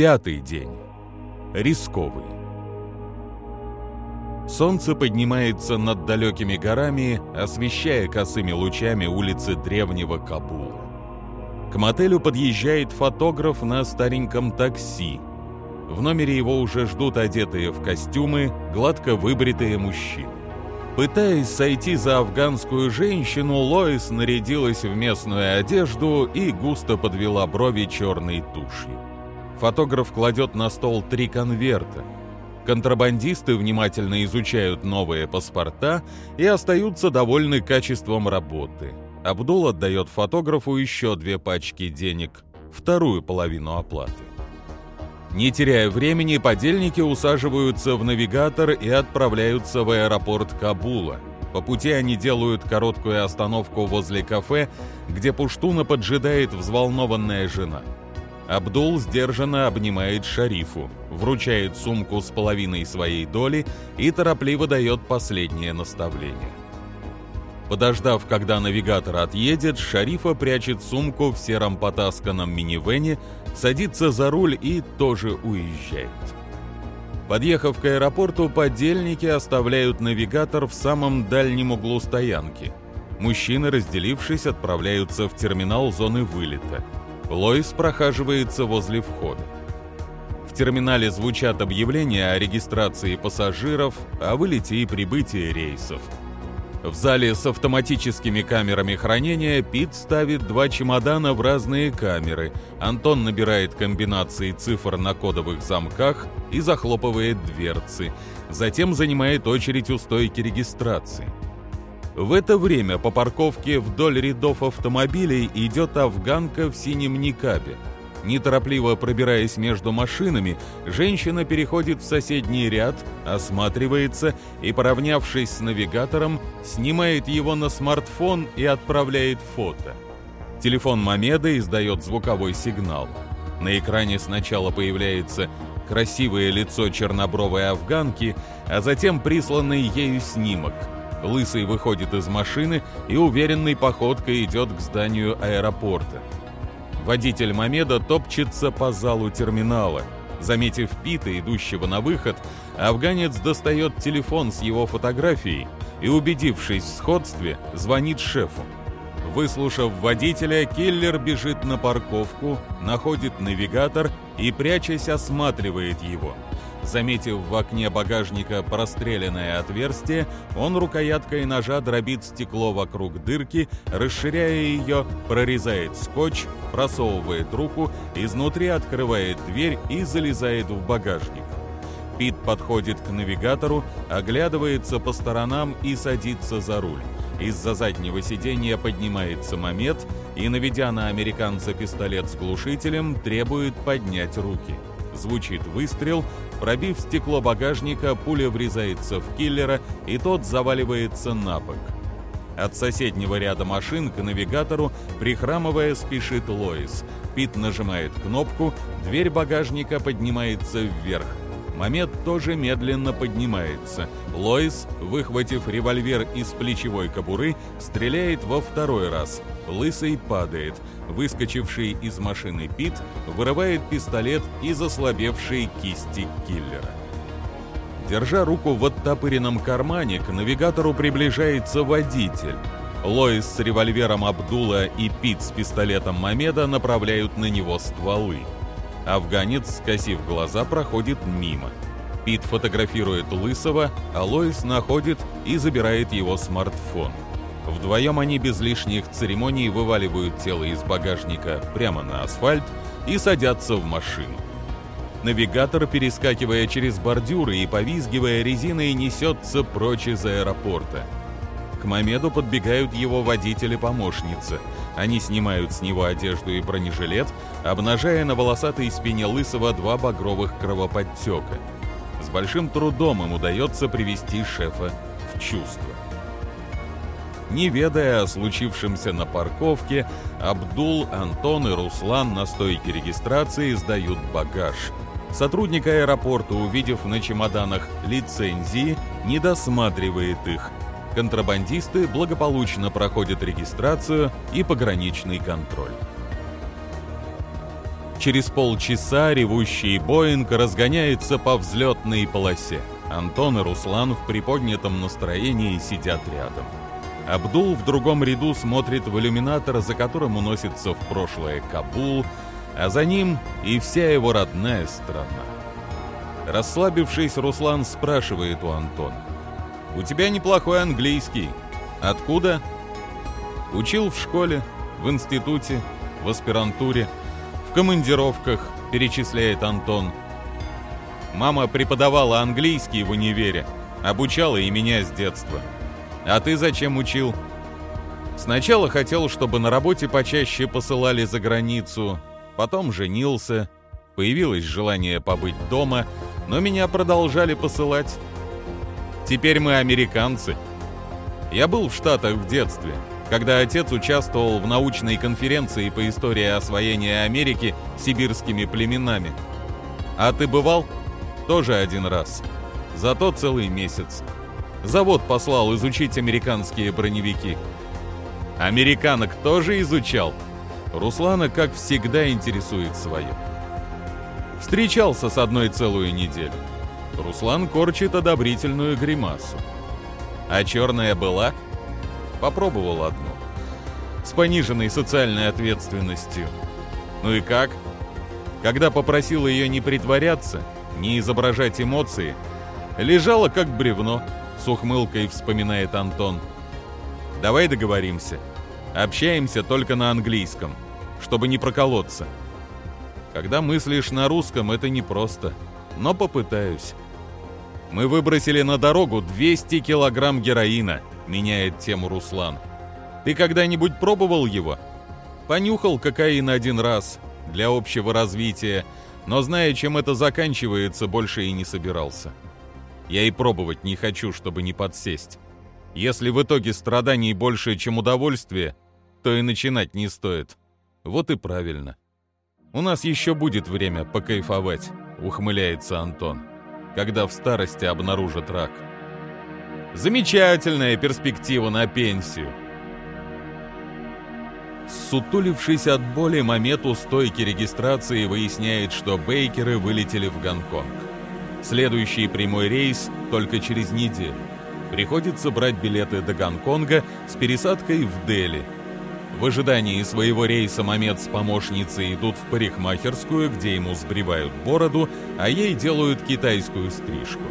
Пятый день. Рисковый. Солнце поднимается над далекими горами, освещая косыми лучами улицы древнего Кабула. К мотелю подъезжает фотограф на стареньком такси. В номере его уже ждут одетые в костюмы, гладко выбритые мужчины. Пытаясь сойти за афганскую женщину, Лоис нарядилась в местную одежду и густо подвела брови черной тушью. Фотограф кладет на стол три конверта. Контрабандисты внимательно изучают новые паспорта и остаются довольны качеством работы. Абдул отдает фотографу еще две пачки денег, вторую половину оплаты. Не теряя времени, подельники усаживаются в навигатор и отправляются в аэропорт Кабула. По пути они делают короткую остановку возле кафе, где Пуштуна поджидает взволнованная жена. Абдул сдержанно обнимает шарифу, вручает сумку с половиной своей доли и торопливо дает последнее наставление. Подождав, когда навигатор отъедет, Шарифа прячет сумку в сером потасканном минивене, садится за руль и тоже уезжает. Подъехав к аэропорту, подельники оставляют навигатор в самом дальнем углу стоянки. Мужчины, разделившись, отправляются в терминал зоны вылета. Лоис прохаживается возле входа. В терминале звучат объявления о регистрации пассажиров, о вылете и прибытии рейсов – в зале с автоматическими камерами хранения Пит ставит два чемодана в разные камеры. Антон набирает комбинации цифр на кодовых замках и захлопывает дверцы. Затем занимает очередь у стойки регистрации. В это время по парковке вдоль рядов автомобилей идет афганка в синем никабе – Неторопливо пробираясь между машинами, женщина переходит в соседний ряд, осматривается и, поравнявшись с навигатором, снимает его на смартфон и отправляет фото. Телефон Мамеда издает звуковой сигнал. На экране сначала появляется красивое лицо чернобровой афганки, а затем присланный ею снимок. Лысый выходит из машины и уверенной походкой идет к зданию аэропорта. Водитель Мамеда топчется по залу терминала. Заметив Пита, идущего на выход, афганец достает телефон с его фотографией и, убедившись в сходстве, звонит шефу. Выслушав водителя, киллер бежит на парковку, находит навигатор и, прячась, осматривает его – Заметив в окне багажника простреленное отверстие, он рукояткой ножа дробит стекло вокруг дырки, расширяя ее, прорезает скотч, просовывает руку, изнутри открывает дверь и залезает в багажник. Пит подходит к навигатору, оглядывается по сторонам и садится за руль. Из-за заднего сиденья поднимается Мамед и, наведя на американца пистолет с глушителем, требует поднять руки. Звучит выстрел, Пробив стекло багажника, пуля врезается в киллера, и тот заваливается на бок. От соседнего ряда машин к навигатору, прихрамывая, спешит Лоис. Пит нажимает кнопку, дверь багажника поднимается вверх. Момент тоже медленно поднимается. Лоис, выхватив револьвер из плечевой кобуры, стреляет во второй раз. Лысый падает. Выскочивший из машины Пит вырывает пистолет из ослабевшей кисти киллера. Держа руку в оттопыренном кармане, к навигатору приближается водитель. Лоис с револьвером Абдула и Пит с пистолетом Мамеда направляют на него стволы. Афганец, скосив глаза, проходит мимо. Пит фотографирует Лысого, а Лоис находит и забирает его смартфон. Вдвоем они без лишних церемоний вываливают тело из багажника прямо на асфальт и садятся в машину. Навигатор, перескакивая через бордюры и повизгивая резиной, несется прочь из аэропорта. К Мамеду подбегают его помощница. Они снимают с него одежду и бронежилет, обнажая на волосатой спине Лысого два багровых кровоподтека. С большим трудом им удается привести шефа в чувство. Не ведая о случившемся на парковке, Абдул, Антон и Руслан на стойке регистрации сдают багаж. Сотрудник аэропорта, увидев на чемоданах лицензии, не досматривает их. Контрабандисты благополучно проходят регистрацию и пограничный контроль. Через полчаса ревущий Боинг разгоняется по взлетной полосе. Антон и Руслан в приподнятом настроении сидят рядом. Абдул в другом ряду смотрит в иллюминатор, за которым уносится в прошлое Кабул, а за ним и вся его родная страна. Расслабившись, Руслан спрашивает у Антона. «У тебя неплохой английский. Откуда?» «Учил в школе, в институте, в аспирантуре, в командировках», — перечисляет Антон. «Мама преподавала английский в универе, обучала и меня с детства. А ты зачем учил?» Сначала хотел, чтобы на работе почаще посылали за границу, потом женился, появилось желание побыть дома, но меня продолжали посылать. Теперь мы американцы. Я был в Штатах в детстве, когда отец участвовал в научной конференции по истории освоения Америки сибирскими племенами. А ты бывал? Тоже один раз. Зато целый месяц. Завод послал изучить американские броневики. Американок тоже изучал. Руслана, как всегда, интересует свое. Встречался с одной целую неделю. Руслан корчит одобрительную гримасу. А черная была? Попробовал одну. С пониженной социальной ответственностью. Ну и как? Когда попросил ее не притворяться, не изображать эмоции, лежала как бревно, с ухмылкой вспоминает Антон. Давай договоримся. Общаемся только на английском, чтобы не проколоться. Когда мыслишь на русском, это непросто, но попытаюсь. Мы выбросили на дорогу 200 килограмм героина, меняет тему Руслан. Ты когда-нибудь пробовал его? Понюхал кокаин один раз, для общего развития, но зная, чем это заканчивается, больше и не собирался. Я и пробовать не хочу, чтобы не подсесть. Если в итоге страданий больше, чем удовольствия, то и начинать не стоит. Вот и правильно. У нас еще будет время покайфовать, ухмыляется Антон, когда в старости обнаружат рак. Замечательная перспектива на пенсию. Сутулившись от боли, Мамед у стойки регистрации выясняет, что Бейкеры вылетели в Гонконг. Следующий прямой рейс только через неделю. Приходится брать билеты до Гонконга с пересадкой в Дели – в ожидании своего рейса Мамед с помощницей идут в парикмахерскую, где ему сбривают бороду, а ей делают китайскую стрижку.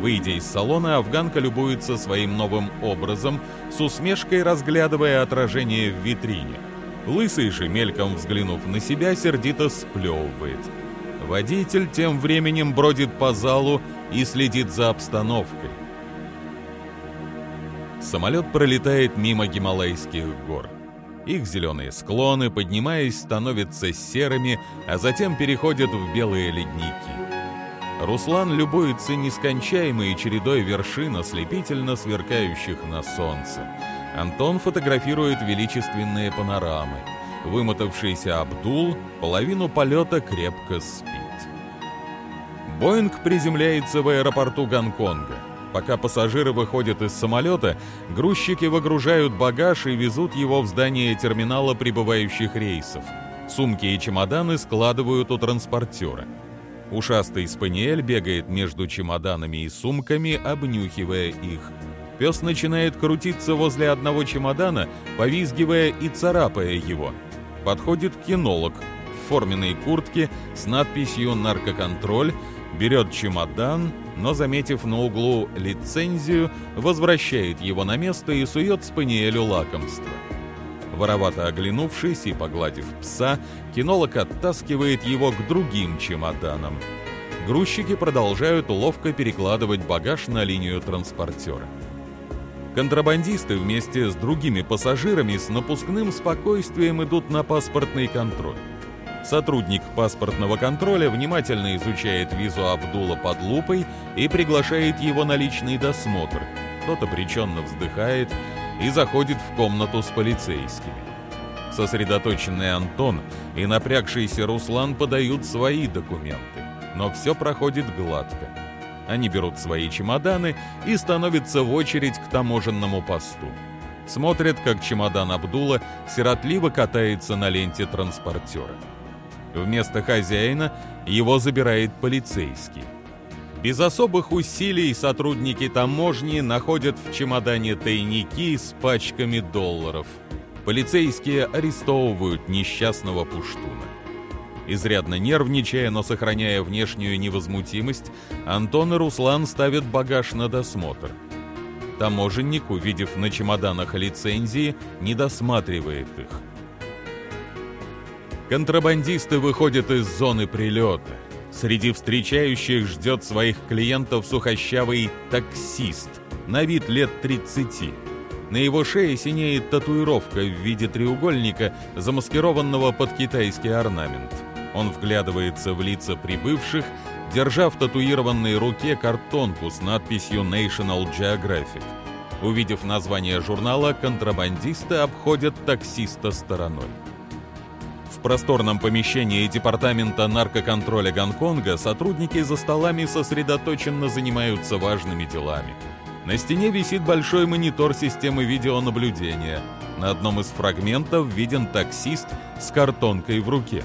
Выйдя из салона, афганка любуется своим новым образом, с усмешкой разглядывая отражение в витрине. Лысый же, мельком взглянув на себя, сердито сплевывает. Водитель тем временем бродит по залу и следит за обстановкой. Самолет пролетает мимо Гималайских гор. Их зеленые склоны, поднимаясь, становятся серыми, а затем переходят в белые ледники. Руслан любуется нескончаемой чередой вершин, ослепительно сверкающих на солнце. Антон фотографирует величественные панорамы. Вымотавшийся Абдул половину полета крепко спит. Боинг приземляется в аэропорту Гонконга. Пока пассажиры выходят из самолета, грузчики выгружают багаж и везут его в здание терминала прибывающих рейсов. Сумки и чемоданы складывают у транспортера. Ушастый спаниель бегает между чемоданами и сумками, обнюхивая их. Пес начинает крутиться возле одного чемодана, повизгивая и царапая его. Подходит кинолог в форменной куртке с надписью «Наркоконтроль», берет чемодан, но, заметив на углу лицензию, возвращает его на место и сует спаниелю лакомство. Воровато оглянувшись и погладив пса, кинолог оттаскивает его к другим чемоданам. Грузчики продолжают ловко перекладывать багаж на линию транспортера. Контрабандисты вместе с другими пассажирами с напускным спокойствием идут на паспортный контроль. Сотрудник паспортного контроля внимательно изучает визу Абдула под лупой и приглашает его на личный досмотр. Тот обреченно вздыхает и заходит в комнату с полицейскими. Сосредоточенный Антон и напрягшийся Руслан подают свои документы, но все проходит гладко. Они берут свои чемоданы и становятся в очередь к таможенному посту. Смотрят, как чемодан Абдула сиротливо катается на ленте транспортера. Вместо хозяина его забирает полицейский. Без особых усилий сотрудники таможни находят в чемодане тайники с пачками долларов. Полицейские арестовывают несчастного пуштуна. Изрядно нервничая, но сохраняя внешнюю невозмутимость, Антон и Руслан ставят багаж на досмотр. Таможенник, увидев на чемоданах лицензии, не досматривает их. Контрабандисты выходят из зоны прилета. Среди встречающих ждет своих клиентов сухощавый таксист, на вид лет 30. На его шее синеет татуировка в виде треугольника, замаскированного под китайский орнамент. Он вглядывается в лица прибывших, держа в татуированной руке картонку с надписью National Geographic. Увидев название журнала, контрабандисты обходят таксиста стороной. В просторном помещении Департамента наркоконтроля Гонконга сотрудники за столами сосредоточенно занимаются важными делами. На стене висит большой монитор системы видеонаблюдения. На одном из фрагментов виден таксист с картонкой в руке.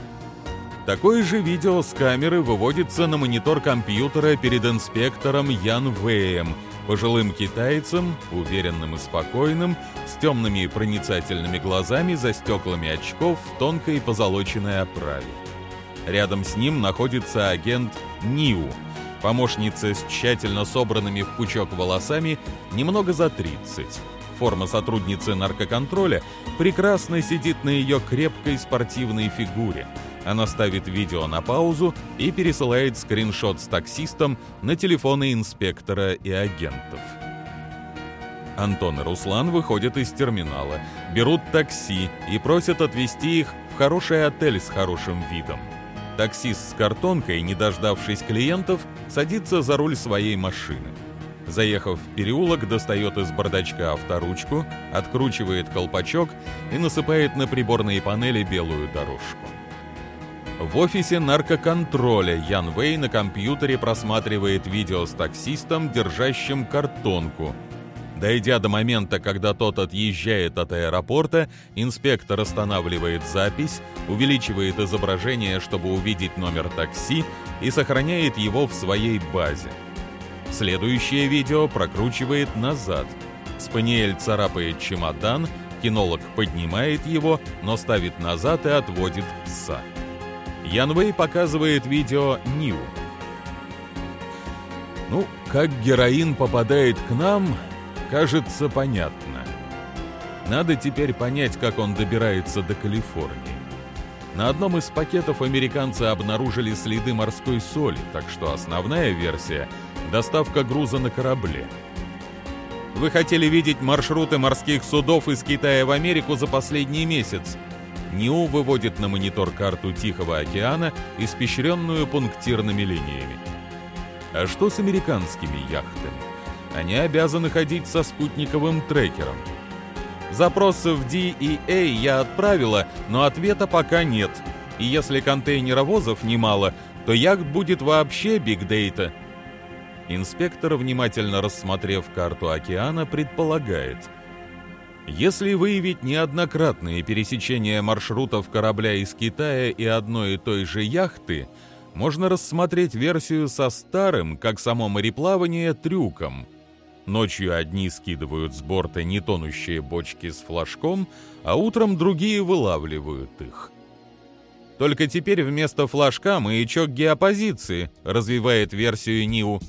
Такое же видео с камеры выводится на монитор компьютера перед инспектором Ян Вэем, пожилым китайцем, уверенным и спокойным, с темными и проницательными глазами за стеклами очков в тонкой позолоченной оправе. Рядом с ним находится агент Ниу, помощница с тщательно собранными в пучок волосами немного за 30. Форма сотрудницы наркоконтроля прекрасно сидит на ее крепкой спортивной фигуре – она ставит видео на паузу и пересылает скриншот с таксистом на телефоны инспектора и агентов. Антон и Руслан выходят из терминала, берут такси и просят отвезти их в хороший отель с хорошим видом. Таксист с картонкой, не дождавшись клиентов, садится за руль своей машины. Заехав в переулок, достает из бардачка авторучку, откручивает колпачок и насыпает на приборные панели белую дорожку. В офисе наркоконтроля Ян Вэй на компьютере просматривает видео с таксистом, держащим картонку. Дойдя до момента, когда тот отъезжает от аэропорта, инспектор останавливает запись, увеличивает изображение, чтобы увидеть номер такси и сохраняет его в своей базе. Следующее видео прокручивает назад. Спаниель царапает чемодан, кинолог поднимает его, но ставит назад и отводит пса. Янвей показывает видео Нью. Ну, как героин попадает к нам, кажется понятно. Надо теперь понять, как он добирается до Калифорнии. На одном из пакетов американцы обнаружили следы морской соли, так что основная версия — доставка груза на корабле. Вы хотели видеть маршруты морских судов из Китая в Америку за последний месяц, НИУ выводит на монитор карту Тихого океана, испещренную пунктирными линиями. А что с американскими яхтами? Они обязаны ходить со спутниковым трекером. Запросы в DEA я отправила, но ответа пока нет. И если контейнеровозов немало, то яхт будет вообще бигдейта. Инспектор, внимательно рассмотрев карту океана, предполагает – если выявить неоднократные пересечения маршрутов корабля из Китая и одной и той же яхты, можно рассмотреть версию со старым, как само мореплавание, трюком. Ночью одни скидывают с борта нетонущие бочки с флажком, а утром другие вылавливают их. Только теперь вместо флажка маячок геопозиции, развивает версию НИУ.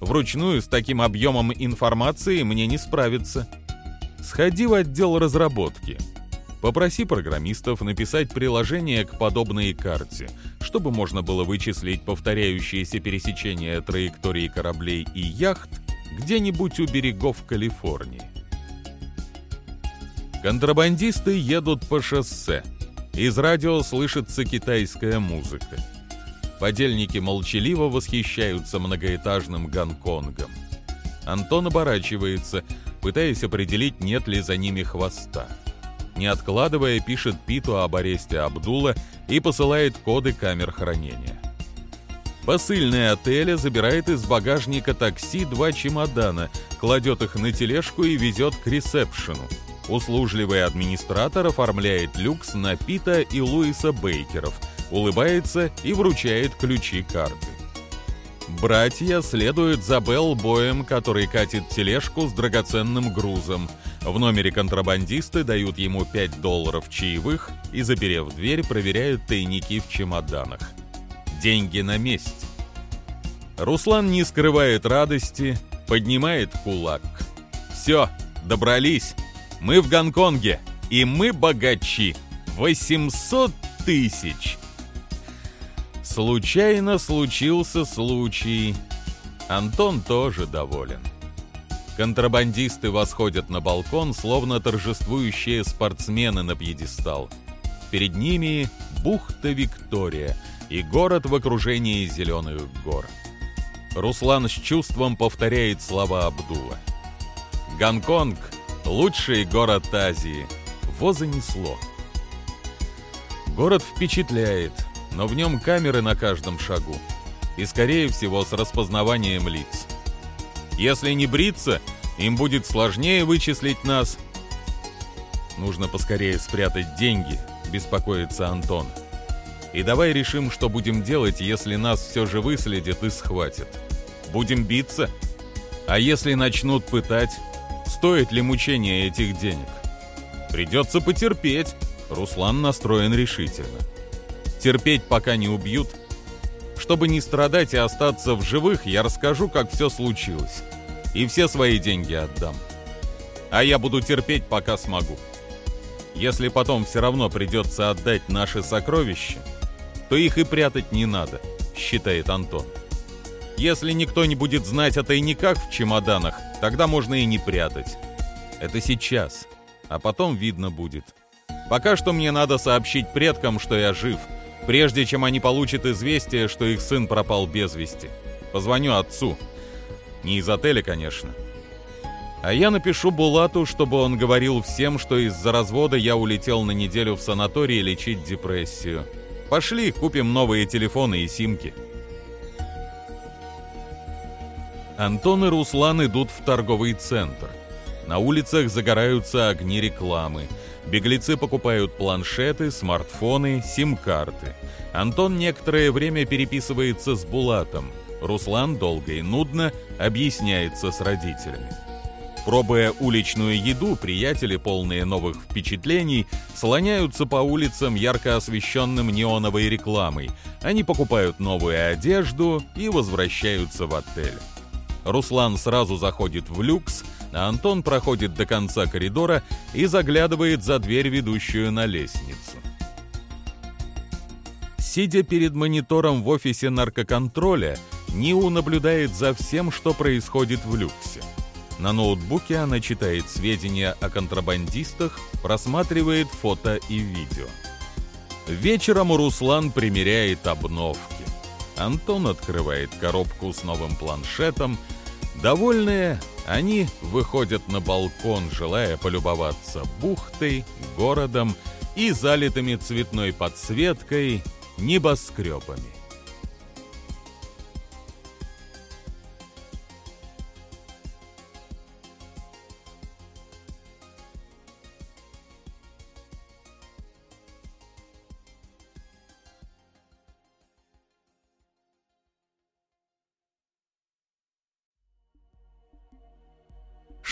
Вручную с таким объемом информации мне не справиться. Сходи в отдел разработки. Попроси программистов написать приложение к подобной карте, чтобы можно было вычислить повторяющиеся пересечения траектории кораблей и яхт где-нибудь у берегов Калифорнии. Контрабандисты едут по шоссе. Из радио слышится китайская музыка. Подельники молчаливо восхищаются многоэтажным Гонконгом. Антон оборачивается – пытаясь определить, нет ли за ними хвоста. Не откладывая, пишет Питу об аресте Абдула и посылает коды камер хранения. Посыльный отеля забирает из багажника такси два чемодана, кладет их на тележку и везет к ресепшену. Услужливый администратор оформляет люкс на Пита и Луиса Бейкеров, улыбается и вручает ключи карты. Братья следуют за Белл-боем, который катит тележку с драгоценным грузом. В номере контрабандисты дают ему 5 долларов чаевых и, заперев дверь, проверяют тайники в чемоданах. Деньги на месте. Руслан не скрывает радости, поднимает кулак. «Все, добрались. Мы в Гонконге, и мы богачи. 800 тысяч!» Случайно случился случай. Антон тоже доволен. Контрабандисты восходят на балкон, словно торжествующие спортсмены на пьедестал. Перед ними бухта Виктория и город в окружении зеленых гор. Руслан с чувством повторяет слова Абдула. «Гонконг — лучший город Азии. Во занесло». Город впечатляет — но в нем камеры на каждом шагу. И, скорее всего, с распознаванием лиц. Если не бриться, им будет сложнее вычислить нас. Нужно поскорее спрятать деньги, беспокоится Антон. И давай решим, что будем делать, если нас все же выследят и схватят. Будем биться? А если начнут пытать, стоит ли мучение этих денег? Придется потерпеть. Руслан настроен решительно терпеть, пока не убьют. Чтобы не страдать и остаться в живых, я расскажу, как все случилось. И все свои деньги отдам. А я буду терпеть, пока смогу. Если потом все равно придется отдать наши сокровища, то их и прятать не надо, считает Антон. Если никто не будет знать о тайниках в чемоданах, тогда можно и не прятать. Это сейчас, а потом видно будет. Пока что мне надо сообщить предкам, что я жив – прежде чем они получат известие, что их сын пропал без вести. Позвоню отцу. Не из отеля, конечно. А я напишу Булату, чтобы он говорил всем, что из-за развода я улетел на неделю в санаторий лечить депрессию. Пошли, купим новые телефоны и симки. Антон и Руслан идут в торговый центр. На улицах загораются огни рекламы. Беглецы покупают планшеты, смартфоны, сим-карты. Антон некоторое время переписывается с Булатом. Руслан долго и нудно объясняется с родителями. Пробуя уличную еду, приятели, полные новых впечатлений, слоняются по улицам, ярко освещенным неоновой рекламой. Они покупают новую одежду и возвращаются в отель. Руслан сразу заходит в люкс – а Антон проходит до конца коридора и заглядывает за дверь, ведущую на лестницу. Сидя перед монитором в офисе наркоконтроля, Ниу наблюдает за всем, что происходит в люксе. На ноутбуке она читает сведения о контрабандистах, просматривает фото и видео. Вечером Руслан примеряет обновки. Антон открывает коробку с новым планшетом. Довольные, они выходят на балкон, желая полюбоваться бухтой, городом и залитыми цветной подсветкой небоскребами.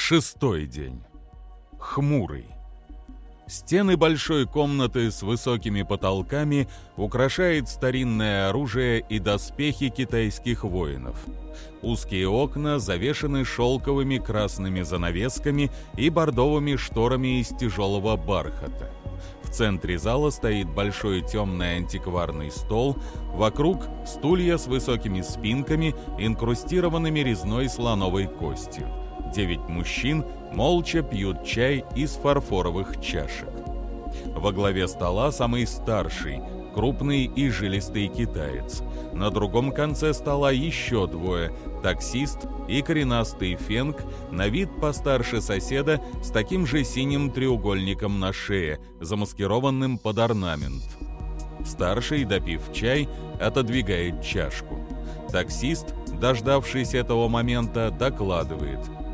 Шестой день. Хмурый. Стены большой комнаты с высокими потолками украшает старинное оружие и доспехи китайских воинов. Узкие окна завешены шелковыми красными занавесками и бордовыми шторами из тяжелого бархата. В центре зала стоит большой темный антикварный стол, вокруг стулья с высокими спинками, инкрустированными резной слоновой костью. Девять мужчин молча пьют чай из фарфоровых чашек. Во главе стола самый старший, крупный и жилистый китаец. На другом конце стола еще двое – таксист и коренастый фенг, на вид постарше соседа с таким же синим треугольником на шее, замаскированным под орнамент. Старший, допив чай, отодвигает чашку. Таксист, дождавшись этого момента, докладывает –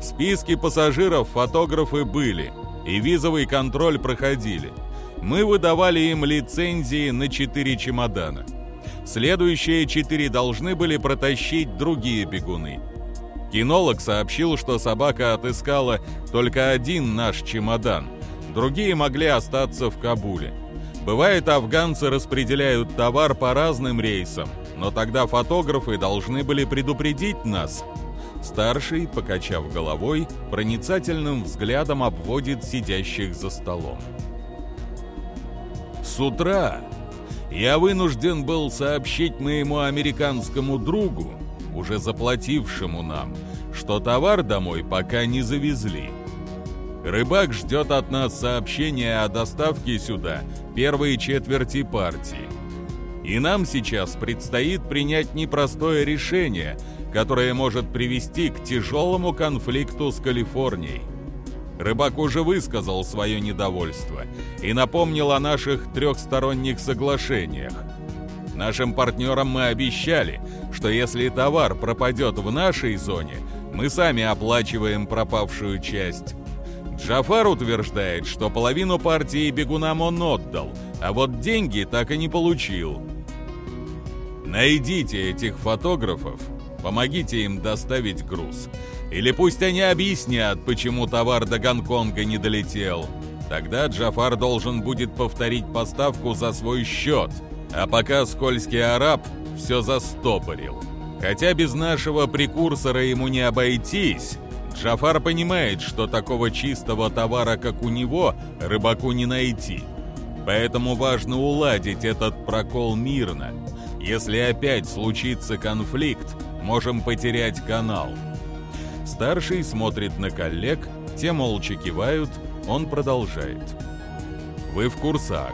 в списке пассажиров фотографы были, и визовый контроль проходили. мы выдавали им лицензии на 4 чемодана. Следующие 4 должны были протащить другие бегуны. Кинолог сообщил, что собака отыскала только один наш чемодан. Другие могли остаться в Кабуле. Бывает, афганцы распределяют товар по разным рейсам, но тогда фотографы должны были предупредить нас. Старший, покачав головой, проницательным взглядом обводит сидящих за столом. С утра я вынужден был сообщить моему американскому другу, уже заплатившему нам, что товар домой пока не завезли. Рыбак ждет от нас сообщения о доставке сюда первой четверти партии. И нам сейчас предстоит принять непростое решение, которое может привести к тяжелому конфликту с Калифорнией. Рыбак уже высказал свое недовольство и напомнил о наших трехсторонних соглашениях. Нашим партнерам мы обещали, что если товар пропадет в нашей зоне, мы сами оплачиваем пропавшую часть. Джафар утверждает, что половину партии бегунам он отдал, а вот деньги так и не получил. Найдите этих фотографов, помогите им доставить груз. Или пусть они объяснят, почему товар до Гонконга не долетел. Тогда Джафар должен будет повторить поставку за свой счет. А пока скользкий араб все застопорил. Хотя без нашего прекурсора ему не обойтись, Джафар понимает, что такого чистого товара, как у него, рыбаку не найти. Поэтому важно уладить этот прокол мирно. Если опять случится конфликт, можем потерять канал. Старший смотрит на коллег, те молча кивают, он продолжает. Вы в курсах.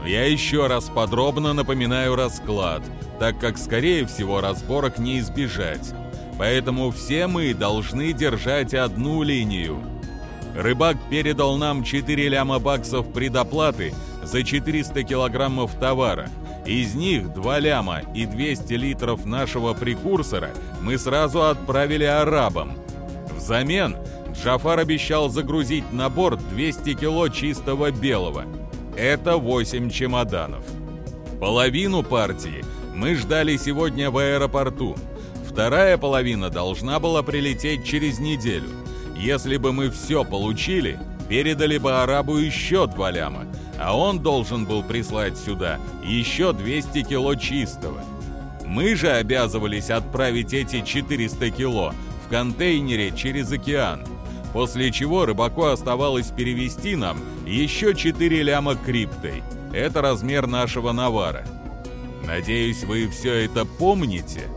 Но я еще раз подробно напоминаю расклад, так как, скорее всего, разборок не избежать. Поэтому все мы должны держать одну линию. Рыбак передал нам 4 ляма баксов предоплаты за 400 килограммов товара. Из них 2 ляма и 200 литров нашего прекурсора мы сразу отправили арабам. Взамен Джафар обещал загрузить на борт 200 кило чистого белого. Это 8 чемоданов. Половину партии мы ждали сегодня в аэропорту. Вторая половина должна была прилететь через неделю. Если бы мы все получили, передали бы арабу еще два ляма, а он должен был прислать сюда еще 200 кило чистого. Мы же обязывались отправить эти 400 кило в контейнере через океан, после чего рыбаку оставалось перевести нам еще 4 ляма криптой. Это размер нашего навара. Надеюсь, вы все это помните?»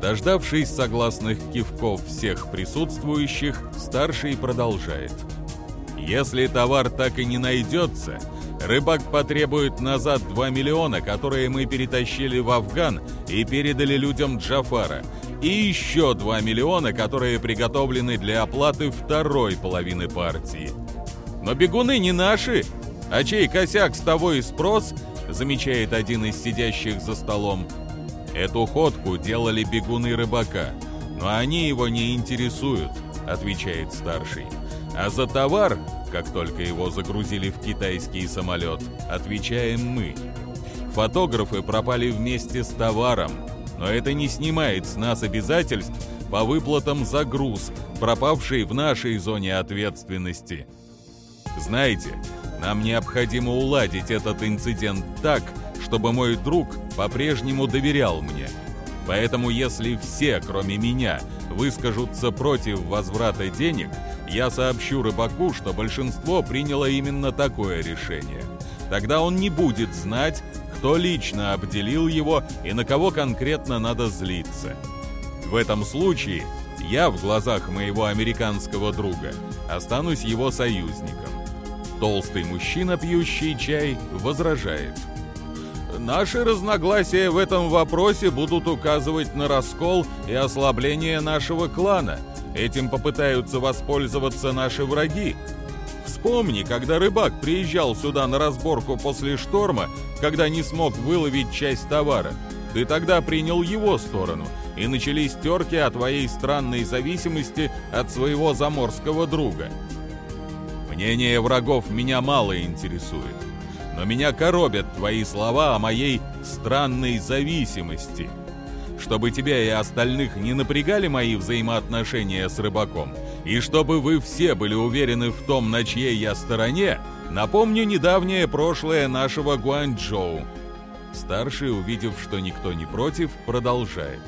Дождавшись согласных кивков всех присутствующих, старший продолжает. «Если товар так и не найдется, рыбак потребует назад 2 миллиона, которые мы перетащили в Афган и передали людям Джафара, и еще 2 миллиона, которые приготовлены для оплаты второй половины партии. Но бегуны не наши, а чей косяк с того и спрос, замечает один из сидящих за столом, Эту ходку делали бегуны рыбака, но они его не интересуют, отвечает старший. А за товар, как только его загрузили в китайский самолет, отвечаем мы. Фотографы пропали вместе с товаром, но это не снимает с нас обязательств по выплатам за груз, пропавший в нашей зоне ответственности. Знаете, нам необходимо уладить этот инцидент так, чтобы мой друг по-прежнему доверял мне. Поэтому если все, кроме меня, выскажутся против возврата денег, я сообщу рыбаку, что большинство приняло именно такое решение. Тогда он не будет знать, кто лично обделил его и на кого конкретно надо злиться. В этом случае я в глазах моего американского друга останусь его союзником. Толстый мужчина, пьющий чай, возражает – Наши разногласия в этом вопросе будут указывать на раскол и ослабление нашего клана. Этим попытаются воспользоваться наши враги. Вспомни, когда рыбак приезжал сюда на разборку после шторма, когда не смог выловить часть товара. Ты тогда принял его сторону, и начались терки о твоей странной зависимости от своего заморского друга. Мнение врагов меня мало интересует. Но меня коробят твои слова о моей странной зависимости. Чтобы тебя и остальных не напрягали мои взаимоотношения с рыбаком, и чтобы вы все были уверены в том, на чьей я стороне, напомню недавнее прошлое нашего Гуанчжоу. Старший, увидев, что никто не против, продолжает.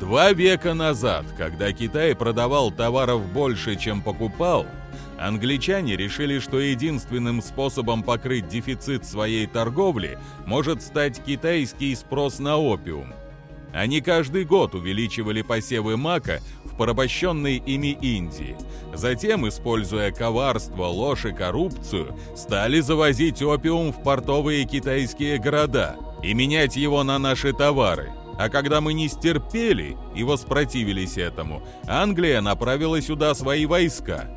Два века назад, когда Китай продавал товаров больше, чем покупал, англичане решили, что единственным способом покрыть дефицит своей торговли может стать китайский спрос на опиум. Они каждый год увеличивали посевы мака в порабощенной ими Индии. Затем, используя коварство, ложь и коррупцию, стали завозить опиум в портовые китайские города и менять его на наши товары – а когда мы не стерпели и воспротивились этому, Англия направила сюда свои войска.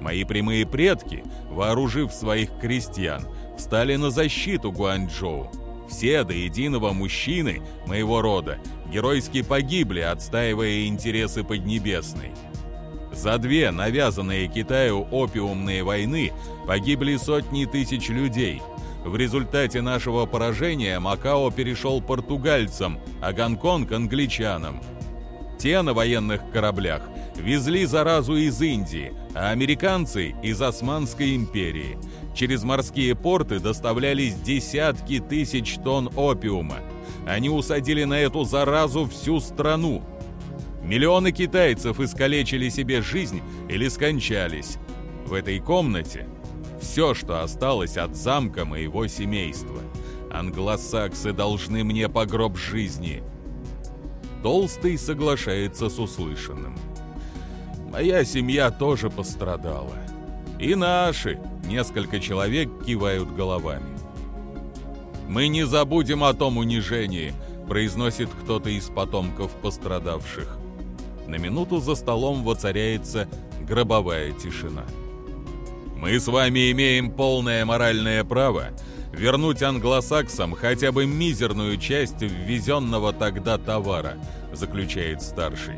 Мои прямые предки, вооружив своих крестьян, встали на защиту Гуанчжоу. Все до единого мужчины моего рода геройски погибли, отстаивая интересы Поднебесной. За две навязанные Китаю опиумные войны погибли сотни тысяч людей – в результате нашего поражения Макао перешел португальцам, а Гонконг – англичанам. Те на военных кораблях везли заразу из Индии, а американцы – из Османской империи. Через морские порты доставлялись десятки тысяч тонн опиума. Они усадили на эту заразу всю страну. Миллионы китайцев искалечили себе жизнь или скончались. В этой комнате все, что осталось от замка моего семейства. Англосаксы должны мне погроб жизни. Толстый соглашается с услышанным. Моя семья тоже пострадала. И наши, несколько человек кивают головами. «Мы не забудем о том унижении», произносит кто-то из потомков пострадавших. На минуту за столом воцаряется гробовая тишина. Мы с вами имеем полное моральное право вернуть англосаксам хотя бы мизерную часть ввезенного тогда товара, заключает старший.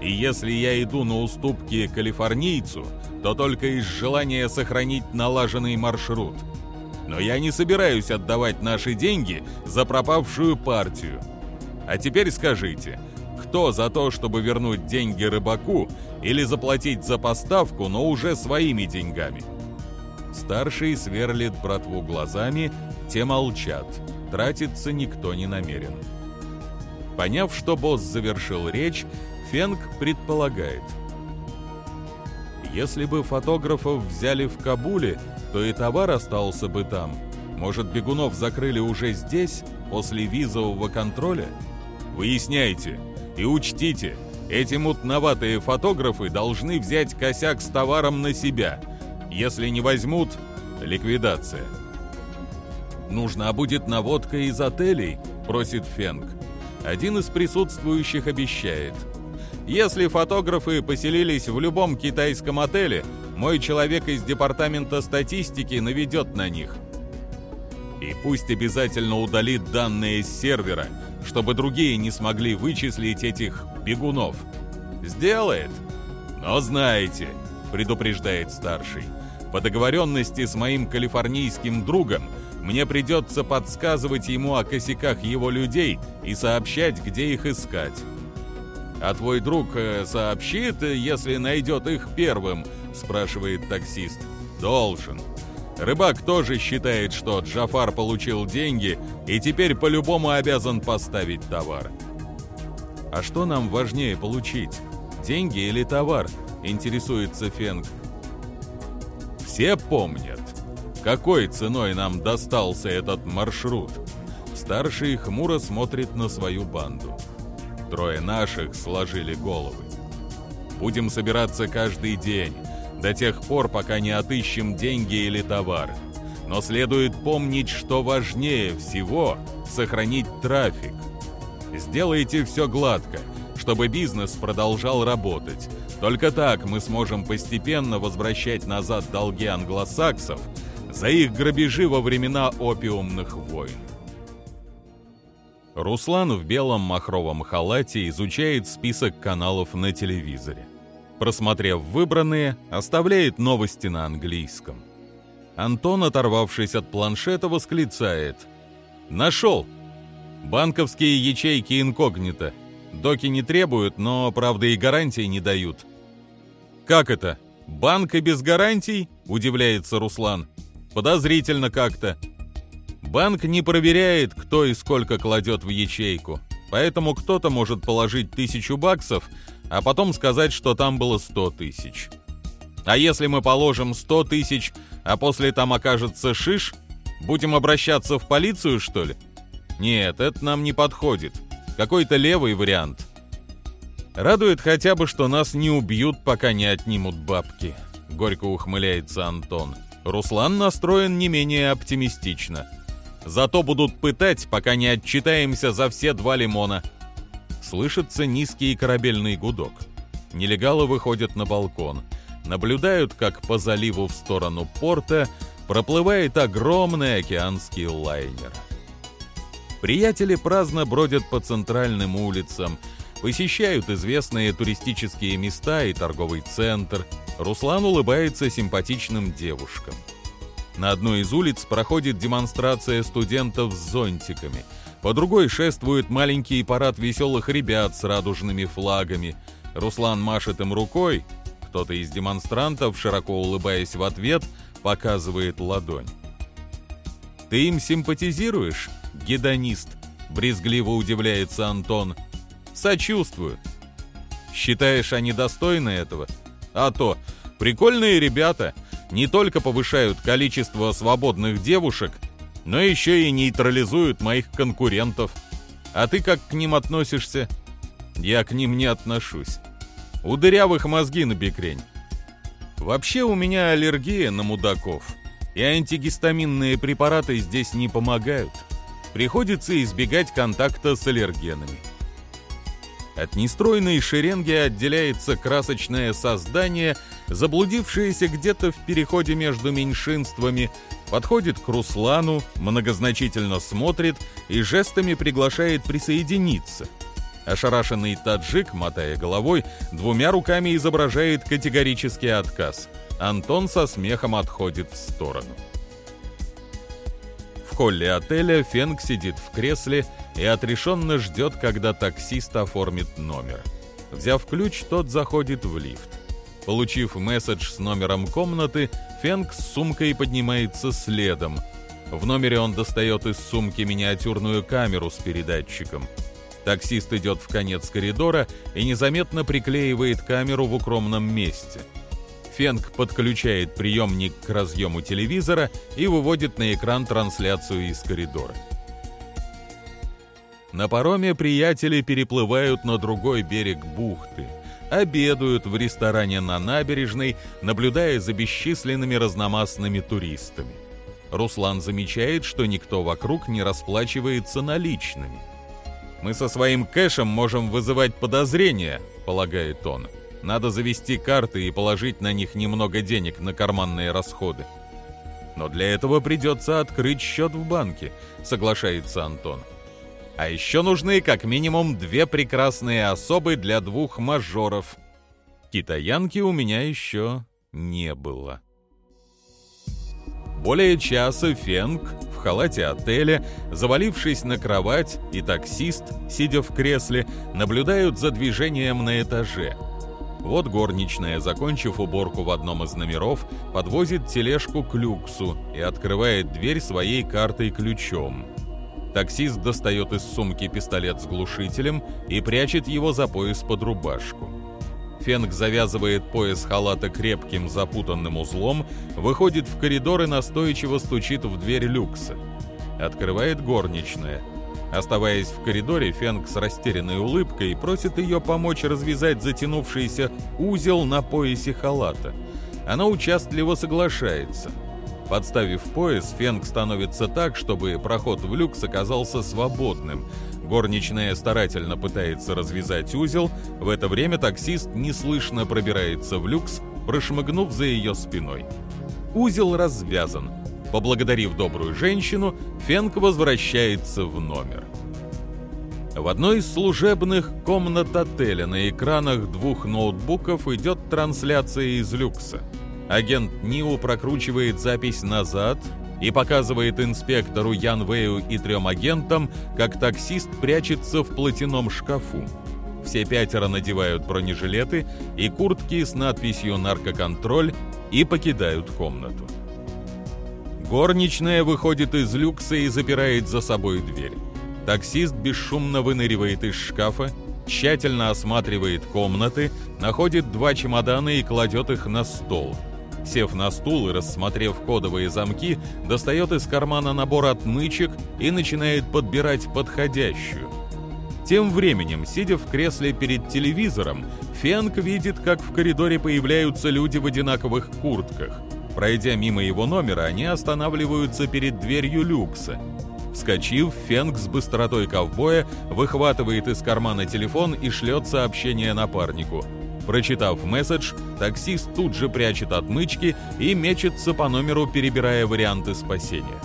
И если я иду на уступки калифорнийцу, то только из желания сохранить налаженный маршрут. Но я не собираюсь отдавать наши деньги за пропавшую партию. А теперь скажите, кто за то, чтобы вернуть деньги рыбаку или заплатить за поставку, но уже своими деньгами? Старший сверлит братву глазами, те молчат. Тратиться никто не намерен. Поняв, что босс завершил речь, Фенг предполагает. Если бы фотографов взяли в Кабуле, то и товар остался бы там. Может, бегунов закрыли уже здесь, после визового контроля? Выясняйте и учтите, эти мутноватые фотографы должны взять косяк с товаром на себя – если не возьмут, ликвидация. «Нужна будет наводка из отелей», — просит Фенг. Один из присутствующих обещает. «Если фотографы поселились в любом китайском отеле, мой человек из департамента статистики наведет на них. И пусть обязательно удалит данные с сервера, чтобы другие не смогли вычислить этих бегунов. Сделает. Но знаете, предупреждает старший, по договоренности с моим калифорнийским другом мне придется подсказывать ему о косяках его людей и сообщать, где их искать. «А твой друг э, сообщит, если найдет их первым?» – спрашивает таксист. «Должен. Рыбак тоже считает, что Джафар получил деньги и теперь по-любому обязан поставить товар». «А что нам важнее получить? Деньги или товар?» – интересуется Фенг все помнят, какой ценой нам достался этот маршрут. Старший хмуро смотрит на свою банду. Трое наших сложили головы. Будем собираться каждый день, до тех пор, пока не отыщем деньги или товар. Но следует помнить, что важнее всего сохранить трафик. Сделайте все гладко, чтобы бизнес продолжал работать, только так мы сможем постепенно возвращать назад долги англосаксов за их грабежи во времена опиумных войн. Руслан в белом махровом халате изучает список каналов на телевизоре. Просмотрев выбранные, оставляет новости на английском. Антон, оторвавшись от планшета, восклицает. «Нашел! Банковские ячейки инкогнито. Доки не требуют, но, правда, и гарантий не дают». «Как это? Банк и без гарантий?» – удивляется Руслан. «Подозрительно как-то. Банк не проверяет, кто и сколько кладет в ячейку, поэтому кто-то может положить тысячу баксов, а потом сказать, что там было сто тысяч. А если мы положим сто тысяч, а после там окажется шиш, будем обращаться в полицию, что ли? Нет, это нам не подходит. Какой-то левый вариант. Радует хотя бы, что нас не убьют, пока не отнимут бабки. Горько ухмыляется Антон. Руслан настроен не менее оптимистично. Зато будут пытать, пока не отчитаемся за все два лимона. Слышится низкий корабельный гудок. Нелегалы выходят на балкон. Наблюдают, как по заливу в сторону порта проплывает огромный океанский лайнер. Приятели праздно бродят по центральным улицам, посещают известные туристические места и торговый центр. Руслан улыбается симпатичным девушкам. На одной из улиц проходит демонстрация студентов с зонтиками. По другой шествует маленький парад веселых ребят с радужными флагами. Руслан машет им рукой. Кто-то из демонстрантов, широко улыбаясь в ответ, показывает ладонь. «Ты им симпатизируешь, гедонист?» — брезгливо удивляется Антон. «Сочувствую. Считаешь, они достойны этого? А то, прикольные ребята, не только повышают количество свободных девушек, но еще и нейтрализуют моих конкурентов. А ты как к ним относишься? Я к ним не отношусь. У дырявых мозги на бекрень. Вообще у меня аллергия на мудаков, и антигистаминные препараты здесь не помогают. Приходится избегать контакта с аллергенами. От нестройной шеренги отделяется красочное создание, заблудившееся где-то в переходе между меньшинствами, подходит к Руслану, многозначительно смотрит и жестами приглашает присоединиться. Ошарашенный таджик, мотая головой, двумя руками изображает категорический отказ. Антон со смехом отходит в сторону. Холле отеля Фенг сидит в кресле и отрешенно ждет, когда таксист оформит номер. Взяв ключ, тот заходит в лифт. Получив месседж с номером комнаты, Фенг с сумкой поднимается следом. В номере он достает из сумки миниатюрную камеру с передатчиком. Таксист идет в конец коридора и незаметно приклеивает камеру в укромном месте – Фенг подключает приемник к разъему телевизора и выводит на экран трансляцию из коридора. На пароме приятели переплывают на другой берег бухты, обедают в ресторане на набережной, наблюдая за бесчисленными разномастными туристами. Руслан замечает, что никто вокруг не расплачивается наличными. «Мы со своим кэшем можем вызывать подозрения», — полагает он. — надо завести карты и положить на них немного денег на карманные расходы. Но для этого придется открыть счет в банке, соглашается Антон. А еще нужны как минимум две прекрасные особы для двух мажоров. Китаянки у меня еще не было. Более часа Фенг в халате отеля, завалившись на кровать, и таксист, сидя в кресле, наблюдают за движением на этаже – вот горничная, закончив уборку в одном из номеров, подвозит тележку к люксу и открывает дверь своей картой-ключом. Таксист достает из сумки пистолет с глушителем и прячет его за пояс под рубашку. Фенг завязывает пояс халата крепким запутанным узлом, выходит в коридор и настойчиво стучит в дверь люкса. Открывает горничная – Оставаясь в коридоре, Фенг с растерянной улыбкой просит ее помочь развязать затянувшийся узел на поясе халата. Она участливо соглашается. Подставив пояс, Фенг становится так, чтобы проход в люкс оказался свободным. Горничная старательно пытается развязать узел, в это время таксист неслышно пробирается в люкс, прошмыгнув за ее спиной. Узел развязан – Поблагодарив добрую женщину, Фенк возвращается в номер. В одной из служебных комнат отеля на экранах двух ноутбуков идет трансляция из люкса. Агент Ниу прокручивает запись назад и показывает инспектору Ян Вэю и трем агентам, как таксист прячется в платяном шкафу. Все пятеро надевают бронежилеты и куртки с надписью «Наркоконтроль» и покидают комнату. Горничная выходит из люкса и запирает за собой дверь. Таксист бесшумно выныривает из шкафа, тщательно осматривает комнаты, находит два чемодана и кладет их на стол. Сев на стул и рассмотрев кодовые замки, достает из кармана набор отмычек и начинает подбирать подходящую. Тем временем, сидя в кресле перед телевизором, Фенк видит, как в коридоре появляются люди в одинаковых куртках. Пройдя мимо его номера, они останавливаются перед дверью люкса. Вскочив, Фенг с быстротой ковбоя выхватывает из кармана телефон и шлет сообщение напарнику. Прочитав месседж, таксист тут же прячет отмычки и мечется по номеру, перебирая варианты спасения.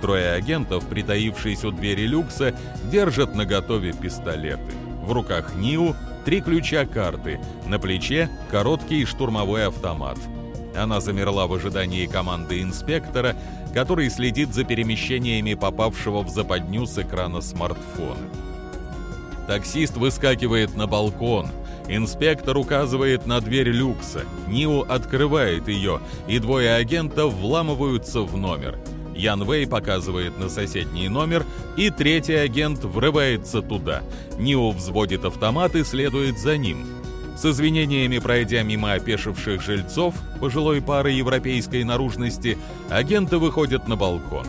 Трое агентов, притаившись у двери люкса, держат наготове пистолеты. В руках Ниу три ключа карты, на плече короткий штурмовой автомат – она замерла в ожидании команды инспектора, который следит за перемещениями попавшего в западню с экрана смартфона. Таксист выскакивает на балкон. Инспектор указывает на дверь люкса. Ниу открывает ее, и двое агентов вламываются в номер. Ян Вэй показывает на соседний номер, и третий агент врывается туда. Ниу взводит автомат и следует за ним. С извинениями пройдя мимо опешивших жильцов пожилой пары европейской наружности, агенты выходят на балкон.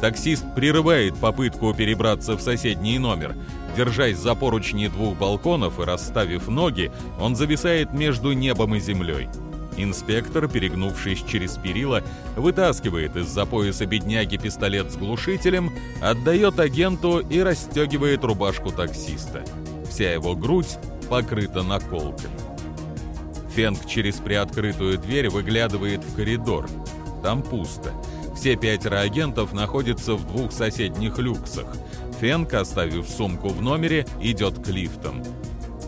Таксист прерывает попытку перебраться в соседний номер. Держась за поручни двух балконов и расставив ноги, он зависает между небом и землей. Инспектор, перегнувшись через перила, вытаскивает из-за пояса бедняги пистолет с глушителем, отдает агенту и расстегивает рубашку таксиста. Вся его грудь покрыта наколками. Фенг через приоткрытую дверь выглядывает в коридор. Там пусто. Все пятеро агентов находятся в двух соседних люксах. Фенг, оставив сумку в номере, идет к лифтам.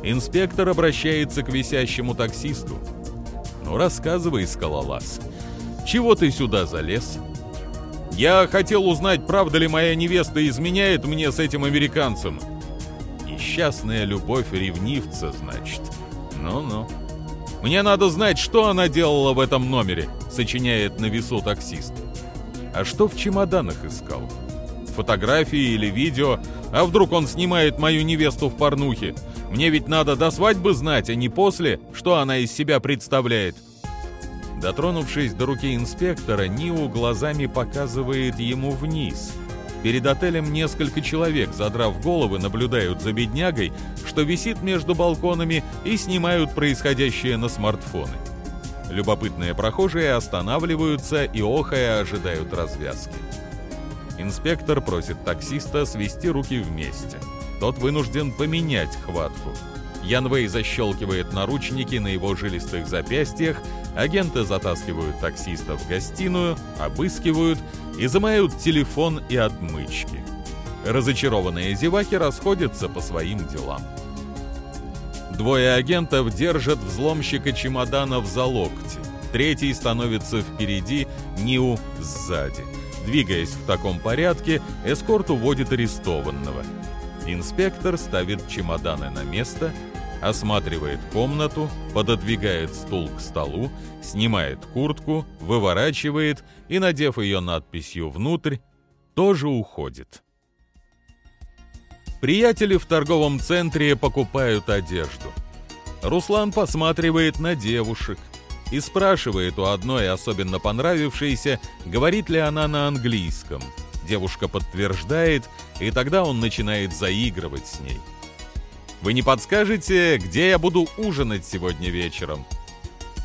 Инспектор обращается к висящему таксисту. «Ну, рассказывай, скалолаз, чего ты сюда залез?» «Я хотел узнать, правда ли моя невеста изменяет мне с этим американцем», Несчастная любовь ревнивца, значит. Ну-ну. Мне надо знать, что она делала в этом номере, сочиняет на весу таксист. А что в чемоданах искал? Фотографии или видео? А вдруг он снимает мою невесту в порнухе? Мне ведь надо до свадьбы знать, а не после, что она из себя представляет. Дотронувшись до руки инспектора, Ниу глазами показывает ему вниз – Перед отелем несколько человек, задрав головы, наблюдают за беднягой, что висит между балконами и снимают происходящее на смартфоны. Любопытные прохожие останавливаются и охая ожидают развязки. Инспектор просит таксиста свести руки вместе. Тот вынужден поменять хватку. Янвей защелкивает наручники на его жилистых запястьях, агенты затаскивают таксиста в гостиную, обыскивают изымают телефон и отмычки. Разочарованные зеваки расходятся по своим делам. Двое агентов держат взломщика чемоданов за локти. Третий становится впереди, Ниу сзади. Двигаясь в таком порядке, эскорт уводит арестованного. Инспектор ставит чемоданы на место, осматривает комнату, пододвигает стул к столу, снимает куртку, выворачивает и, надев ее надписью «Внутрь», тоже уходит. Приятели в торговом центре покупают одежду. Руслан посматривает на девушек и спрашивает у одной особенно понравившейся, говорит ли она на английском. Девушка подтверждает, и тогда он начинает заигрывать с ней – вы не подскажете, где я буду ужинать сегодня вечером?»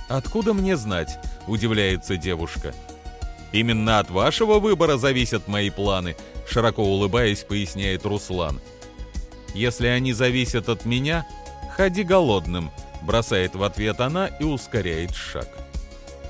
«Откуда мне знать?» – удивляется девушка. «Именно от вашего выбора зависят мои планы», – широко улыбаясь, поясняет Руслан. «Если они зависят от меня, ходи голодным», – бросает в ответ она и ускоряет шаг.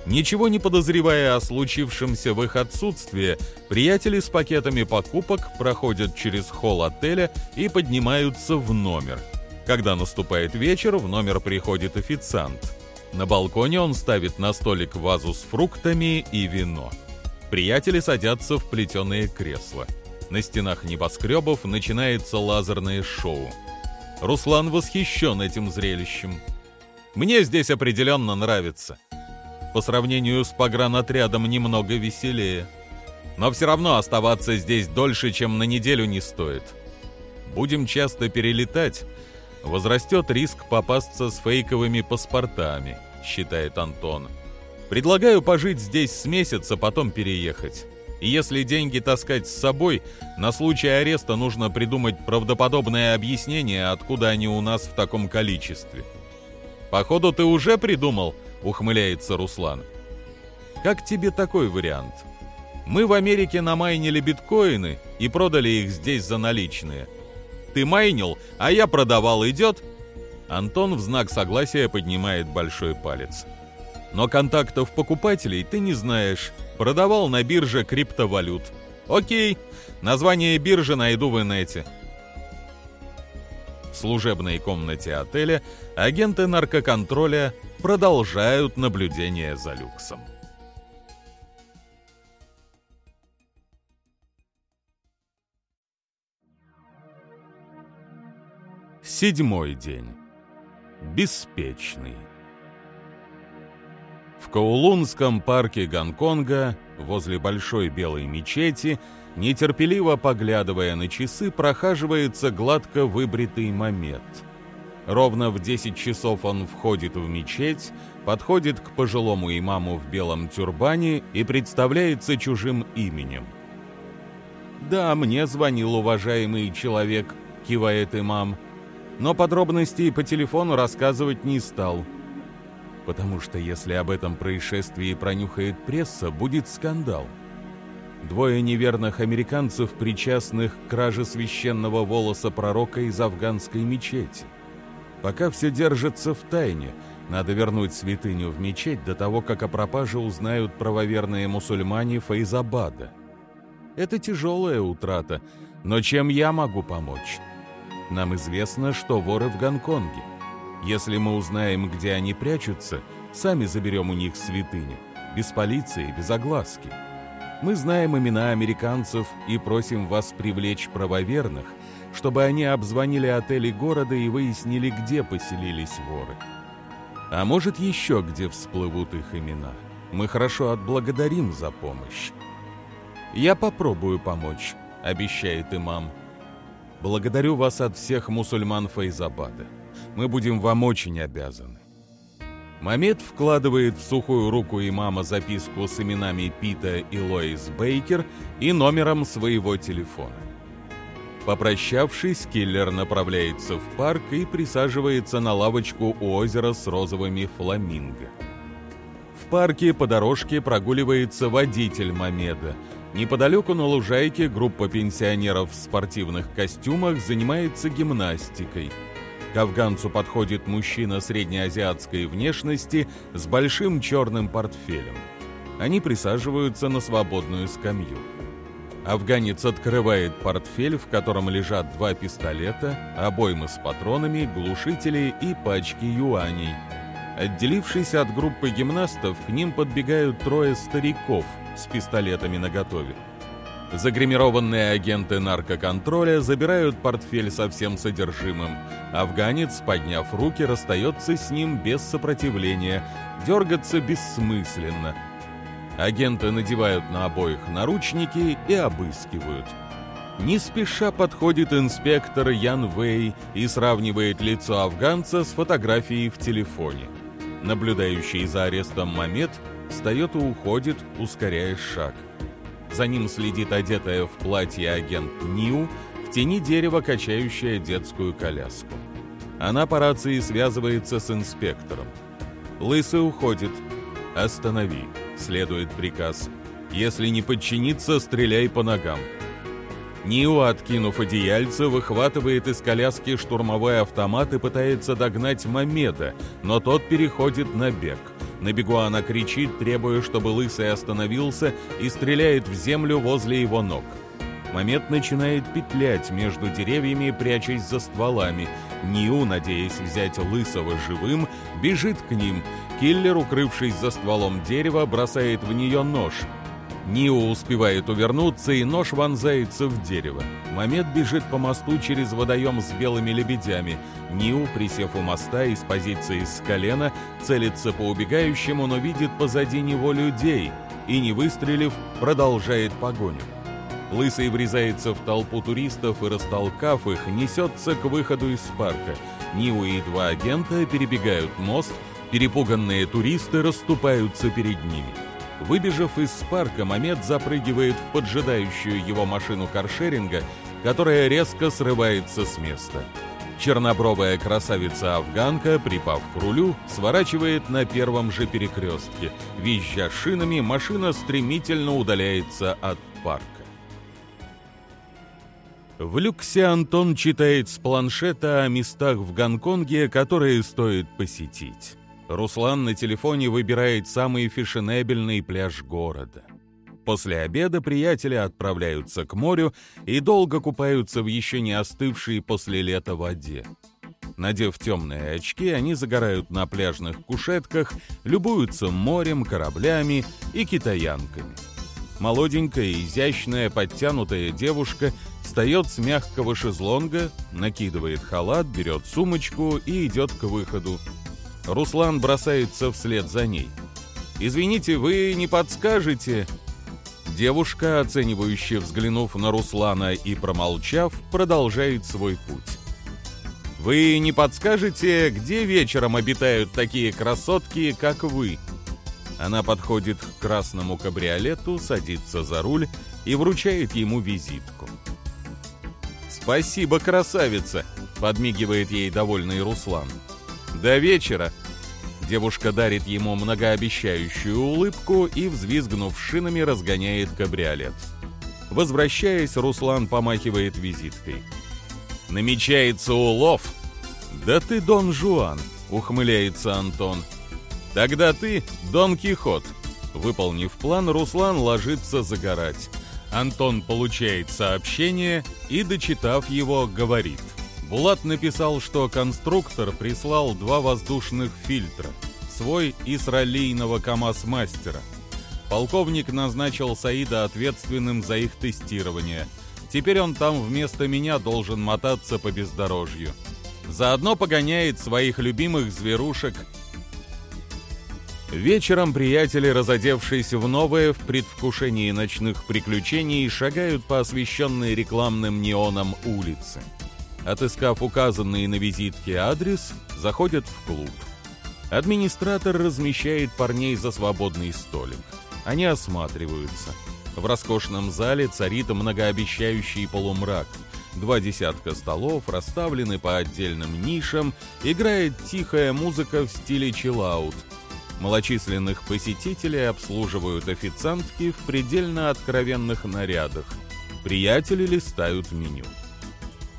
Ничего не подозревая о случившемся в их отсутствии, приятели с пакетами покупок проходят через холл отеля и поднимаются в номер – когда наступает вечер, в номер приходит официант. На балконе он ставит на столик вазу с фруктами и вино. Приятели садятся в плетеные кресла. На стенах небоскребов начинается лазерное шоу. Руслан восхищен этим зрелищем. Мне здесь определенно нравится. По сравнению с погранотрядом немного веселее. Но все равно оставаться здесь дольше, чем на неделю не стоит. Будем часто перелетать, возрастет риск попасться с фейковыми паспортами, считает Антон. Предлагаю пожить здесь с месяца, потом переехать. И если деньги таскать с собой, на случай ареста нужно придумать правдоподобное объяснение, откуда они у нас в таком количестве. «Походу, ты уже придумал?» — ухмыляется Руслан. «Как тебе такой вариант? Мы в Америке намайнили биткоины и продали их здесь за наличные. Ты майнил, а я продавал, идет?» Антон в знак согласия поднимает большой палец. «Но контактов покупателей ты не знаешь, Продавал на бирже криптовалют. Окей, название биржи найду в инете. В служебной комнате отеля агенты наркоконтроля продолжают наблюдение за люксом. Седьмой день. Беспечный. В Каулунском парке Гонконга, возле большой белой мечети, нетерпеливо поглядывая на часы, прохаживается гладко выбритый Мамед. Ровно в 10 часов он входит в мечеть, подходит к пожилому имаму в белом тюрбане и представляется чужим именем. «Да, мне звонил уважаемый человек», — кивает имам, но подробностей по телефону рассказывать не стал — потому что если об этом происшествии пронюхает пресса, будет скандал. Двое неверных американцев, причастных к краже священного волоса пророка из афганской мечети. Пока все держится в тайне, надо вернуть святыню в мечеть до того, как о пропаже узнают правоверные мусульмане Фейзабада. Это тяжелая утрата, но чем я могу помочь? Нам известно, что воры в Гонконге – если мы узнаем, где они прячутся, сами заберем у них святыню. Без полиции, без огласки. Мы знаем имена американцев и просим вас привлечь правоверных, чтобы они обзвонили отели города и выяснили, где поселились воры. А может, еще где всплывут их имена. Мы хорошо отблагодарим за помощь. «Я попробую помочь», — обещает имам. «Благодарю вас от всех мусульман Фейзабада мы будем вам очень обязаны. Мамед вкладывает в сухую руку имама записку с именами Пита и Лоис Бейкер и номером своего телефона. Попрощавшись, киллер направляется в парк и присаживается на лавочку у озера с розовыми фламинго. В парке по дорожке прогуливается водитель Мамеда. Неподалеку на лужайке группа пенсионеров в спортивных костюмах занимается гимнастикой – к афганцу подходит мужчина среднеазиатской внешности с большим черным портфелем. Они присаживаются на свободную скамью. Афганец открывает портфель, в котором лежат два пистолета, обоймы с патронами, глушители и пачки юаней. Отделившись от группы гимнастов, к ним подбегают трое стариков с пистолетами наготове. Загримированные агенты наркоконтроля забирают портфель со всем содержимым. Афганец, подняв руки, расстается с ним без сопротивления. Дергаться бессмысленно. Агенты надевают на обоих наручники и обыскивают. Не спеша подходит инспектор Ян Вэй и сравнивает лицо афганца с фотографией в телефоне. Наблюдающий за арестом Мамед встает и уходит, ускоряя шаг. За ним следит одетая в платье агент Нью, в тени дерева качающая детскую коляску. Она по рации связывается с инспектором. Лысый уходит. «Останови», — следует приказ. «Если не подчиниться, стреляй по ногам». Нио, откинув одеяльце, выхватывает из коляски штурмовой автомат и пытается догнать Мамеда, но тот переходит на бег — на бегу она кричит, требуя, чтобы Лысый остановился и стреляет в землю возле его ног. Момент начинает петлять между деревьями, прячась за стволами. Ниу, надеясь взять Лысого живым, бежит к ним. Киллер, укрывшись за стволом дерева, бросает в нее нож. Нио успевает увернуться, и нож вонзается в дерево. Момент бежит по мосту через водоем с белыми лебедями. Нио, присев у моста из позиции с колена, целится по убегающему, но видит позади него людей и, не выстрелив, продолжает погоню. Лысый врезается в толпу туристов и, растолкав их, несется к выходу из парка. Нио и два агента перебегают мост, перепуганные туристы расступаются перед ними. Выбежав из парка, Мамед запрыгивает в поджидающую его машину каршеринга, которая резко срывается с места. Чернобровая красавица-афганка, припав к рулю, сворачивает на первом же перекрестке. Визжа шинами, машина стремительно удаляется от парка. В люксе Антон читает с планшета о местах в Гонконге, которые стоит посетить. Руслан на телефоне выбирает самый фешенебельный пляж города. После обеда приятели отправляются к морю и долго купаются в еще не остывшей после лета воде. Надев темные очки, они загорают на пляжных кушетках, любуются морем, кораблями и китаянками. Молоденькая, изящная, подтянутая девушка встает с мягкого шезлонга, накидывает халат, берет сумочку и идет к выходу. Руслан бросается вслед за ней. «Извините, вы не подскажете?» Девушка, оценивающе взглянув на Руслана и промолчав, продолжает свой путь. «Вы не подскажете, где вечером обитают такие красотки, как вы?» Она подходит к красному кабриолету, садится за руль и вручает ему визитку. «Спасибо, красавица!» — подмигивает ей довольный Руслан. «До вечера!» Девушка дарит ему многообещающую улыбку и, взвизгнув шинами, разгоняет кабриолет. Возвращаясь, Руслан помахивает визиткой. «Намечается улов!» «Да ты Дон Жуан!» — ухмыляется Антон. «Тогда ты Дон Кихот!» Выполнив план, Руслан ложится загорать. Антон получает сообщение и, дочитав его, говорит — Булат написал, что конструктор прислал два воздушных фильтра, свой и с раллийного КАМАЗ-мастера. Полковник назначил Саида ответственным за их тестирование. Теперь он там вместо меня должен мотаться по бездорожью. Заодно погоняет своих любимых зверушек. Вечером приятели, разодевшись в новое в предвкушении ночных приключений, шагают по освещенной рекламным неоном улице. Отыскав указанный на визитке адрес, заходят в клуб. Администратор размещает парней за свободный столик. Они осматриваются. В роскошном зале царит многообещающий полумрак. Два десятка столов расставлены по отдельным нишам, играет тихая музыка в стиле чиллаут. Малочисленных посетителей обслуживают официантки в предельно откровенных нарядах. Приятели листают меню.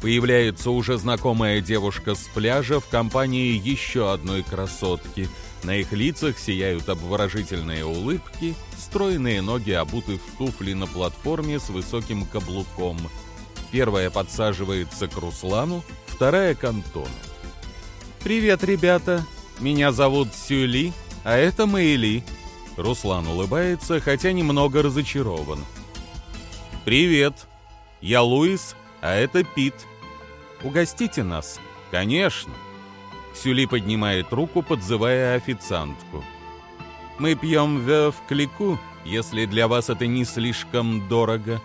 Появляется уже знакомая девушка с пляжа в компании еще одной красотки. На их лицах сияют обворожительные улыбки, стройные ноги обуты в туфли на платформе с высоким каблуком. Первая подсаживается к Руслану, вторая к Антону. «Привет, ребята! Меня зовут Сюли, а это Мэйли». Руслан улыбается, хотя немного разочарован. «Привет! Я Луис, а это Пит. Угостите нас?» «Конечно!» Сюли поднимает руку, подзывая официантку. «Мы пьем в клику, если для вас это не слишком дорого».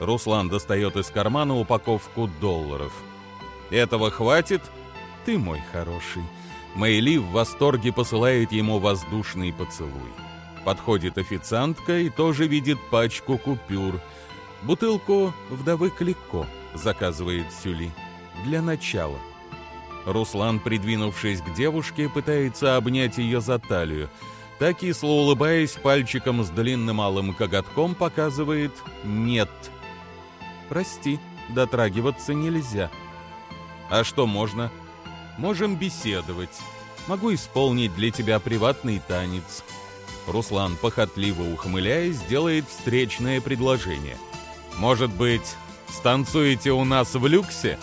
Руслан достает из кармана упаковку долларов. «Этого хватит?» «Ты мой хороший». Мэйли в восторге посылает ему воздушный поцелуй. Подходит официантка и тоже видит пачку купюр. Бутылку вдовы Клико заказывает Сюли. Для начала. Руслан, придвинувшись к девушке, пытается обнять ее за талию. Так, кисло улыбаясь, пальчиком с длинным алым коготком показывает «нет». «Прости, дотрагиваться нельзя». «А что можно?» «Можем беседовать. Могу исполнить для тебя приватный танец». Руслан, похотливо ухмыляясь, делает встречное предложение – Может быть, станцуете у нас в люксе?»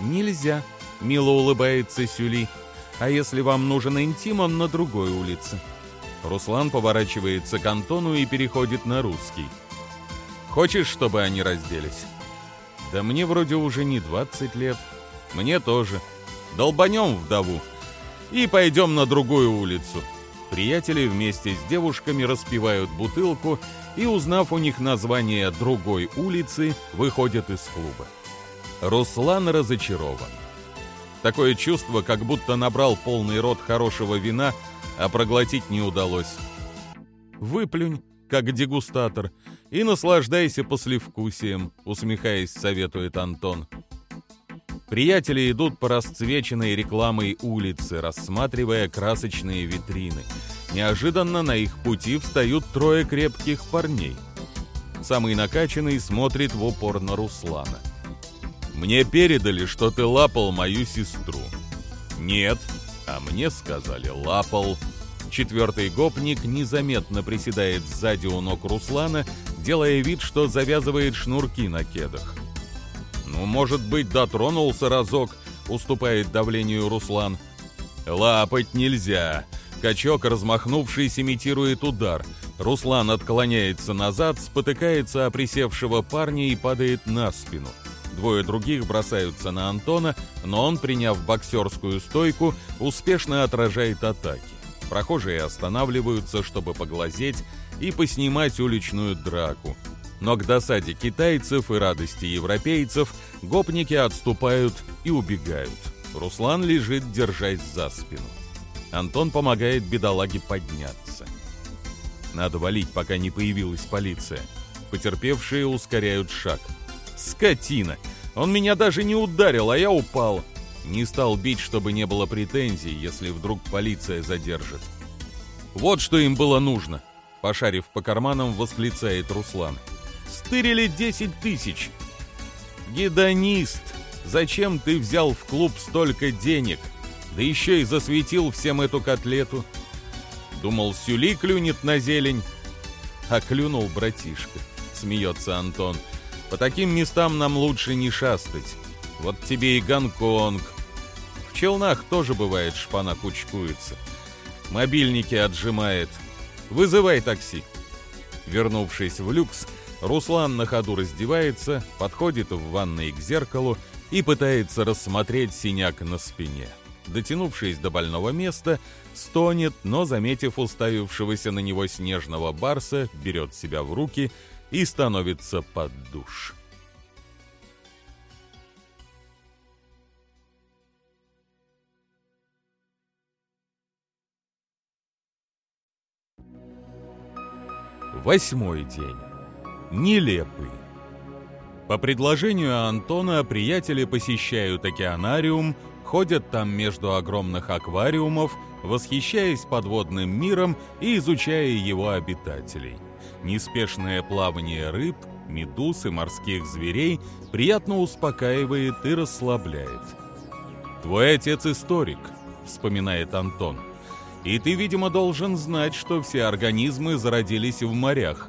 «Нельзя», — мило улыбается Сюли. «А если вам нужен интим, он на другой улице». Руслан поворачивается к Антону и переходит на русский. «Хочешь, чтобы они разделись?» «Да мне вроде уже не 20 лет. Мне тоже. Долбанем вдову и пойдем на другую улицу». Приятели вместе с девушками распивают бутылку и, узнав у них название другой улицы, выходят из клуба. Руслан разочарован. Такое чувство, как будто набрал полный рот хорошего вина, а проглотить не удалось. «Выплюнь, как дегустатор, и наслаждайся послевкусием», усмехаясь, советует Антон. Приятели идут по расцвеченной рекламой улице, рассматривая красочные витрины. Неожиданно на их пути встают трое крепких парней. Самый накачанный смотрит в упор на Руслана. «Мне передали, что ты лапал мою сестру». «Нет», а мне сказали «лапал». Четвертый гопник незаметно приседает сзади у ног Руслана, делая вид, что завязывает шнурки на кедах. «Ну, может быть, дотронулся разок», — уступает давлению Руслан. «Лапать нельзя». Качок, размахнувшись, имитирует удар. Руслан отклоняется назад, спотыкается о присевшего парня и падает на спину. Двое других бросаются на Антона, но он, приняв боксерскую стойку, успешно отражает атаки. Прохожие останавливаются, чтобы поглазеть и поснимать уличную драку. Но к досаде китайцев и радости европейцев гопники отступают и убегают. Руслан лежит, держась за спину. Антон помогает бедолаге подняться. Надо валить, пока не появилась полиция. Потерпевшие ускоряют шаг. Скотина! Он меня даже не ударил, а я упал. Не стал бить, чтобы не было претензий, если вдруг полиция задержит. Вот что им было нужно. Пошарив по карманам, восклицает Руслан. Стырили 10 тысяч. Гедонист! Зачем ты взял в клуб столько денег? Да еще и засветил всем эту котлету. Думал, сюли клюнет на зелень. А клюнул братишка, смеется Антон. По таким местам нам лучше не шастать. Вот тебе и Гонконг. В челнах тоже бывает шпана кучкуется. Мобильники отжимает. Вызывай такси. Вернувшись в люкс, Руслан на ходу раздевается, подходит в ванной к зеркалу и пытается рассмотреть синяк на спине. Дотянувшись до больного места, стонет, но, заметив уставившегося на него снежного барса, берет себя в руки и становится под душ. Восьмой день. Нелепый. По предложению Антона приятели посещают океанариум, ходят там между огромных аквариумов, восхищаясь подводным миром и изучая его обитателей. Неспешное плавание рыб, медуз и морских зверей приятно успокаивает и расслабляет. «Твой отец историк», — вспоминает Антон. «И ты, видимо, должен знать, что все организмы зародились в морях».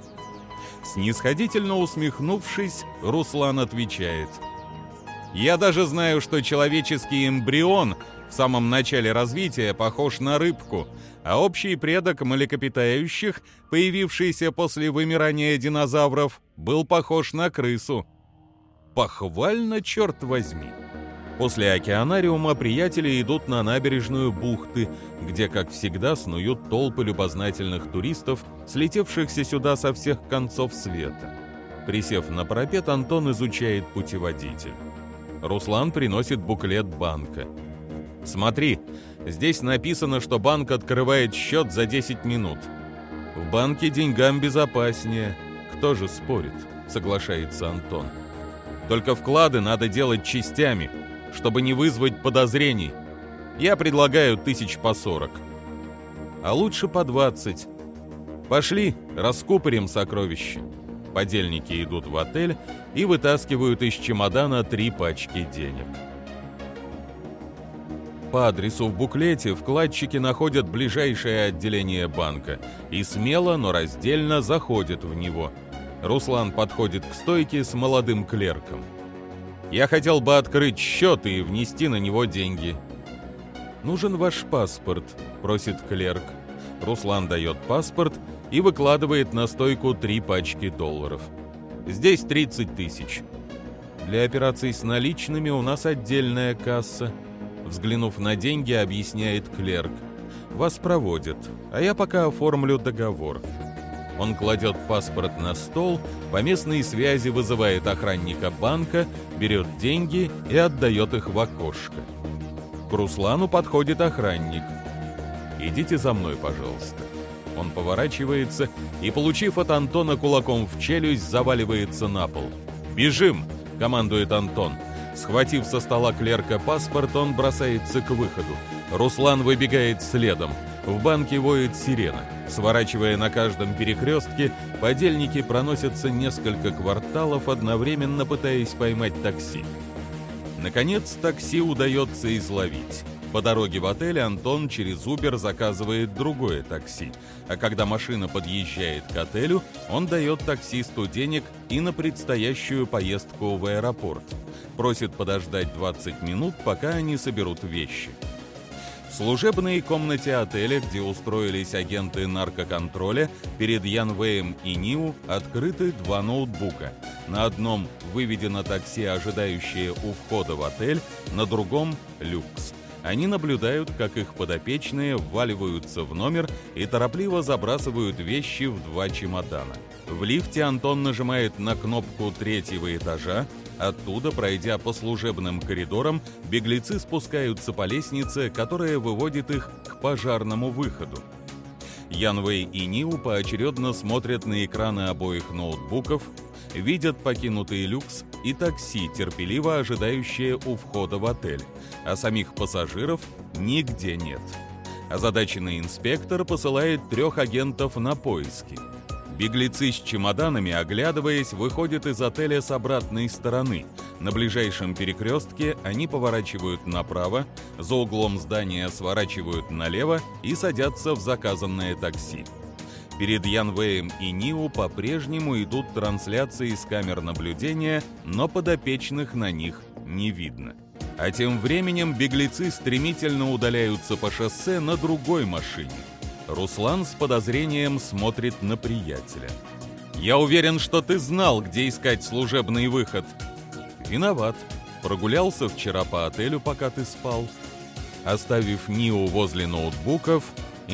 Снисходительно усмехнувшись, Руслан отвечает. «Я даже знаю, что человеческий эмбрион в самом начале развития похож на рыбку, а общий предок млекопитающих, появившийся после вымирания динозавров, был похож на крысу. Похвально, черт возьми! После океанариума приятели идут на набережную бухты, где, как всегда, снуют толпы любознательных туристов, слетевшихся сюда со всех концов света. Присев на парапет, Антон изучает путеводитель. Руслан приносит буклет банка. «Смотри, здесь написано, что банк открывает счет за 10 минут. В банке деньгам безопаснее. Кто же спорит?» — соглашается Антон. «Только вклады надо делать частями, чтобы не вызвать подозрений. Я предлагаю тысяч по 40. А лучше по 20. Пошли, раскупорим сокровища». Подельники идут в отель и вытаскивают из чемодана три пачки денег. По адресу в буклете вкладчики находят ближайшее отделение банка и смело, но раздельно заходят в него. Руслан подходит к стойке с молодым клерком. «Я хотел бы открыть счет и внести на него деньги». «Нужен ваш паспорт», — просит клерк. Руслан дает паспорт и выкладывает на стойку три пачки долларов. «Здесь 30 тысяч». «Для операций с наличными у нас отдельная касса», — взглянув на деньги, объясняет клерк. «Вас проводят, а я пока оформлю договор». Он кладет паспорт на стол, по местной связи вызывает охранника банка, берет деньги и отдает их в окошко. К Руслану подходит охранник. «Идите за мной, пожалуйста». Он поворачивается и, получив от Антона кулаком в челюсть, заваливается на пол. «Бежим!» — командует Антон. Схватив со стола клерка паспорт, он бросается к выходу. Руслан выбегает следом. В банке воет сирена. Сворачивая на каждом перекрестке, подельники проносятся несколько кварталов, одновременно пытаясь поймать такси. Наконец, такси удается изловить. По дороге в отель Антон через Uber заказывает другое такси, а когда машина подъезжает к отелю, он дает таксисту денег и на предстоящую поездку в аэропорт. Просит подождать 20 минут, пока они соберут вещи. В служебной комнате отеля, где устроились агенты наркоконтроля, перед Янвеем и Ниу открыты два ноутбука. На одном выведено такси, ожидающее у входа в отель, на другом — люкс. Они наблюдают, как их подопечные вваливаются в номер и торопливо забрасывают вещи в два чемодана. В лифте Антон нажимает на кнопку третьего этажа, Оттуда, пройдя по служебным коридорам, беглецы спускаются по лестнице, которая выводит их к пожарному выходу. Янвей и Ниу поочередно смотрят на экраны обоих ноутбуков, видят покинутый люкс и такси, терпеливо ожидающее у входа в отель, а самих пассажиров нигде нет. Озадаченный инспектор посылает трех агентов на поиски – Беглецы с чемоданами, оглядываясь, выходят из отеля с обратной стороны. На ближайшем перекрестке они поворачивают направо, за углом здания сворачивают налево и садятся в заказанное такси. Перед Янвеем и Ниу по-прежнему идут трансляции с камер наблюдения, но подопечных на них не видно. А тем временем беглецы стремительно удаляются по шоссе на другой машине – Руслан с подозрением смотрит на приятеля. «Я уверен, что ты знал, где искать служебный выход». «Виноват. Прогулялся вчера по отелю, пока ты спал». Оставив Нио возле ноутбуков,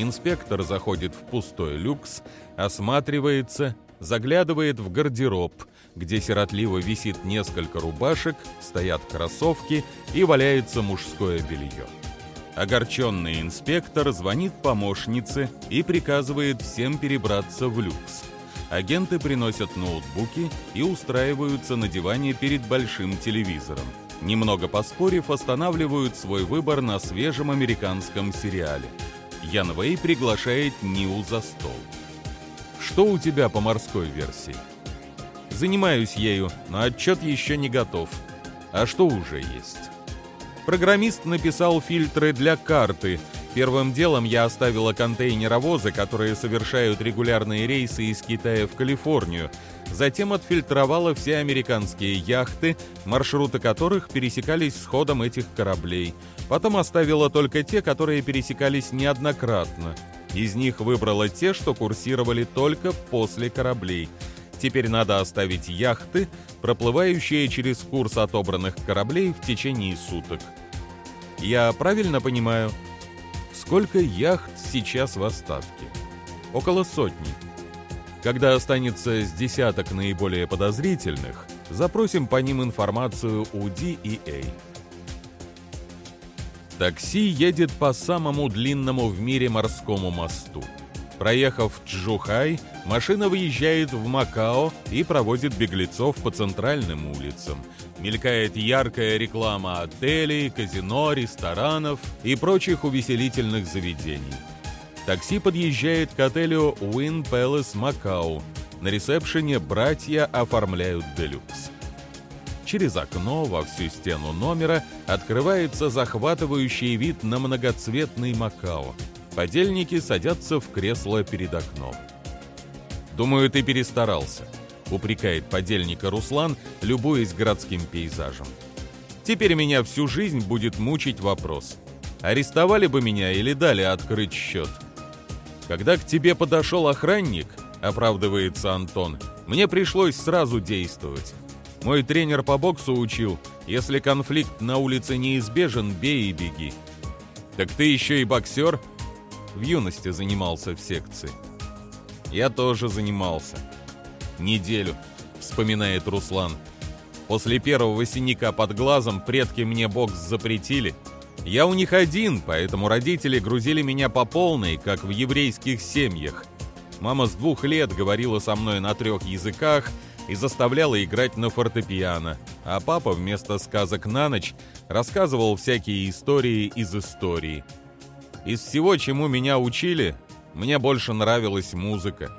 инспектор заходит в пустой люкс, осматривается, заглядывает в гардероб, где сиротливо висит несколько рубашек, стоят кроссовки и валяется мужское белье. Огорченный инспектор звонит помощнице и приказывает всем перебраться в люкс. Агенты приносят ноутбуки и устраиваются на диване перед большим телевизором. Немного поспорив, останавливают свой выбор на свежем американском сериале. Ян Вэй приглашает Нил за стол. «Что у тебя по морской версии?» «Занимаюсь ею, но отчет еще не готов. А что уже есть?» Программист написал фильтры для карты. Первым делом я оставила контейнеровозы, которые совершают регулярные рейсы из Китая в Калифорнию. Затем отфильтровала все американские яхты, маршруты которых пересекались с ходом этих кораблей. Потом оставила только те, которые пересекались неоднократно. Из них выбрала те, что курсировали только после кораблей. Теперь надо оставить яхты, проплывающие через курс отобранных кораблей в течение суток. Я правильно понимаю? Сколько яхт сейчас в остатке? Около сотни. Когда останется с десяток наиболее подозрительных, запросим по ним информацию у DEA. Такси едет по самому длинному в мире морскому мосту. Проехав Чжухай, машина выезжает в Макао и проводит беглецов по центральным улицам. Мелькает яркая реклама отелей, казино, ресторанов и прочих увеселительных заведений. Такси подъезжает к отелю Win Palace Макао. На ресепшене братья оформляют делюкс. Через окно во всю стену номера открывается захватывающий вид на многоцветный Макао – Подельники садятся в кресло перед окном. «Думаю, ты перестарался. — упрекает подельника Руслан, любуясь городским пейзажем. «Теперь меня всю жизнь будет мучить вопрос. Арестовали бы меня или дали открыть счет?» «Когда к тебе подошел охранник», — оправдывается Антон, — «мне пришлось сразу действовать. Мой тренер по боксу учил, если конфликт на улице неизбежен, бей и беги». «Так ты еще и боксер?» В юности занимался в секции. «Я тоже занимался», неделю», — вспоминает Руслан. «После первого синяка под глазом предки мне бокс запретили. Я у них один, поэтому родители грузили меня по полной, как в еврейских семьях. Мама с двух лет говорила со мной на трех языках и заставляла играть на фортепиано, а папа вместо сказок на ночь рассказывал всякие истории из истории. Из всего, чему меня учили, мне больше нравилась музыка.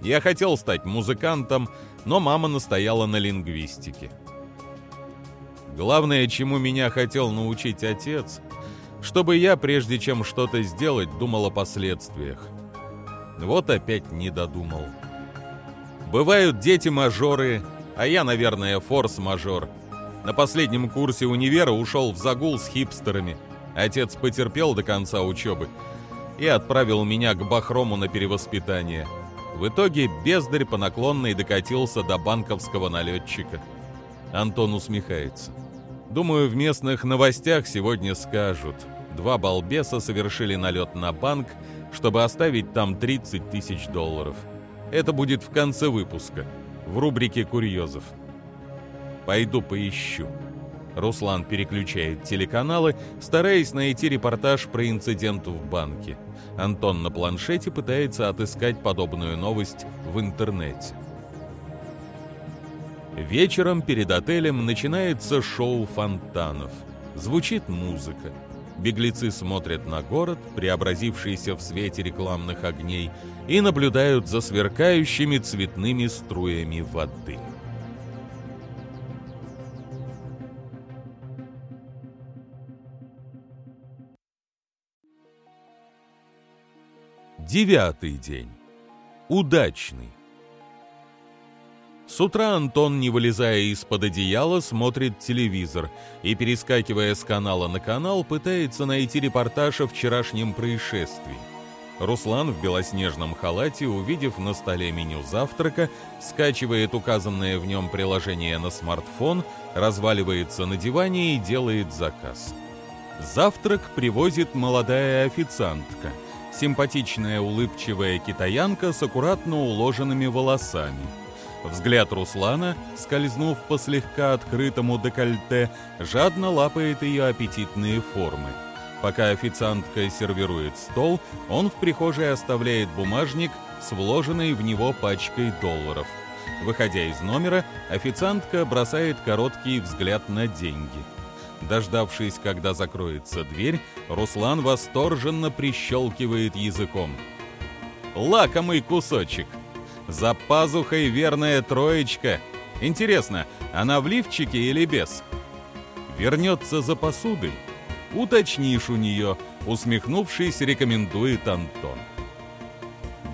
Я хотел стать музыкантом, но мама настояла на лингвистике. Главное, чему меня хотел научить отец, чтобы я, прежде чем что-то сделать, думал о последствиях. Вот опять не додумал. Бывают дети-мажоры, а я, наверное, форс-мажор. На последнем курсе универа ушел в загул с хипстерами. Отец потерпел до конца учебы и отправил меня к Бахрому на перевоспитание – в итоге бездарь по наклонной докатился до банковского налетчика. Антон усмехается. Думаю, в местных новостях сегодня скажут. Два балбеса совершили налет на банк, чтобы оставить там 30 тысяч долларов. Это будет в конце выпуска, в рубрике «Курьезов». Пойду поищу. Руслан переключает телеканалы, стараясь найти репортаж про инцидент в банке. Антон на планшете пытается отыскать подобную новость в интернете. Вечером перед отелем начинается шоу фонтанов. Звучит музыка. Беглецы смотрят на город, преобразившийся в свете рекламных огней, и наблюдают за сверкающими цветными струями воды. Девятый день. Удачный. С утра Антон, не вылезая из-под одеяла, смотрит телевизор и, перескакивая с канала на канал, пытается найти репортаж о вчерашнем происшествии. Руслан в белоснежном халате, увидев на столе меню завтрака, скачивает указанное в нем приложение на смартфон, разваливается на диване и делает заказ. Завтрак привозит молодая официантка – симпатичная улыбчивая китаянка с аккуратно уложенными волосами. Взгляд Руслана, скользнув по слегка открытому декольте, жадно лапает ее аппетитные формы. Пока официантка сервирует стол, он в прихожей оставляет бумажник с вложенной в него пачкой долларов. Выходя из номера, официантка бросает короткий взгляд на деньги – Дождавшись, когда закроется дверь, Руслан восторженно прищелкивает языком. «Лакомый кусочек! За пазухой верная троечка! Интересно, она в лифчике или без?» «Вернется за посудой?» «Уточнишь у нее», — усмехнувшись, рекомендует Антон.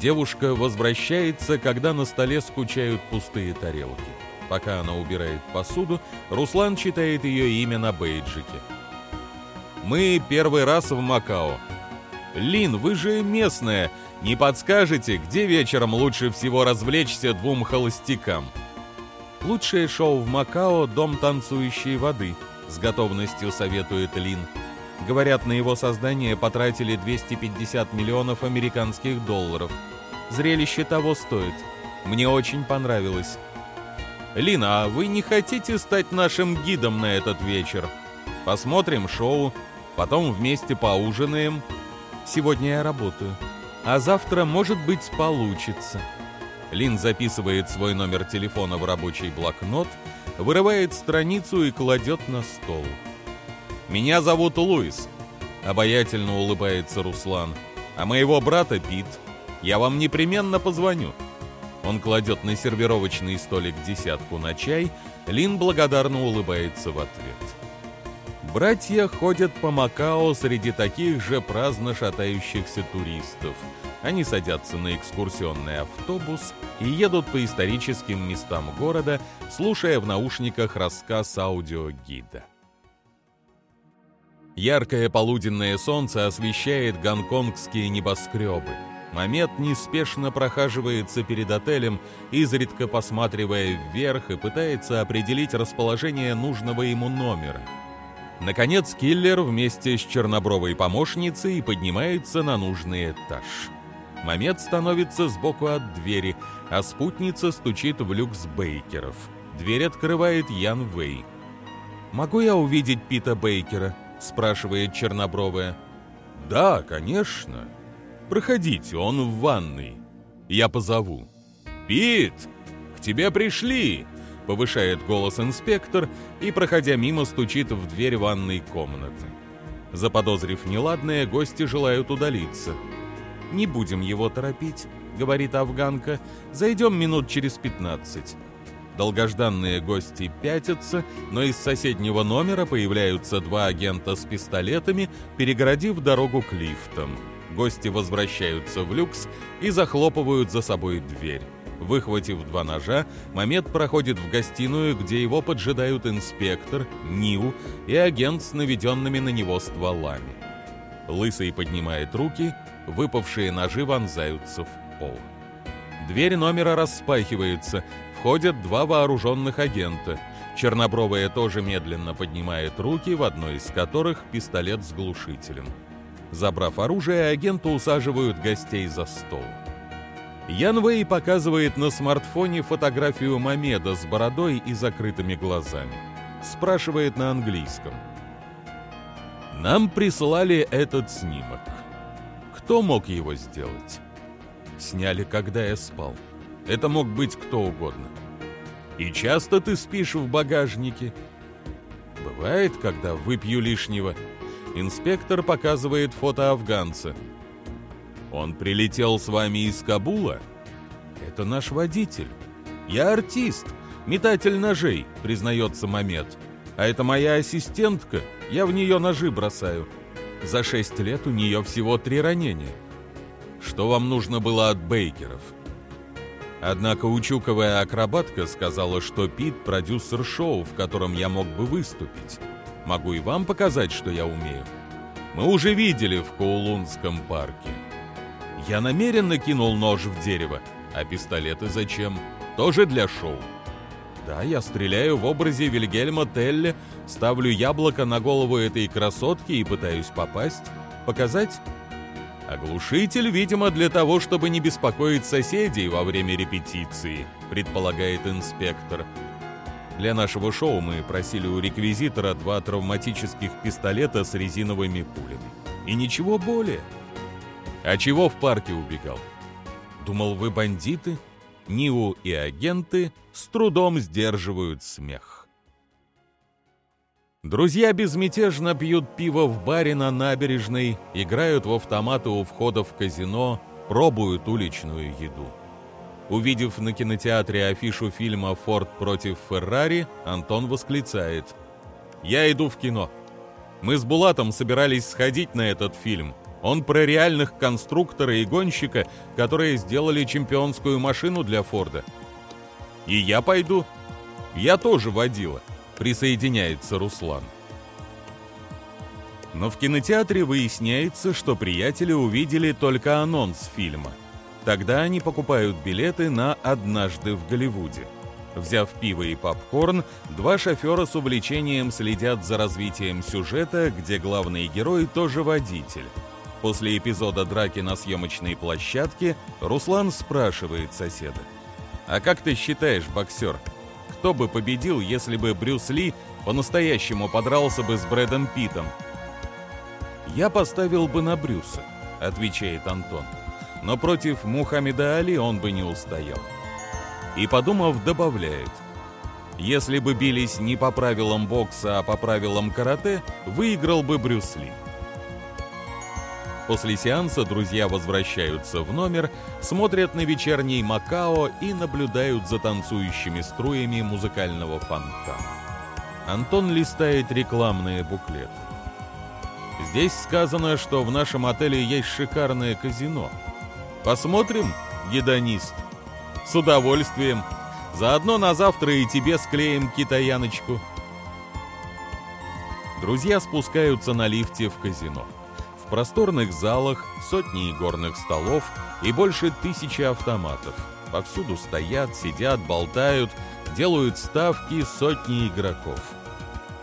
Девушка возвращается, когда на столе скучают пустые тарелки. Пока она убирает посуду, Руслан читает ее имя на бейджике. «Мы первый раз в Макао. Лин, вы же местная. Не подскажете, где вечером лучше всего развлечься двум холостякам?» «Лучшее шоу в Макао — «Дом танцующей воды», — с готовностью советует Лин. Говорят, на его создание потратили 250 миллионов американских долларов. Зрелище того стоит. Мне очень понравилось. «Лина, а вы не хотите стать нашим гидом на этот вечер? Посмотрим шоу, потом вместе поужинаем. Сегодня я работаю, а завтра, может быть, получится». Лин записывает свой номер телефона в рабочий блокнот, вырывает страницу и кладет на стол. «Меня зовут Луис», — обаятельно улыбается Руслан, «а моего брата Пит. Я вам непременно позвоню». Он кладет на сервировочный столик десятку на чай, Лин благодарно улыбается в ответ. Братья ходят по Макао среди таких же праздно шатающихся туристов. Они садятся на экскурсионный автобус и едут по историческим местам города, слушая в наушниках рассказ аудиогида. Яркое полуденное солнце освещает гонконгские небоскребы. Мамед неспешно прохаживается перед отелем, изредка посматривая вверх и пытается определить расположение нужного ему номера. Наконец, киллер вместе с чернобровой помощницей поднимается на нужный этаж. Мамед становится сбоку от двери, а спутница стучит в люкс Бейкеров. Дверь открывает Ян Вэй. «Могу я увидеть Пита Бейкера?» — спрашивает чернобровая. «Да, конечно. Проходите, он в ванной. Я позову». «Пит, к тебе пришли!» повышает голос инспектор и, проходя мимо, стучит в дверь ванной комнаты. Заподозрив неладное, гости желают удалиться. «Не будем его торопить», — говорит афганка, — «зайдем минут через пятнадцать». Долгожданные гости пятятся, но из соседнего номера появляются два агента с пистолетами, перегородив дорогу к лифтам. Гости возвращаются в люкс и захлопывают за собой дверь. Выхватив два ножа, Мамед проходит в гостиную, где его поджидают инспектор, Ниу и агент с наведенными на него стволами. Лысый поднимает руки, выпавшие ножи вонзаются в пол. Дверь номера распахивается, входят два вооруженных агента. Чернобровая тоже медленно поднимает руки, в одной из которых пистолет с глушителем. Забрав оружие, агенты усаживают гостей за стол. Ян Вэй показывает на смартфоне фотографию Мамеда с бородой и закрытыми глазами. Спрашивает на английском. Нам прислали этот снимок. Кто мог его сделать? Сняли, когда я спал. Это мог быть кто угодно. И часто ты спишь в багажнике? Бывает, когда выпью лишнего. Инспектор показывает фото афганца. Он прилетел с вами из Кабула? Это наш водитель. Я артист, метатель ножей, признается Мамед. А это моя ассистентка, я в нее ножи бросаю. За шесть лет у нее всего три ранения. Что вам нужно было от Бейкеров? Однако учуковая акробатка сказала, что Пит – продюсер шоу, в котором я мог бы выступить. Могу и вам показать, что я умею. Мы уже видели в Коулунском парке. Я намеренно кинул нож в дерево. А пистолеты зачем? Тоже для шоу. Да, я стреляю в образе Вильгельма Телли, ставлю яблоко на голову этой красотки и пытаюсь попасть. Показать? Оглушитель, видимо, для того, чтобы не беспокоить соседей во время репетиции, предполагает инспектор. Для нашего шоу мы просили у реквизитора два травматических пистолета с резиновыми пулями. И ничего более. А чего в парке убегал? Думал, вы бандиты? Ниу и агенты с трудом сдерживают смех. Друзья безмятежно пьют пиво в баре на набережной, играют в автоматы у входа в казино, пробуют уличную еду. Увидев на кинотеатре афишу фильма «Форд против Феррари», Антон восклицает «Я иду в кино». Мы с Булатом собирались сходить на этот фильм – он про реальных конструктора и гонщика, которые сделали чемпионскую машину для Форда. И я пойду. Я тоже водила. Присоединяется Руслан. Но в кинотеатре выясняется, что приятели увидели только анонс фильма. Тогда они покупают билеты на «Однажды в Голливуде». Взяв пиво и попкорн, два шофера с увлечением следят за развитием сюжета, где главный герой тоже водитель. После эпизода драки на съемочной площадке Руслан спрашивает соседа. «А как ты считаешь, боксер, кто бы победил, если бы Брюс Ли по-настоящему подрался бы с Брэдом Питом?» «Я поставил бы на Брюса», — отвечает Антон. «Но против Мухаммеда Али он бы не устоял». И, подумав, добавляет. «Если бы бились не по правилам бокса, а по правилам карате, выиграл бы Брюс Ли». После сеанса друзья возвращаются в номер, смотрят на вечерний Макао и наблюдают за танцующими струями музыкального фонтана. Антон листает рекламные буклеты. Здесь сказано, что в нашем отеле есть шикарное казино. Посмотрим, гедонист? С удовольствием. Заодно на завтра и тебе склеим китаяночку. Друзья спускаются на лифте в казино. В просторных залах сотни игорных столов и больше тысячи автоматов. Повсюду стоят, сидят, болтают, делают ставки сотни игроков.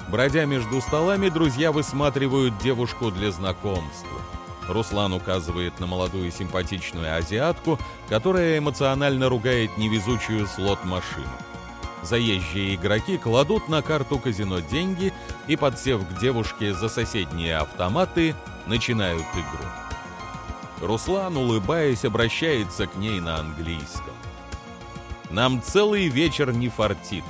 Бродя между столами, друзья высматривают девушку для знакомства. Руслан указывает на молодую симпатичную азиатку, которая эмоционально ругает невезучую слот-машину. Заезжие игроки кладут на карту казино деньги и, подсев к девушке за соседние автоматы, начинают игру. Руслан, улыбаясь, обращается к ней на английском. «Нам целый вечер не фартит.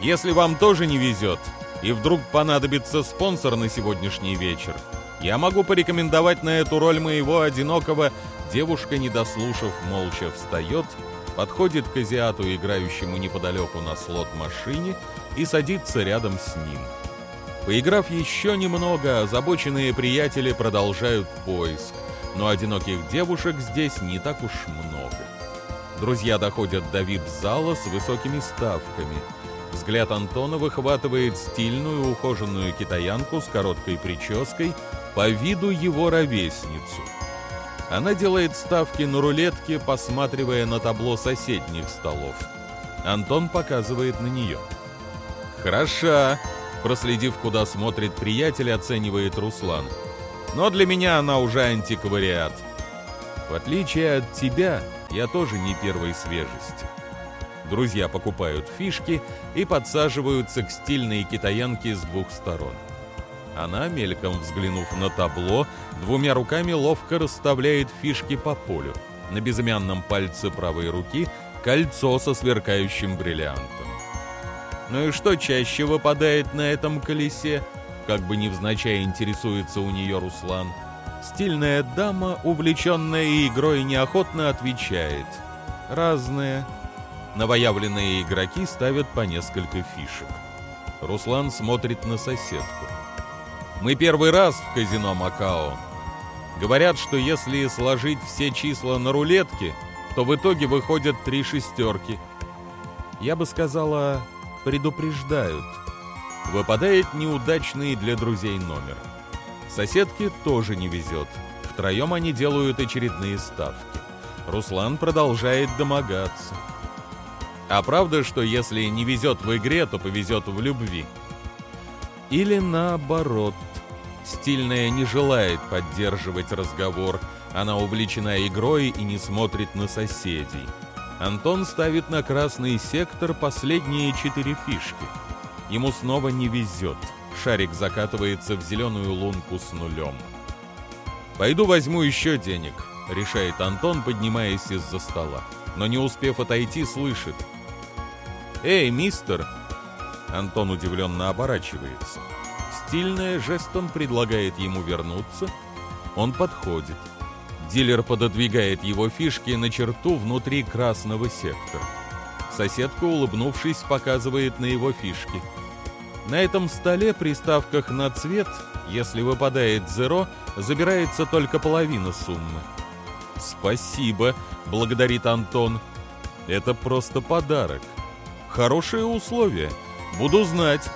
Если вам тоже не везет, и вдруг понадобится спонсор на сегодняшний вечер, я могу порекомендовать на эту роль моего одинокого. Девушка, не дослушав, молча встает, подходит к азиату, играющему неподалеку на слот-машине, и садится рядом с ним. Поиграв еще немного, озабоченные приятели продолжают поиск, но одиноких девушек здесь не так уж много. Друзья доходят до вип-зала с высокими ставками – Взгляд Антона выхватывает стильную ухоженную китаянку с короткой прической, по виду его ровесницу. Она делает ставки на рулетке, посматривая на табло соседних столов. Антон показывает на нее. «Хороша!» Проследив, куда смотрит приятель, оценивает Руслан. «Но для меня она уже антиквариат. В отличие от тебя, я тоже не первой свежести. Друзья покупают фишки и подсаживаются к стильной китаянке с двух сторон. Она, мельком взглянув на табло, двумя руками ловко расставляет фишки по полю. На безымянном пальце правой руки кольцо со сверкающим бриллиантом. Ну и что чаще выпадает на этом колесе? Как бы невзначай интересуется у нее Руслан. Стильная дама, увлеченная игрой, неохотно отвечает. Разные. Новоявленные игроки ставят по несколько фишек. Руслан смотрит на соседку. «Мы первый раз в казино Макао. Говорят, что если сложить все числа на рулетке, то в итоге выходят три шестерки. Я бы сказала, предупреждают. Выпадает неудачный для друзей номер. Соседке тоже не везет. Втроем они делают очередные ставки. Руслан продолжает домогаться. А правда, что если не везет в игре, то повезет в любви? Или наоборот. Стильная не желает поддерживать разговор. Она увлечена игрой и не смотрит на соседей. Антон ставит на красный сектор последние четыре фишки. Ему снова не везет. Шарик закатывается в зеленую лунку с нулем. «Пойду возьму еще денег», — решает Антон, поднимаясь из-за стола. Но не успев отойти, слышит — «Эй, мистер!» Антон удивленно оборачивается. Стильная жестом предлагает ему вернуться. Он подходит. Дилер пододвигает его фишки на черту внутри красного сектора. Соседка, улыбнувшись, показывает на его фишки. На этом столе при ставках на цвет, если выпадает зеро, забирается только половина суммы. «Спасибо», — благодарит Антон. «Это просто подарок». Хорошие условия. Буду знать.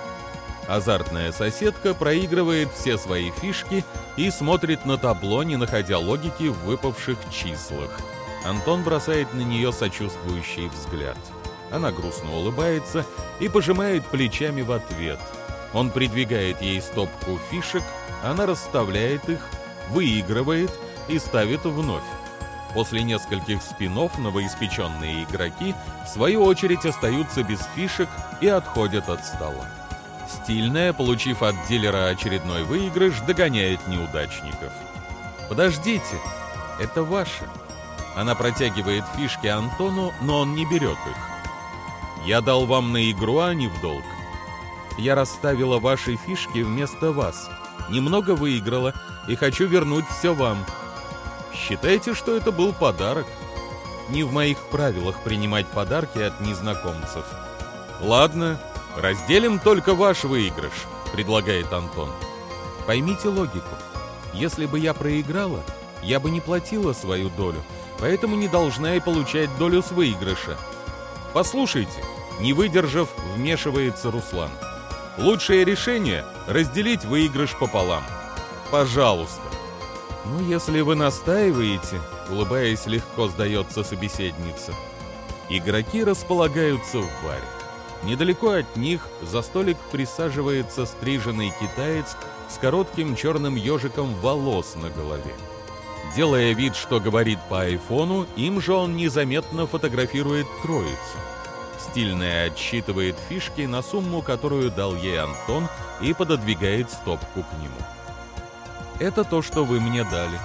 Азартная соседка проигрывает все свои фишки и смотрит на табло, не находя логики в выпавших числах. Антон бросает на нее сочувствующий взгляд. Она грустно улыбается и пожимает плечами в ответ. Он придвигает ей стопку фишек, она расставляет их, выигрывает и ставит вновь. После нескольких спинов новоиспеченные игроки в свою очередь остаются без фишек и отходят от стола. Стильная, получив от дилера очередной выигрыш, догоняет неудачников. «Подождите, это ваше». Она протягивает фишки Антону, но он не берет их. «Я дал вам на игру, а не в долг. Я расставила ваши фишки вместо вас. Немного выиграла и хочу вернуть все вам». Считайте, что это был подарок. Не в моих правилах принимать подарки от незнакомцев. Ладно, «Разделим только ваш выигрыш», — предлагает Антон. Поймите логику. Если бы я проиграла, я бы не платила свою долю, поэтому не должна и получать долю с выигрыша. Послушайте, не выдержав, вмешивается Руслан. Лучшее решение — разделить выигрыш пополам. Пожалуйста. Ну, если вы настаиваете, улыбаясь, легко сдается собеседница. Игроки располагаются в баре. Недалеко от них за столик присаживается стриженный китаец с коротким черным ежиком волос на голове. Делая вид, что говорит по айфону, им же он незаметно фотографирует троицу. Стильная отсчитывает фишки на сумму, которую дал ей Антон, и пододвигает стопку к нему. Это то, что вы мне дали.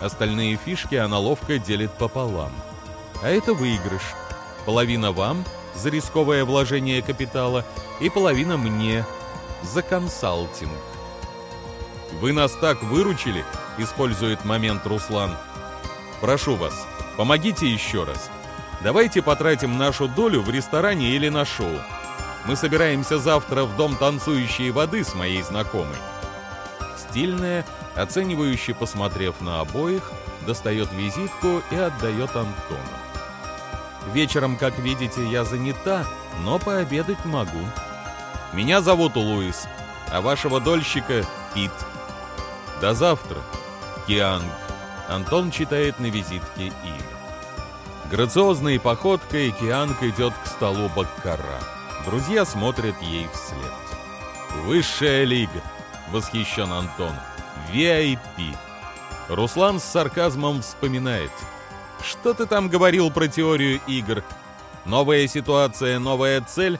Остальные фишки она ловко делит пополам. А это выигрыш. Половина вам за рисковое вложение капитала и половина мне за консалтинг. «Вы нас так выручили!» — использует момент Руслан. «Прошу вас, помогите еще раз. Давайте потратим нашу долю в ресторане или на шоу. Мы собираемся завтра в дом танцующей воды с моей знакомой». Стильная оценивающе посмотрев на обоих, достает визитку и отдает Антону. «Вечером, как видите, я занята, но пообедать могу. Меня зовут Луис, а вашего дольщика — Пит. До завтра, Кианг». Антон читает на визитке имя. Грациозной походкой Кианг идет к столу Баккара. Друзья смотрят ей вслед. «Высшая лига!» — восхищен Антон. VIP. Руслан с сарказмом вспоминает. Что ты там говорил про теорию игр? Новая ситуация, новая цель?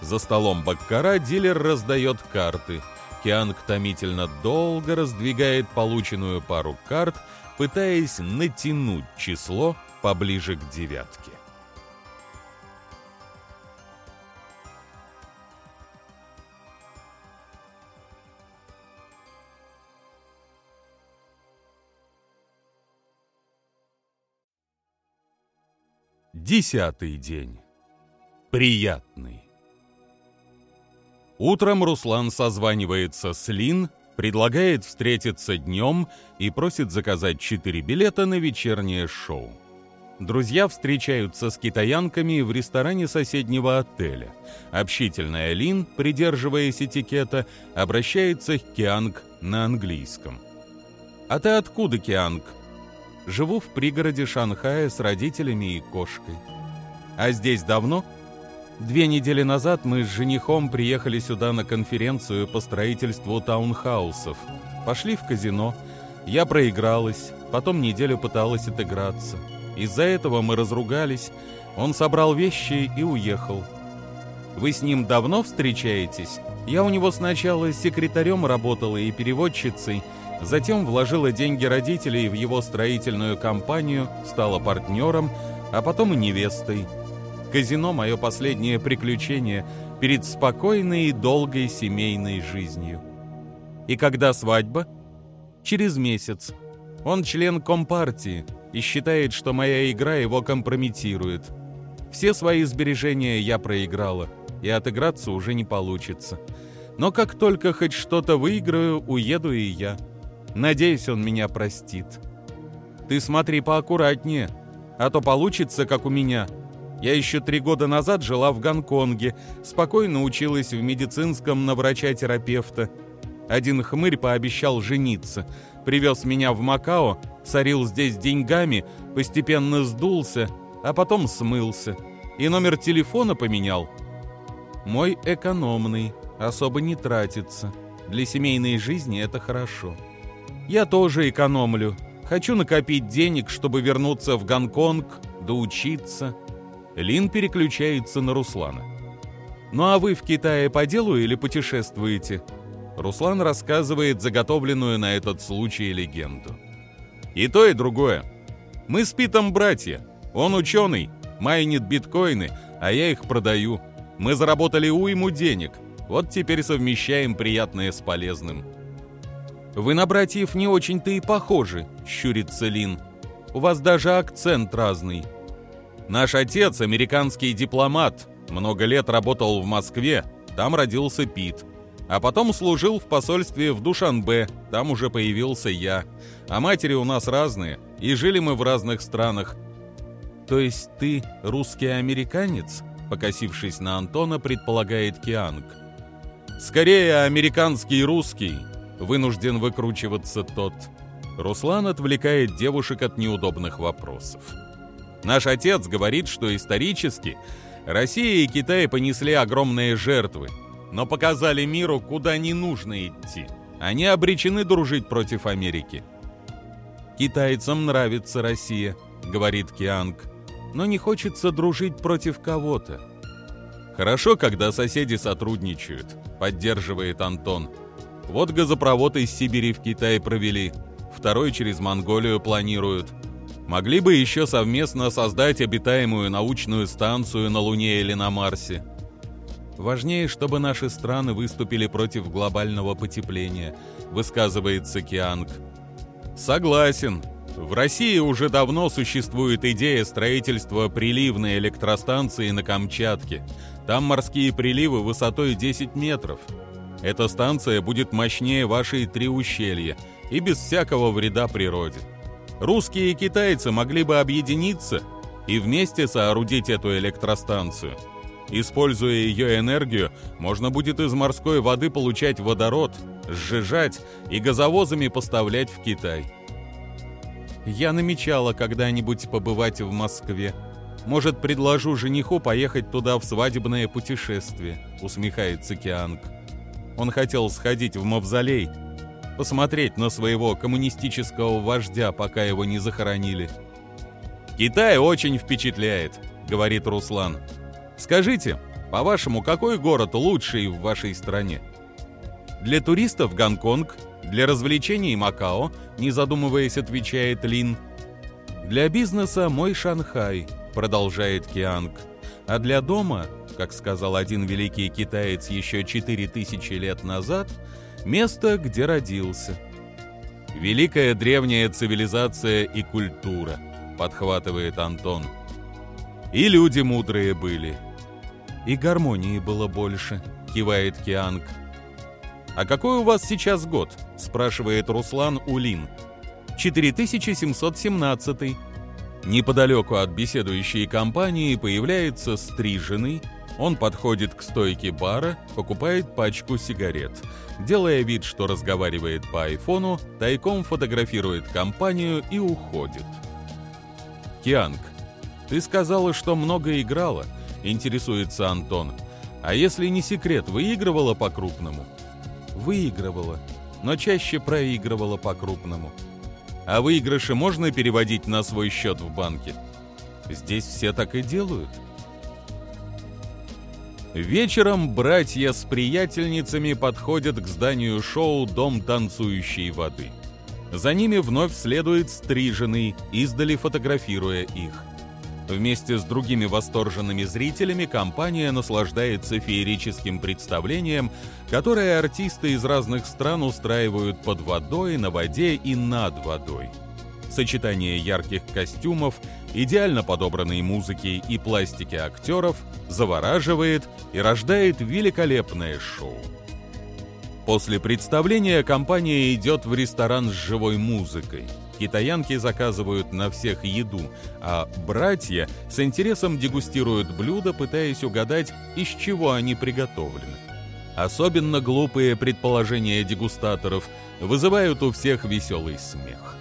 За столом Баккара дилер раздает карты. Кианг томительно долго раздвигает полученную пару карт, пытаясь натянуть число поближе к девятке. Десятый день. Приятный. Утром Руслан созванивается с Лин, предлагает встретиться днем и просит заказать четыре билета на вечернее шоу. Друзья встречаются с китаянками в ресторане соседнего отеля. Общительная Лин, придерживаясь этикета, обращается к Кианг на английском. «А ты откуда, Кианг?» Живу в пригороде Шанхая с родителями и кошкой. А здесь давно? Две недели назад мы с женихом приехали сюда на конференцию по строительству таунхаусов. Пошли в казино. Я проигралась, потом неделю пыталась отыграться. Из-за этого мы разругались. Он собрал вещи и уехал. Вы с ним давно встречаетесь? Я у него сначала секретарем работала и переводчицей, Затем вложила деньги родителей в его строительную компанию, стала партнером, а потом и невестой. Казино — мое последнее приключение перед спокойной и долгой семейной жизнью. И когда свадьба? Через месяц. Он член Компартии и считает, что моя игра его компрометирует. Все свои сбережения я проиграла, и отыграться уже не получится. Но как только хоть что-то выиграю, уеду и я. Надеюсь, он меня простит. Ты смотри поаккуратнее, а то получится, как у меня. Я еще три года назад жила в Гонконге, спокойно училась в медицинском на врача-терапевта. Один хмырь пообещал жениться, привез меня в Макао, сорил здесь деньгами, постепенно сдулся, а потом смылся. И номер телефона поменял. Мой экономный, особо не тратится. Для семейной жизни это хорошо. Я тоже экономлю. Хочу накопить денег, чтобы вернуться в Гонконг, доучиться. Лин переключается на Руслана. «Ну а вы в Китае по делу или путешествуете?» Руслан рассказывает заготовленную на этот случай легенду. «И то, и другое. Мы с Питом братья. Он ученый, майнит биткоины, а я их продаю. Мы заработали уйму денег. Вот теперь совмещаем приятное с полезным». «Вы на братьев не очень-то и похожи», — щурится Лин. «У вас даже акцент разный». «Наш отец — американский дипломат, Много лет работал в Москве, там родился Пит. А потом служил в посольстве в Душанбе, там уже появился я. А матери у нас разные, и жили мы в разных странах. То есть ты русский американец? Покосившись на Антона, предполагает Кианг. Скорее, американский русский. Вынужден выкручиваться тот. Руслан отвлекает девушек от неудобных вопросов. Наш отец говорит, что исторически Россия и Китай понесли огромные жертвы, но показали миру, куда не нужно идти. Они обречены дружить против Америки. «Китайцам нравится Россия», — говорит Кианг, «но не хочется дружить против кого-то». «Хорошо, когда соседи сотрудничают», — поддерживает Антон. «Вот газопровод из Сибири в Китай провели, второй через Монголию планируют. Могли бы еще совместно создать обитаемую научную станцию на Луне или на Марсе. Важнее, чтобы наши страны выступили против глобального потепления, высказывается Кианг. Согласен. В России уже давно существует идея строительства приливной электростанции на Камчатке. Там морские приливы высотой 10 метров. Эта станция будет мощнее вашей три ущелья и без всякого вреда природе. Русские и китайцы могли бы объединиться и вместе соорудить эту электростанцию – Используя ее энергию, можно будет из морской воды получать водород, сжижать и газовозами поставлять в Китай. Я намечала когда-нибудь побывать в Москве. Может, предложу жениху поехать туда в свадебное путешествие, усмехается Кианг. Он хотел сходить в мавзолей, посмотреть на своего коммунистического вождя, пока его не захоронили. «Китай очень впечатляет», — говорит Руслан. Скажите, по-вашему, какой город лучший в вашей стране? Для туристов Гонконг, для развлечений Макао, не задумываясь, отвечает Лин. Для бизнеса мой Шанхай, продолжает Кианг. А для дома, как сказал один великий китаец еще 4000 лет назад, место, где родился. Великая древняя цивилизация и культура, подхватывает Антон. И люди мудрые были, и гармонии было больше», — кивает Кианг. «А какой у вас сейчас год?» — спрашивает Руслан Улин. «4717». Неподалеку от беседующей компании появляется стриженный. Он подходит к стойке бара, покупает пачку сигарет. Делая вид, что разговаривает по айфону, тайком фотографирует компанию и уходит. «Кианг, ты сказала, что много играла. — интересуется Антон. «А если не секрет, выигрывала по-крупному?» «Выигрывала, но чаще проигрывала по-крупному». «А выигрыши можно переводить на свой счет в банке?» «Здесь все так и делают». Вечером братья с приятельницами подходят к зданию шоу «Дом танцующей воды». За ними вновь следует стриженный, издали фотографируя их. Вместе с другими восторженными зрителями компания наслаждается феерическим представлением, которое артисты из разных стран устраивают под водой, на воде и над водой. Сочетание ярких костюмов, идеально подобранной музыки и пластики актеров завораживает и рождает великолепное шоу. После представления компания идет в ресторан с живой музыкой – Китаянки заказывают на всех еду, а братья с интересом дегустируют блюда, пытаясь угадать, из чего они приготовлены. Особенно глупые предположения дегустаторов вызывают у всех веселый смех.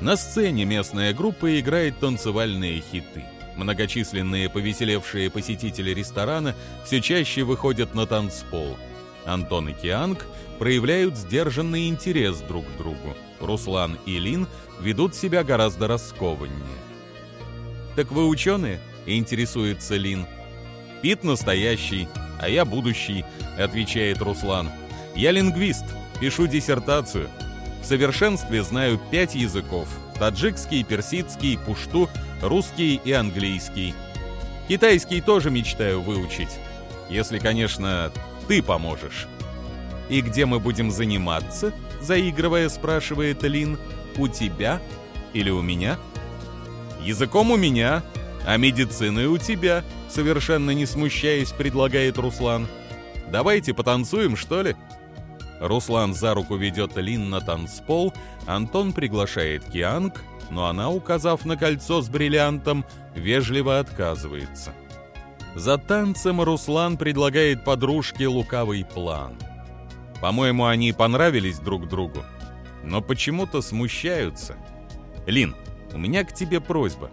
На сцене местная группа играет танцевальные хиты. Многочисленные повеселевшие посетители ресторана все чаще выходят на танцпол. Антон и Кианг проявляют сдержанный интерес друг к другу. Руслан и Лин ведут себя гораздо раскованнее. «Так вы ученые?» — интересуется Лин. «Пит настоящий, а я будущий», — отвечает Руслан. «Я лингвист, пишу диссертацию. В совершенстве знаю пять языков — таджикский, персидский, пушту, русский и английский. Китайский тоже мечтаю выучить, если, конечно, ты поможешь». «И где мы будем заниматься?» Заигрывая, спрашивает Лин. «У тебя или у меня?» «Языком у меня, А медицины у тебя, совершенно не смущаясь, предлагает Руслан. Давайте потанцуем, что ли? Руслан за руку ведет Лин на танцпол, Антон приглашает Кианг, но она, указав на кольцо с бриллиантом, вежливо отказывается. За танцем Руслан предлагает подружке лукавый план. По-моему, они понравились друг другу, но почему-то смущаются. Лин, у меня к тебе просьба.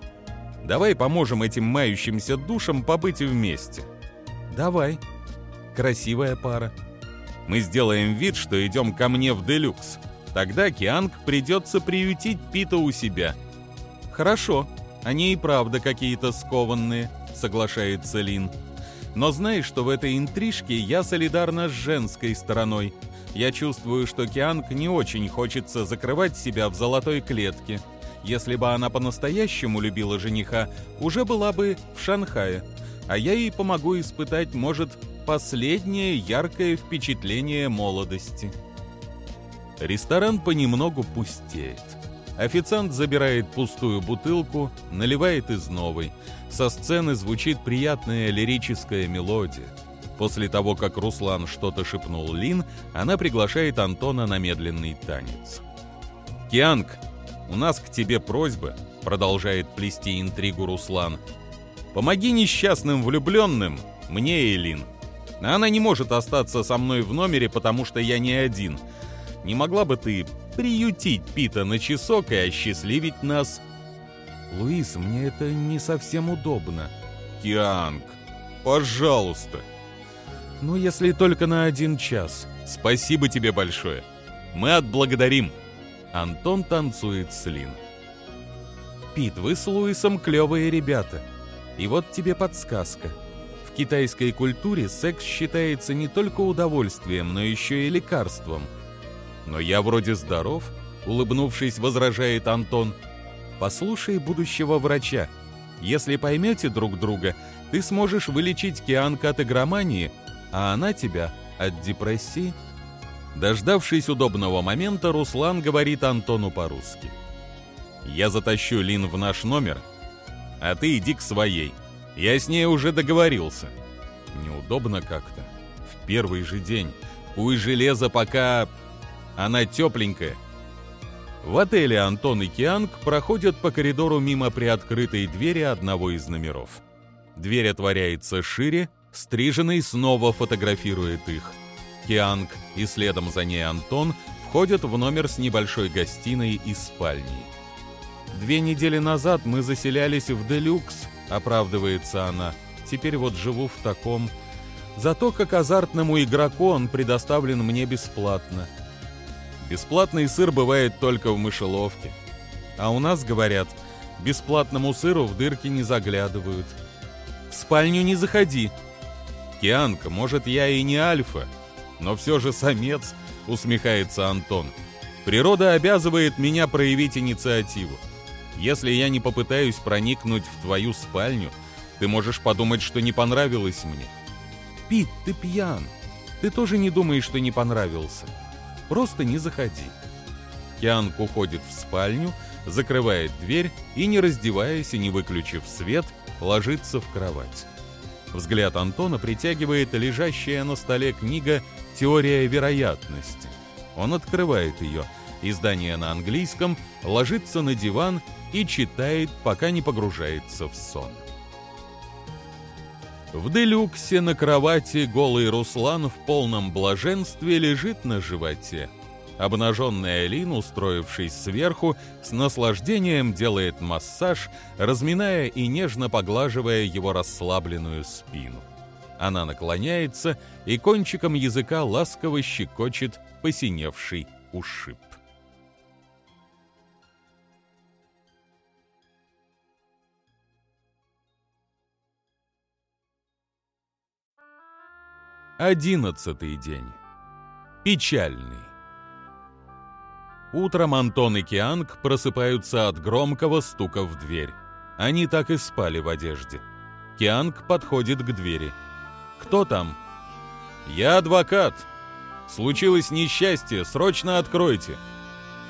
Давай поможем этим мающимся душам побыть вместе. Давай. Красивая пара. Мы сделаем вид, что идем ко мне в делюкс. Тогда Кианг придется приютить Пита у себя. Хорошо, они и правда какие-то скованные, соглашается Лин. Но знаешь, что в этой интрижке я солидарна с женской стороной. Я чувствую, что Кианг не очень хочется закрывать себя в золотой клетке. Если бы она по-настоящему любила жениха, уже была бы в Шанхае. А я ей помогу испытать, может, последнее яркое впечатление молодости. Ресторан понемногу пустеет. Официант забирает пустую бутылку, наливает из новой. Со сцены звучит приятная лирическая мелодия. После того, как Руслан что-то шепнул Лин, она приглашает Антона на медленный танец. «Кианг, у нас к тебе просьба», — продолжает плести интригу Руслан. «Помоги несчастным влюбленным, мне и Лин. Она не может остаться со мной в номере, потому что я не один. Не могла бы ты приютить Пита на часок и осчастливить нас?» «Луис, мне это не совсем удобно». «Кианг, пожалуйста». «Ну, если только на один час». «Спасибо тебе большое. Мы отблагодарим». Антон танцует с Лин. «Пит, вы с Луисом клевые ребята. И вот тебе подсказка. В китайской культуре секс считается не только удовольствием, но еще и лекарством». «Но я вроде здоров», — улыбнувшись, возражает Антон. «Послушай будущего врача. Если поймете друг друга, ты сможешь вылечить Кианг от игромании, а она тебя от депрессии». Дождавшись удобного момента, Руслан говорит Антону по-русски. «Я затащу Лин в наш номер, а ты иди к своей. Я с ней уже договорился». Неудобно как-то. В первый же день. Пусть железо пока... Она тепленькая. В отеле Антон и Кианг проходят по коридору мимо приоткрытой двери одного из номеров. Дверь отворяется шире, стриженный снова фотографирует их – Кианг и следом за ней Антон входят в номер с небольшой гостиной и спальней. «Две недели назад мы заселялись в Делюкс», — оправдывается она. «Теперь вот живу в таком. Зато как азартному игроку он предоставлен мне бесплатно». «Бесплатный сыр бывает только в мышеловке». «А у нас, говорят, бесплатному сыру в дырки не заглядывают». «В спальню не заходи». «Кианка, может, я и не альфа, но все же самец, усмехается Антон. Природа обязывает меня проявить инициативу. Если я не попытаюсь проникнуть в твою спальню, ты можешь подумать, что не понравилось мне. Пит, ты пьян. Ты тоже не думаешь, что не понравился. Просто не заходи. Кианг уходит в спальню, закрывает дверь и, не раздеваясь и не выключив свет, ложится в кровать. Взгляд Антона притягивает лежащая на столе книга «Теория вероятности». Он открывает ее, издание на английском, ложится на диван и читает, пока не погружается в сон. В делюксе на кровати голый Руслан в полном блаженстве лежит на животе. Обнаженная Лин, устроившись сверху, с наслаждением делает массаж, разминая и нежно поглаживая его расслабленную спину. Она наклоняется и кончиком языка ласково щекочет посиневший ушиб. Одиннадцатый день. Печальный. Утром Антон и Кианг просыпаются от громкого стука в дверь. Они так и спали в одежде. Кианг подходит к двери. «Кто там?» «Я адвокат. Случилось несчастье, срочно откройте».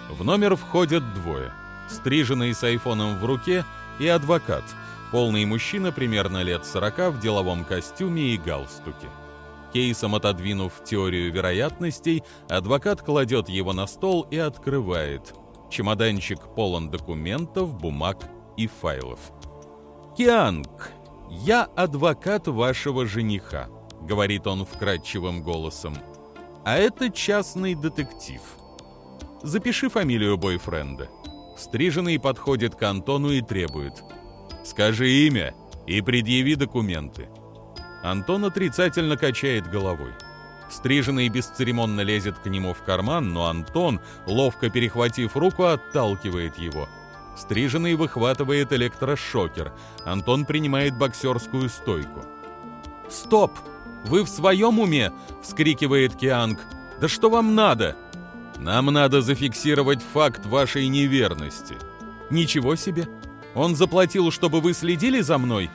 В номер входят двое. Стриженный с айфоном в руке и адвокат. Полный мужчина примерно лет 40 в деловом костюме и галстуке. Кейсом отодвинув теорию вероятностей, адвокат кладет его на стол и открывает. Чемоданчик полон документов, бумаг и файлов. «Кианг, я адвокат вашего жениха», — говорит он вкрадчивым голосом. «А это частный детектив. Запиши фамилию бойфренда». Стриженный подходит к Антону и требует. «Скажи имя и предъяви документы». Антон отрицательно качает головой. Стриженный бесцеремонно лезет к нему в карман, но Антон, ловко перехватив руку, отталкивает его. Стриженный выхватывает электрошокер. Антон принимает боксерскую стойку. «Стоп! Вы в своем уме?» — вскрикивает Кианг. «Да что вам надо?» «Нам надо зафиксировать факт вашей неверности». «Ничего себе! Он заплатил, чтобы вы следили за мной?»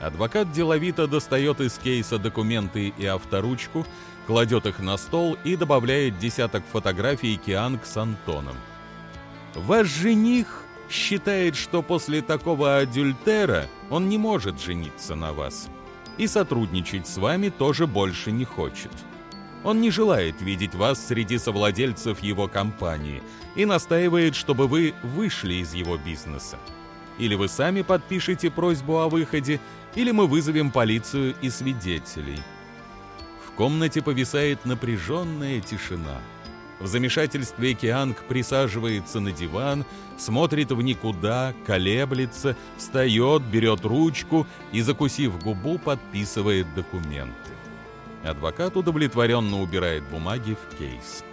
Адвокат деловито достает из кейса документы и авторучку, кладет их на стол и добавляет десяток фотографий Кианг с Антоном. «Ваш жених считает, что после такого адюльтера он не может жениться на вас. И сотрудничать с вами тоже больше не хочет. Он не желает видеть вас среди совладельцев его компании и настаивает, чтобы вы вышли из его бизнеса. Или вы сами подпишете просьбу о выходе, или мы вызовем полицию и свидетелей. В комнате повисает напряженная тишина. В замешательстве Кианг присаживается на диван, смотрит в никуда, колеблется, встает, берет ручку и, закусив губу, подписывает документы. Адвокат удовлетворенно убирает бумаги в кейс.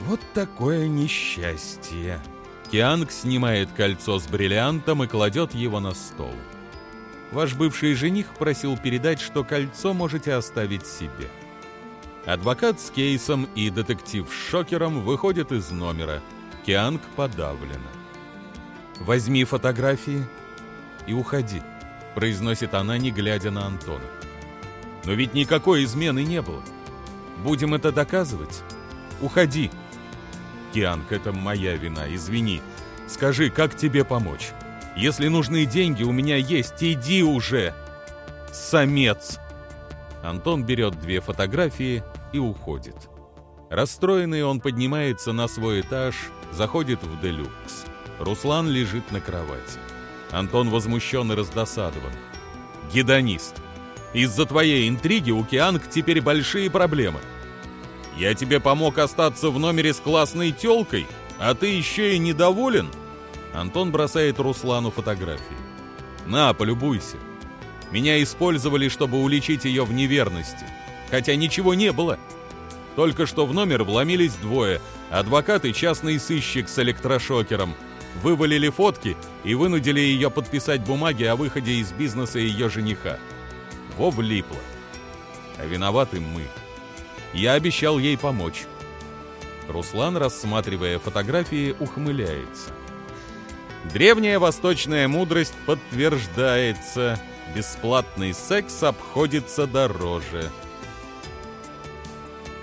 Вот такое несчастье. Кианг снимает кольцо с бриллиантом и кладет его на стол. Ваш бывший жених просил передать, что кольцо можете оставить себе. Адвокат с кейсом и детектив с шокером выходят из номера. Кианг подавлена. «Возьми фотографии и уходи», — произносит она, не глядя на Антона. «Но ведь никакой измены не было. Будем это доказывать? Уходи». «Кианг, это моя вина, извини. Скажи, как тебе помочь?» Если нужны деньги, у меня есть. Иди уже! Самец!» Антон берет две фотографии и уходит. Расстроенный он поднимается на свой этаж, заходит в делюкс. Руслан лежит на кровати. Антон возмущен и раздосадован. «Гедонист! Из-за твоей интриги у Кианг теперь большие проблемы. Я тебе помог остаться в номере с классной тёлкой, а ты еще и недоволен?» Антон бросает Руслану фотографии. «На, полюбуйся. Меня использовали, чтобы уличить ее в неверности. Хотя ничего не было. Только что в номер вломились двое. Адвокат и частный сыщик с электрошокером. Вывалили фотки и вынудили ее подписать бумаги о выходе из бизнеса ее жениха. Во влипло. А виноваты мы. Я обещал ей помочь. Руслан, рассматривая фотографии, ухмыляется. Древняя восточная мудрость подтверждается. Бесплатный секс обходится дороже.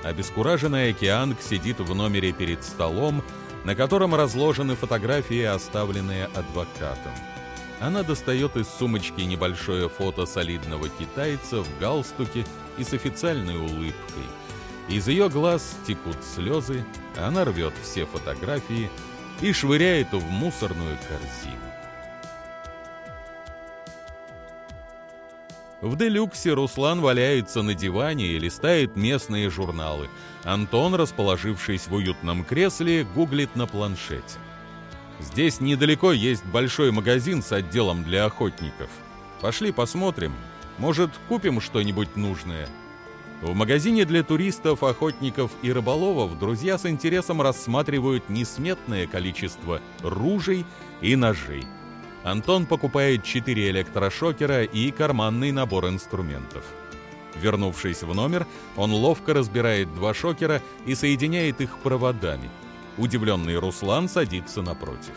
Обескураженная Кианг сидит в номере перед столом, на котором разложены фотографии, оставленные адвокатом. Она достает из сумочки небольшое фото солидного китайца в галстуке и с официальной улыбкой. Из ее глаз текут слезы, она рвет все фотографии, и швыряет в мусорную корзину. В «Делюксе» Руслан валяется на диване и листает местные журналы. Антон, расположившись в уютном кресле, гуглит на планшете. Здесь недалеко есть большой магазин с отделом для охотников. Пошли посмотрим. Может, купим что-нибудь нужное. В магазине для туристов, охотников и рыболовов друзья с интересом рассматривают несметное количество ружей и ножей. Антон покупает 4 электрошокера и карманный набор инструментов. Вернувшись в номер, он ловко разбирает два шокера и соединяет их проводами. Удивленный Руслан садится напротив.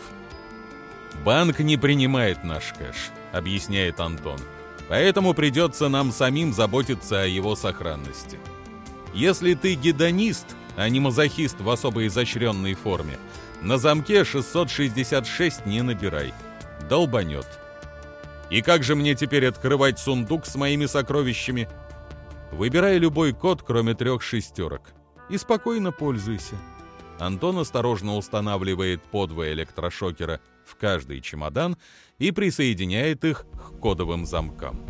«Банк не принимает наш кэш», — объясняет Антон. Поэтому придется нам самим заботиться о его сохранности. Если ты гедонист, а не мазохист в особо изощренной форме, на замке 666 не набирай. Долбанет. И как же мне теперь открывать сундук с моими сокровищами? Выбирай любой код, кроме трех шестерок. И спокойно пользуйся. Антон осторожно устанавливает по два электрошокера в каждый чемодан и присоединяет их к кодовым замкам.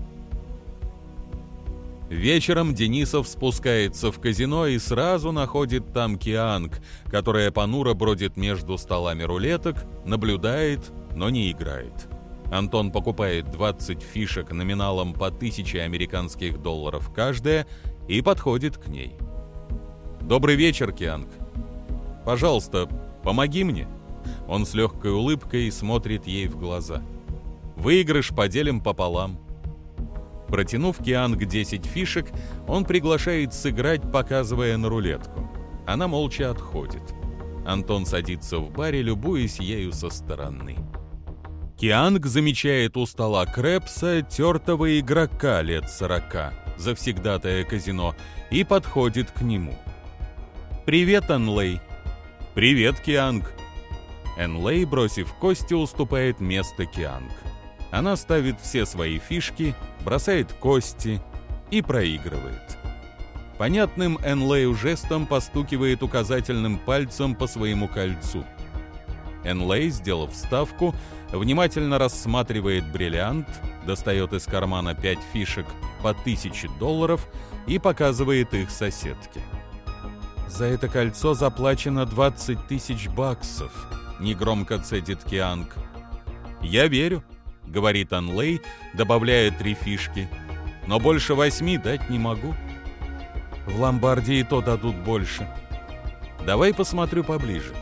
Вечером Денисов спускается в казино и сразу находит там Кианг, которая понуро бродит между столами рулеток, наблюдает, но не играет. Антон покупает 20 фишек номиналом по 1000 американских долларов каждая и подходит к ней. «Добрый вечер, Кианг. Пожалуйста, помоги мне». Он с легкой улыбкой смотрит ей в глаза. «Выигрыш поделим пополам». Протянув Кианг 10 фишек, он приглашает сыграть, показывая на рулетку. Она молча отходит. Антон садится в баре, любуясь ею со стороны. Кианг замечает у стола Крэпса тертого игрока лет сорока, завсегдатая казино, и подходит к нему. «Привет, Энлей!» «Привет, Кианг!» Энлей, бросив кости, уступает место Кианг. Она ставит все свои фишки, бросает кости и проигрывает. Понятным Энлею жестом постукивает указательным пальцем по своему кольцу. Энлей, сделав ставку, внимательно рассматривает бриллиант, достает из кармана 5 фишек по 1000 долларов и показывает их соседке. «За это кольцо заплачено 20 тысяч баксов», — негромко цедит Кианг. «Я верю», — говорит Анлей, добавляя три фишки. «Но больше восьми дать не могу». «В ломбарде и то дадут больше». «Давай посмотрю поближе».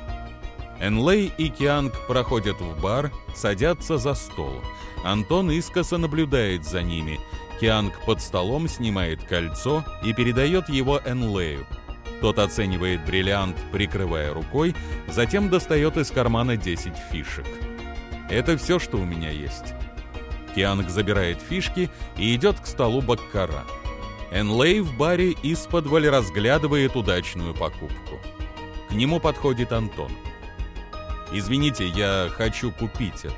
Энлей и Кианг проходят в бар, садятся за стол. Антон искоса наблюдает за ними. Кианг под столом снимает кольцо и передает его Энлею. Тот оценивает бриллиант, прикрывая рукой, затем достает из кармана 10 фишек. «Это все, что у меня есть». Кианг забирает фишки и идет к столу Баккара. Энлей в баре из-под разглядывает удачную покупку. К нему подходит Антон. Извините, я хочу купить это.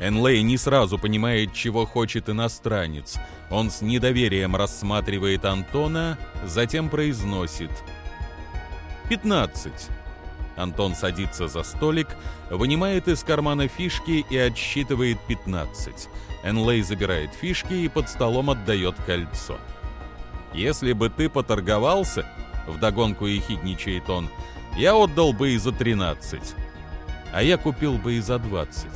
Энлей не сразу понимает, чего хочет иностранец. Он с недоверием рассматривает Антона, затем произносит «Пятнадцать». Антон садится за столик, вынимает из кармана фишки и отсчитывает 15. Энлей забирает фишки и под столом отдает кольцо. «Если бы ты поторговался», — вдогонку ехидничает он, — «я отдал бы и за 13 а я купил бы и за 20.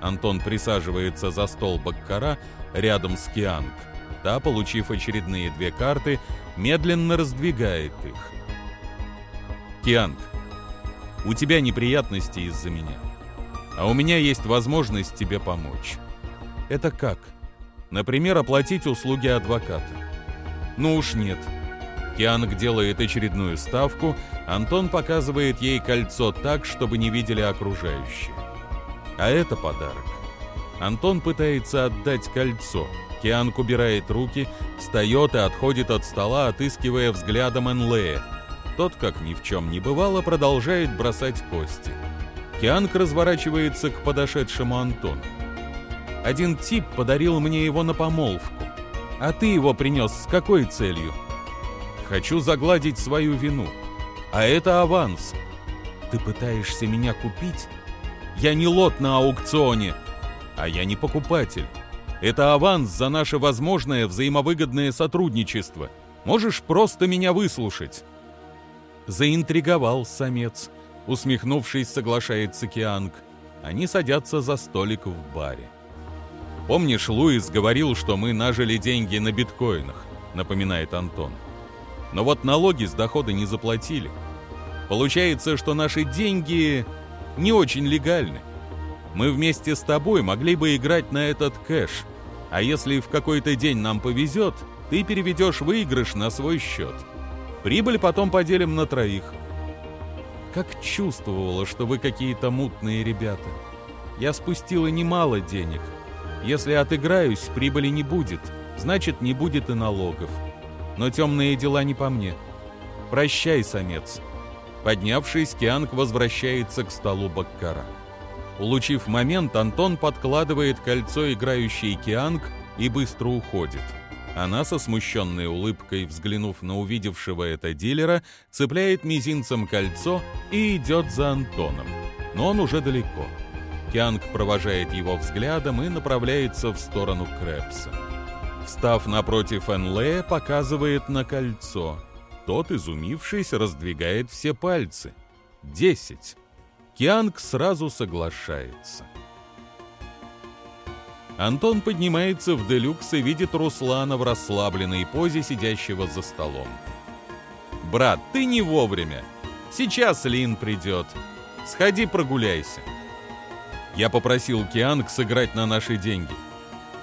Антон присаживается за стол Баккара рядом с Кианг. Та, получив очередные две карты, медленно раздвигает их. Кианг, у тебя неприятности из-за меня. А у меня есть возможность тебе помочь. Это как? Например, оплатить услуги адвоката. Ну уж нет. Кианг делает очередную ставку, Антон показывает ей кольцо так, чтобы не видели окружающие. А это подарок. Антон пытается отдать кольцо. Кианг убирает руки, встает и отходит от стола, отыскивая взглядом Энлея. Тот, как ни в чем не бывало, продолжает бросать кости. Кианг разворачивается к подошедшему Антону. «Один тип подарил мне его на помолвку. А ты его принес с какой целью?» Хочу загладить свою вину. А это аванс. Ты пытаешься меня купить? Я не лот на аукционе, а я не покупатель. Это аванс за наше возможное взаимовыгодное сотрудничество. Можешь просто меня выслушать?» Заинтриговал самец. Усмехнувшись, соглашается Кианг. Они садятся за столик в баре. «Помнишь, Луис говорил, что мы нажили деньги на биткоинах?» Напоминает Антон. Но вот налоги с дохода не заплатили. Получается, что наши деньги не очень легальны. Мы вместе с тобой могли бы играть на этот кэш. А если в какой-то день нам повезет, ты переведешь выигрыш на свой счет. Прибыль потом поделим на троих. Как чувствовала, что вы какие-то мутные ребята. Я спустила немало денег. Если отыграюсь, прибыли не будет, значит не будет и налогов но темные дела не по мне. Прощай, самец. Поднявшись, Кианг возвращается к столу Баккара. Улучив момент, Антон подкладывает кольцо играющей Кианг и быстро уходит. Она со смущенной улыбкой, взглянув на увидевшего это дилера, цепляет мизинцем кольцо и идет за Антоном. Но он уже далеко. Кианг провожает его взглядом и направляется в сторону Крэпса. Встав напротив Энлея, показывает на кольцо. Тот, изумившись, раздвигает все пальцы. Десять. Кианг сразу соглашается. Антон поднимается в делюкс и видит Руслана в расслабленной позе, сидящего за столом. «Брат, ты не вовремя. Сейчас Лин придет. Сходи прогуляйся». Я попросил Кианг сыграть на наши деньги.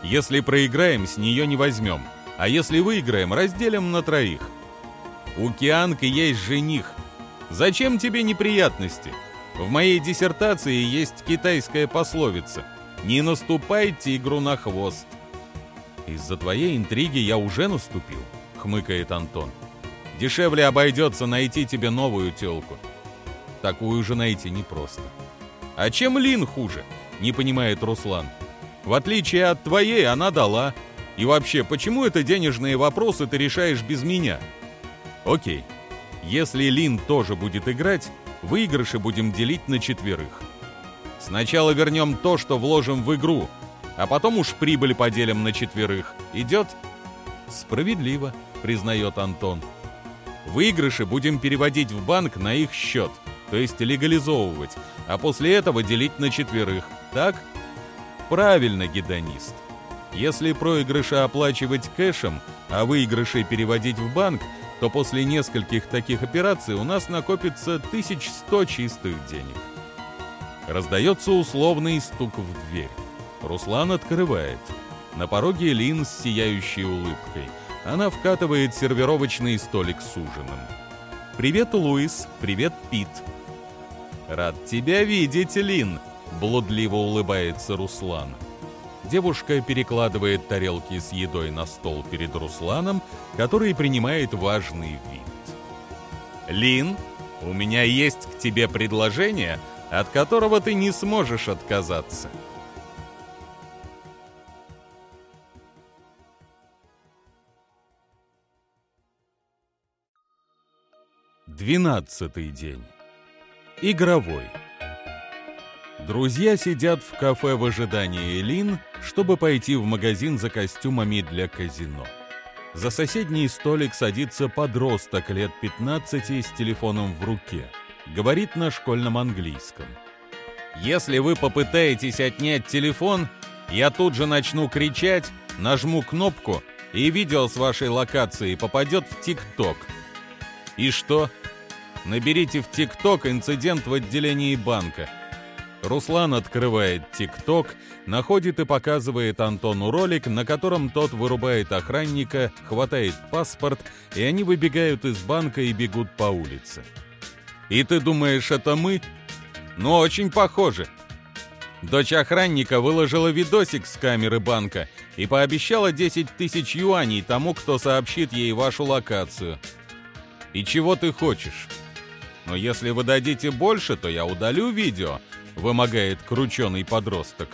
Если проиграем, с нее не возьмем. А если выиграем, разделим на троих. У Кианг есть жених. Зачем тебе неприятности? В моей диссертации есть китайская пословица – не наступай тигру на хвост. Из-за твоей интриги я уже наступил, хмыкает Антон. Дешевле обойдется найти тебе новую телку. Такую же найти непросто. А чем Лин хуже? Не понимает Руслан. В отличие от твоей, она дала. И вообще, почему это денежные вопросы ты решаешь без меня? Окей. Если Лин тоже будет играть, выигрыши будем делить на четверых. Сначала вернем то, что вложим в игру, а потом уж прибыль поделим на четверых. Идет? Справедливо, признает Антон. Выигрыши будем переводить в банк на их счет, то есть легализовывать, а после этого делить на четверых. Так? Правильно, гедонист. Если проигрыши оплачивать кэшем, а выигрыши переводить в банк, то после нескольких таких операций у нас накопится 1100 чистых денег. Раздается условный стук в дверь. Руслан открывает. На пороге Лин с сияющей улыбкой. Она вкатывает сервировочный столик с ужином. «Привет, Луис! Привет, Пит!» «Рад тебя видеть, Лин!» — блудливо улыбается Руслан. Девушка перекладывает тарелки с едой на стол перед Русланом, который принимает важный вид. «Лин, у меня есть к тебе предложение, от которого ты не сможешь отказаться. Двенадцатый день. Игровой. Друзья сидят в кафе в ожидании Элин, чтобы пойти в магазин за костюмами для казино. За соседний столик садится подросток лет 15 с телефоном в руке говорит на школьном английском. Если вы попытаетесь отнять телефон, я тут же начну кричать, нажму кнопку, и видео с вашей локации попадет в ТикТок. И что? Наберите в ТикТок инцидент в отделении банка. Руслан открывает ТикТок, находит и показывает Антону ролик, на котором тот вырубает охранника, хватает паспорт, и они выбегают из банка и бегут по улице. И ты думаешь, это мы? Ну, очень похоже. Дочь охранника выложила видосик с камеры банка и пообещала 10 тысяч юаней тому, кто сообщит ей вашу локацию. И чего ты хочешь? Но если вы дадите больше, то я удалю видео, вымогает крученый подросток.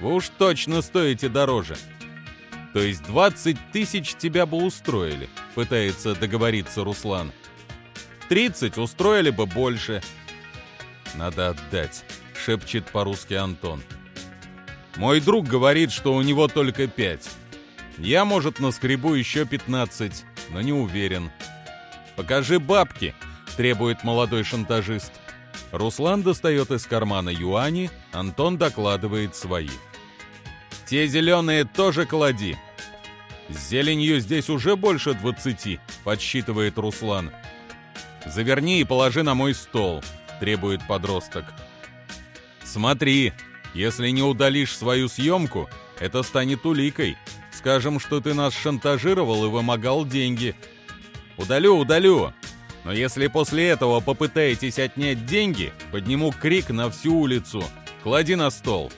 Вы уж точно стоите дороже. То есть 20 тысяч тебя бы устроили, пытается договориться Руслан. 30 устроили бы больше. Надо отдать, шепчет по-русски Антон. Мой друг говорит, что у него только 5. Я, может, наскребу еще 15, но не уверен. Покажи бабки, требует молодой шантажист. Руслан достает из кармана юани, Антон докладывает свои. Те зеленые тоже клади. С зеленью здесь уже больше 20, подсчитывает Руслан. Заверни и положи на мой стол», — требует подросток. «Смотри, если не удалишь свою съемку, это станет уликой. Скажем, что ты нас шантажировал и вымогал деньги. Удалю, удалю. Но если после этого попытаетесь отнять деньги, подниму крик на всю улицу. Клади на стол».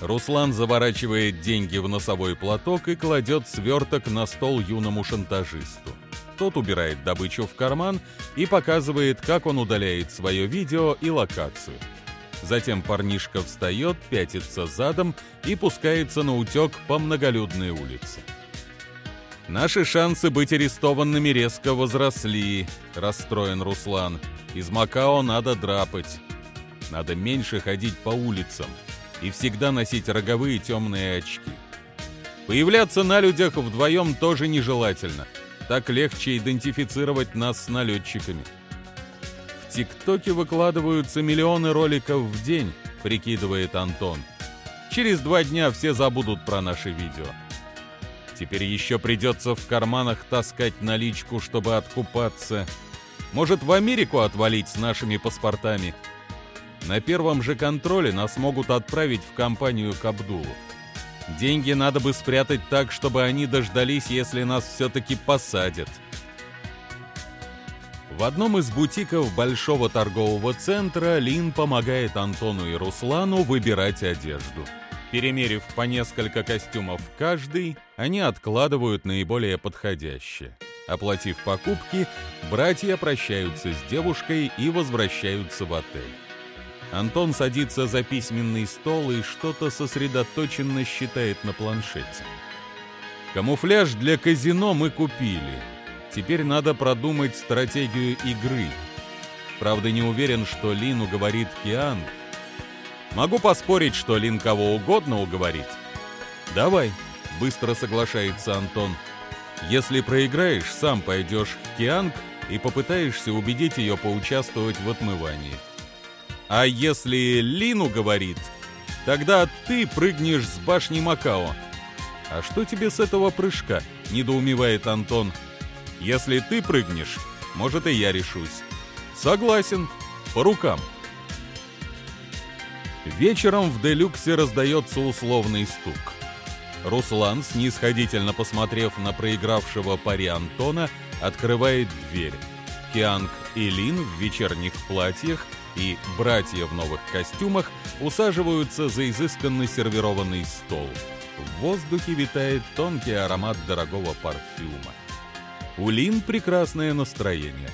Руслан заворачивает деньги в носовой платок и кладет сверток на стол юному шантажисту. Тот убирает добычу в карман и показывает, как он удаляет свое видео и локацию. Затем парнишка встает, пятится задом и пускается на утек по многолюдной улице. «Наши шансы быть арестованными резко возросли», — расстроен Руслан. «Из Макао надо драпать. Надо меньше ходить по улицам и всегда носить роговые темные очки. Появляться на людях вдвоем тоже нежелательно. Так легче идентифицировать нас с налетчиками. В ТикТоке выкладываются миллионы роликов в день, прикидывает Антон. Через два дня все забудут про наши видео. Теперь еще придется в карманах таскать наличку, чтобы откупаться. Может, в Америку отвалить с нашими паспортами? На первом же контроле нас могут отправить в компанию к Абдулу. Деньги надо бы спрятать так, чтобы они дождались, если нас все-таки посадят. В одном из бутиков большого торгового центра Лин помогает Антону и Руслану выбирать одежду. Перемерив по несколько костюмов каждый, они откладывают наиболее подходящее. Оплатив покупки, братья прощаются с девушкой и возвращаются в отель. Антон садится за письменный стол и что-то сосредоточенно считает на планшете. Камуфляж для казино мы купили. Теперь надо продумать стратегию игры. Правда, не уверен, что Лин уговорит Киан. Могу поспорить, что Лин кого угодно уговорит. Давай, быстро соглашается Антон. Если проиграешь, сам пойдешь к Кианг и попытаешься убедить ее поучаствовать в отмывании. А если Лину говорит, тогда ты прыгнешь с башни Макао. А что тебе с этого прыжка? Недоумевает Антон. Если ты прыгнешь, может и я решусь. Согласен. По рукам. Вечером в Делюксе раздается условный стук. Руслан, снисходительно посмотрев на проигравшего пари Антона, открывает дверь. Кианг и Лин в вечерних платьях и братья в новых костюмах усаживаются за изысканно сервированный стол. В воздухе витает тонкий аромат дорогого парфюма. У Лин прекрасное настроение.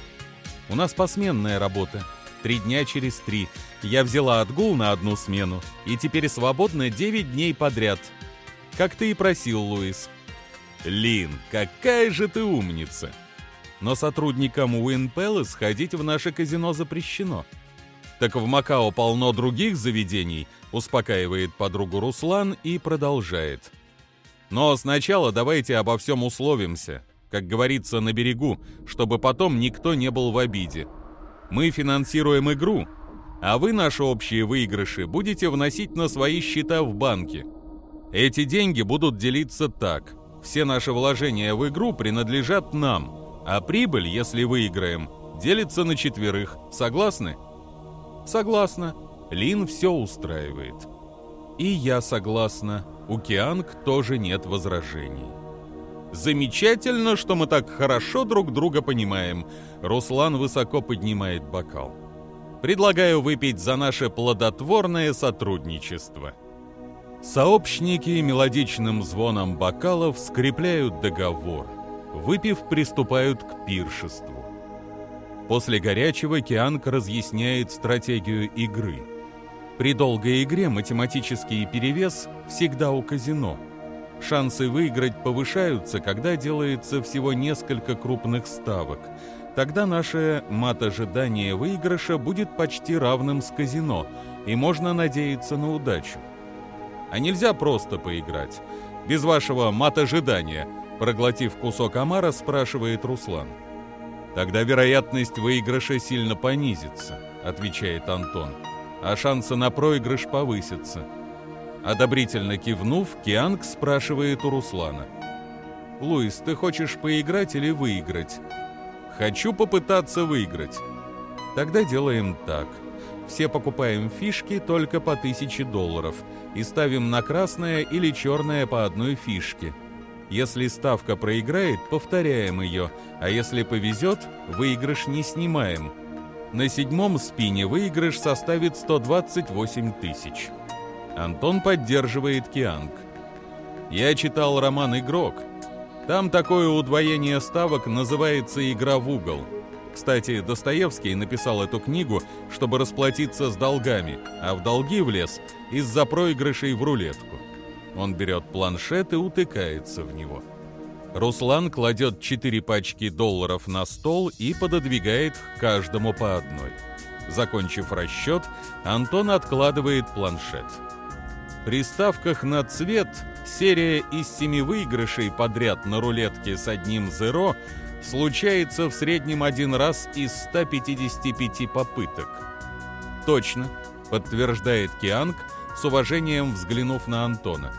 У нас посменная работа. Три дня через три. Я взяла отгул на одну смену, и теперь свободно девять дней подряд. Как ты и просил, Луис. Лин, какая же ты умница! Но сотрудникам Уин Пэлас ходить в наше казино запрещено. Так в Макао полно других заведений, успокаивает подругу Руслан и продолжает. Но сначала давайте обо всем условимся, как говорится, на берегу, чтобы потом никто не был в обиде. Мы финансируем игру, а вы наши общие выигрыши будете вносить на свои счета в банке. Эти деньги будут делиться так. Все наши вложения в игру принадлежат нам, а прибыль, если выиграем, делится на четверых. Согласны? Согласна. Лин все устраивает. И я согласна. У Кианг тоже нет возражений. Замечательно, что мы так хорошо друг друга понимаем. Руслан высоко поднимает бокал. Предлагаю выпить за наше плодотворное сотрудничество. Сообщники мелодичным звоном бокалов скрепляют договор. Выпив, приступают к пиршеству. После горячего Кианг разъясняет стратегию игры. При долгой игре математический перевес всегда у казино. Шансы выиграть повышаются, когда делается всего несколько крупных ставок. Тогда наше мат-ожидание выигрыша будет почти равным с казино, и можно надеяться на удачу. А нельзя просто поиграть. Без вашего мат-ожидания, проглотив кусок омара, спрашивает Руслан. Тогда вероятность выигрыша сильно понизится, отвечает Антон, а шансы на проигрыш повысятся. Одобрительно кивнув, Кианг спрашивает у Руслана. «Луис, ты хочешь поиграть или выиграть?» «Хочу попытаться выиграть». «Тогда делаем так. Все покупаем фишки только по 1000 долларов и ставим на красное или черное по одной фишке. Если ставка проиграет, повторяем ее, а если повезет, выигрыш не снимаем. На седьмом спине выигрыш составит 128 тысяч. Антон поддерживает Кианг. Я читал роман «Игрок». Там такое удвоение ставок называется «игра в угол». Кстати, Достоевский написал эту книгу, чтобы расплатиться с долгами, а в долги влез из-за проигрышей в рулетку. Он берет планшет и утыкается в него. Руслан кладет четыре пачки долларов на стол и пододвигает к каждому по одной. Закончив расчет, Антон откладывает планшет. При ставках на цвет серия из семи выигрышей подряд на рулетке с одним зеро случается в среднем один раз из 155 попыток. Точно, подтверждает Кианг, с уважением взглянув на Антона.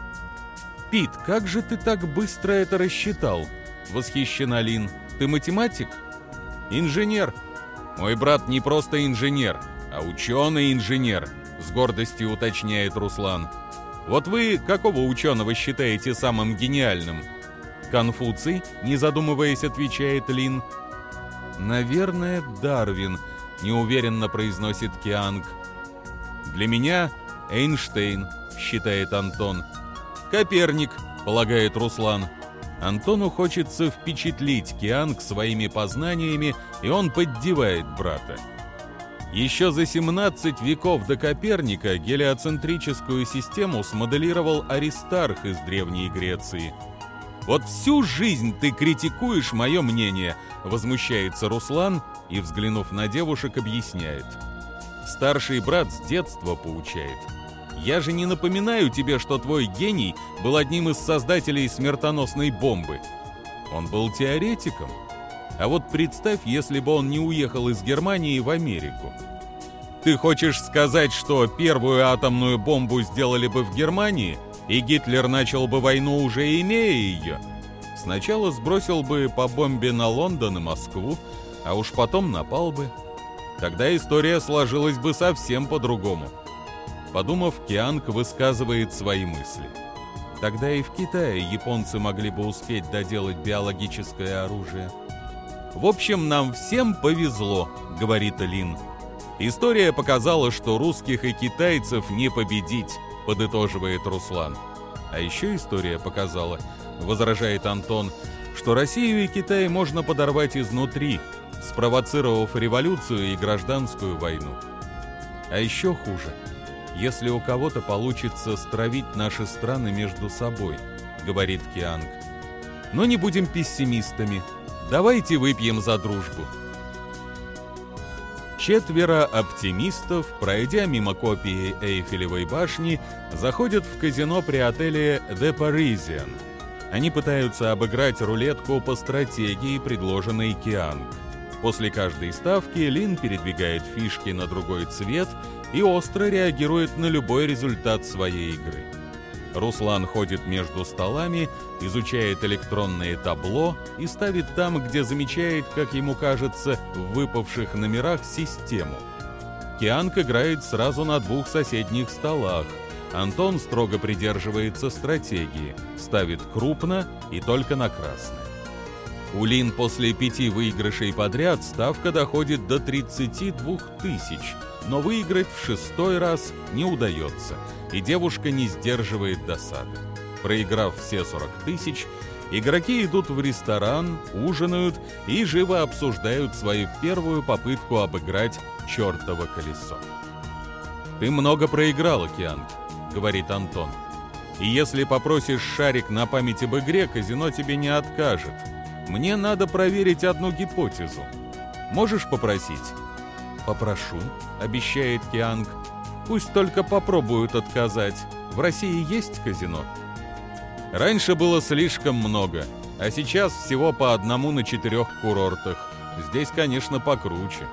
«Пит, как же ты так быстро это рассчитал?» — восхищена Лин. «Ты математик?» «Инженер. Мой брат не просто инженер, а ученый-инженер», — с гордостью уточняет Руслан. «Вот вы какого ученого считаете самым гениальным?» «Конфуций», — не задумываясь, отвечает Лин. «Наверное, Дарвин», — неуверенно произносит Кианг. «Для меня Эйнштейн», — считает Антон. «Коперник», — полагает Руслан. Антону хочется впечатлить Кианг своими познаниями, и он поддевает брата. Еще за 17 веков до Коперника гелиоцентрическую систему смоделировал Аристарх из Древней Греции. «Вот всю жизнь ты критикуешь мое мнение», — возмущается Руслан и, взглянув на девушек, объясняет. «Старший брат с детства поучает. Я же не напоминаю тебе, что твой гений был одним из создателей смертоносной бомбы. Он был теоретиком. А вот представь, если бы он не уехал из Германии в Америку. Ты хочешь сказать, что первую атомную бомбу сделали бы в Германии, и Гитлер начал бы войну уже имея ее? Сначала сбросил бы по бомбе на Лондон и Москву, а уж потом напал бы. Тогда история сложилась бы совсем по-другому. Подумав, Кианг высказывает свои мысли. Тогда и в Китае японцы могли бы успеть доделать биологическое оружие. «В общем, нам всем повезло», — говорит Лин. «История показала, что русских и китайцев не победить», — подытоживает Руслан. «А еще история показала», — возражает Антон, «что Россию и Китай можно подорвать изнутри, спровоцировав революцию и гражданскую войну. А еще хуже — если у кого-то получится стравить наши страны между собой», — говорит Кианг. «Но не будем пессимистами. Давайте выпьем за дружбу». Четверо оптимистов, пройдя мимо копии Эйфелевой башни, заходят в казино при отеле The Parisian. Они пытаются обыграть рулетку по стратегии, предложенной Кианг. После каждой ставки Лин передвигает фишки на другой цвет и остро реагирует на любой результат своей игры. Руслан ходит между столами, изучает электронные табло и ставит там, где замечает, как ему кажется, в выпавших номерах систему. Кианг играет сразу на двух соседних столах. Антон строго придерживается стратегии, ставит крупно и только на красное. У Лин после пяти выигрышей подряд ставка доходит до 32 тысяч, но выиграть в шестой раз не удается, и девушка не сдерживает досады. Проиграв все 40 тысяч, игроки идут в ресторан, ужинают и живо обсуждают свою первую попытку обыграть чертово колесо. «Ты много проиграл, Океан», — говорит Антон. «И если попросишь шарик на память об игре, казино тебе не откажет». Мне надо проверить одну гипотезу. Можешь попросить?» «Попрошу», — обещает Кианг. «Пусть только попробуют отказать. В России есть казино?» Раньше было слишком много, а сейчас всего по одному на четырех курортах. Здесь, конечно, покруче.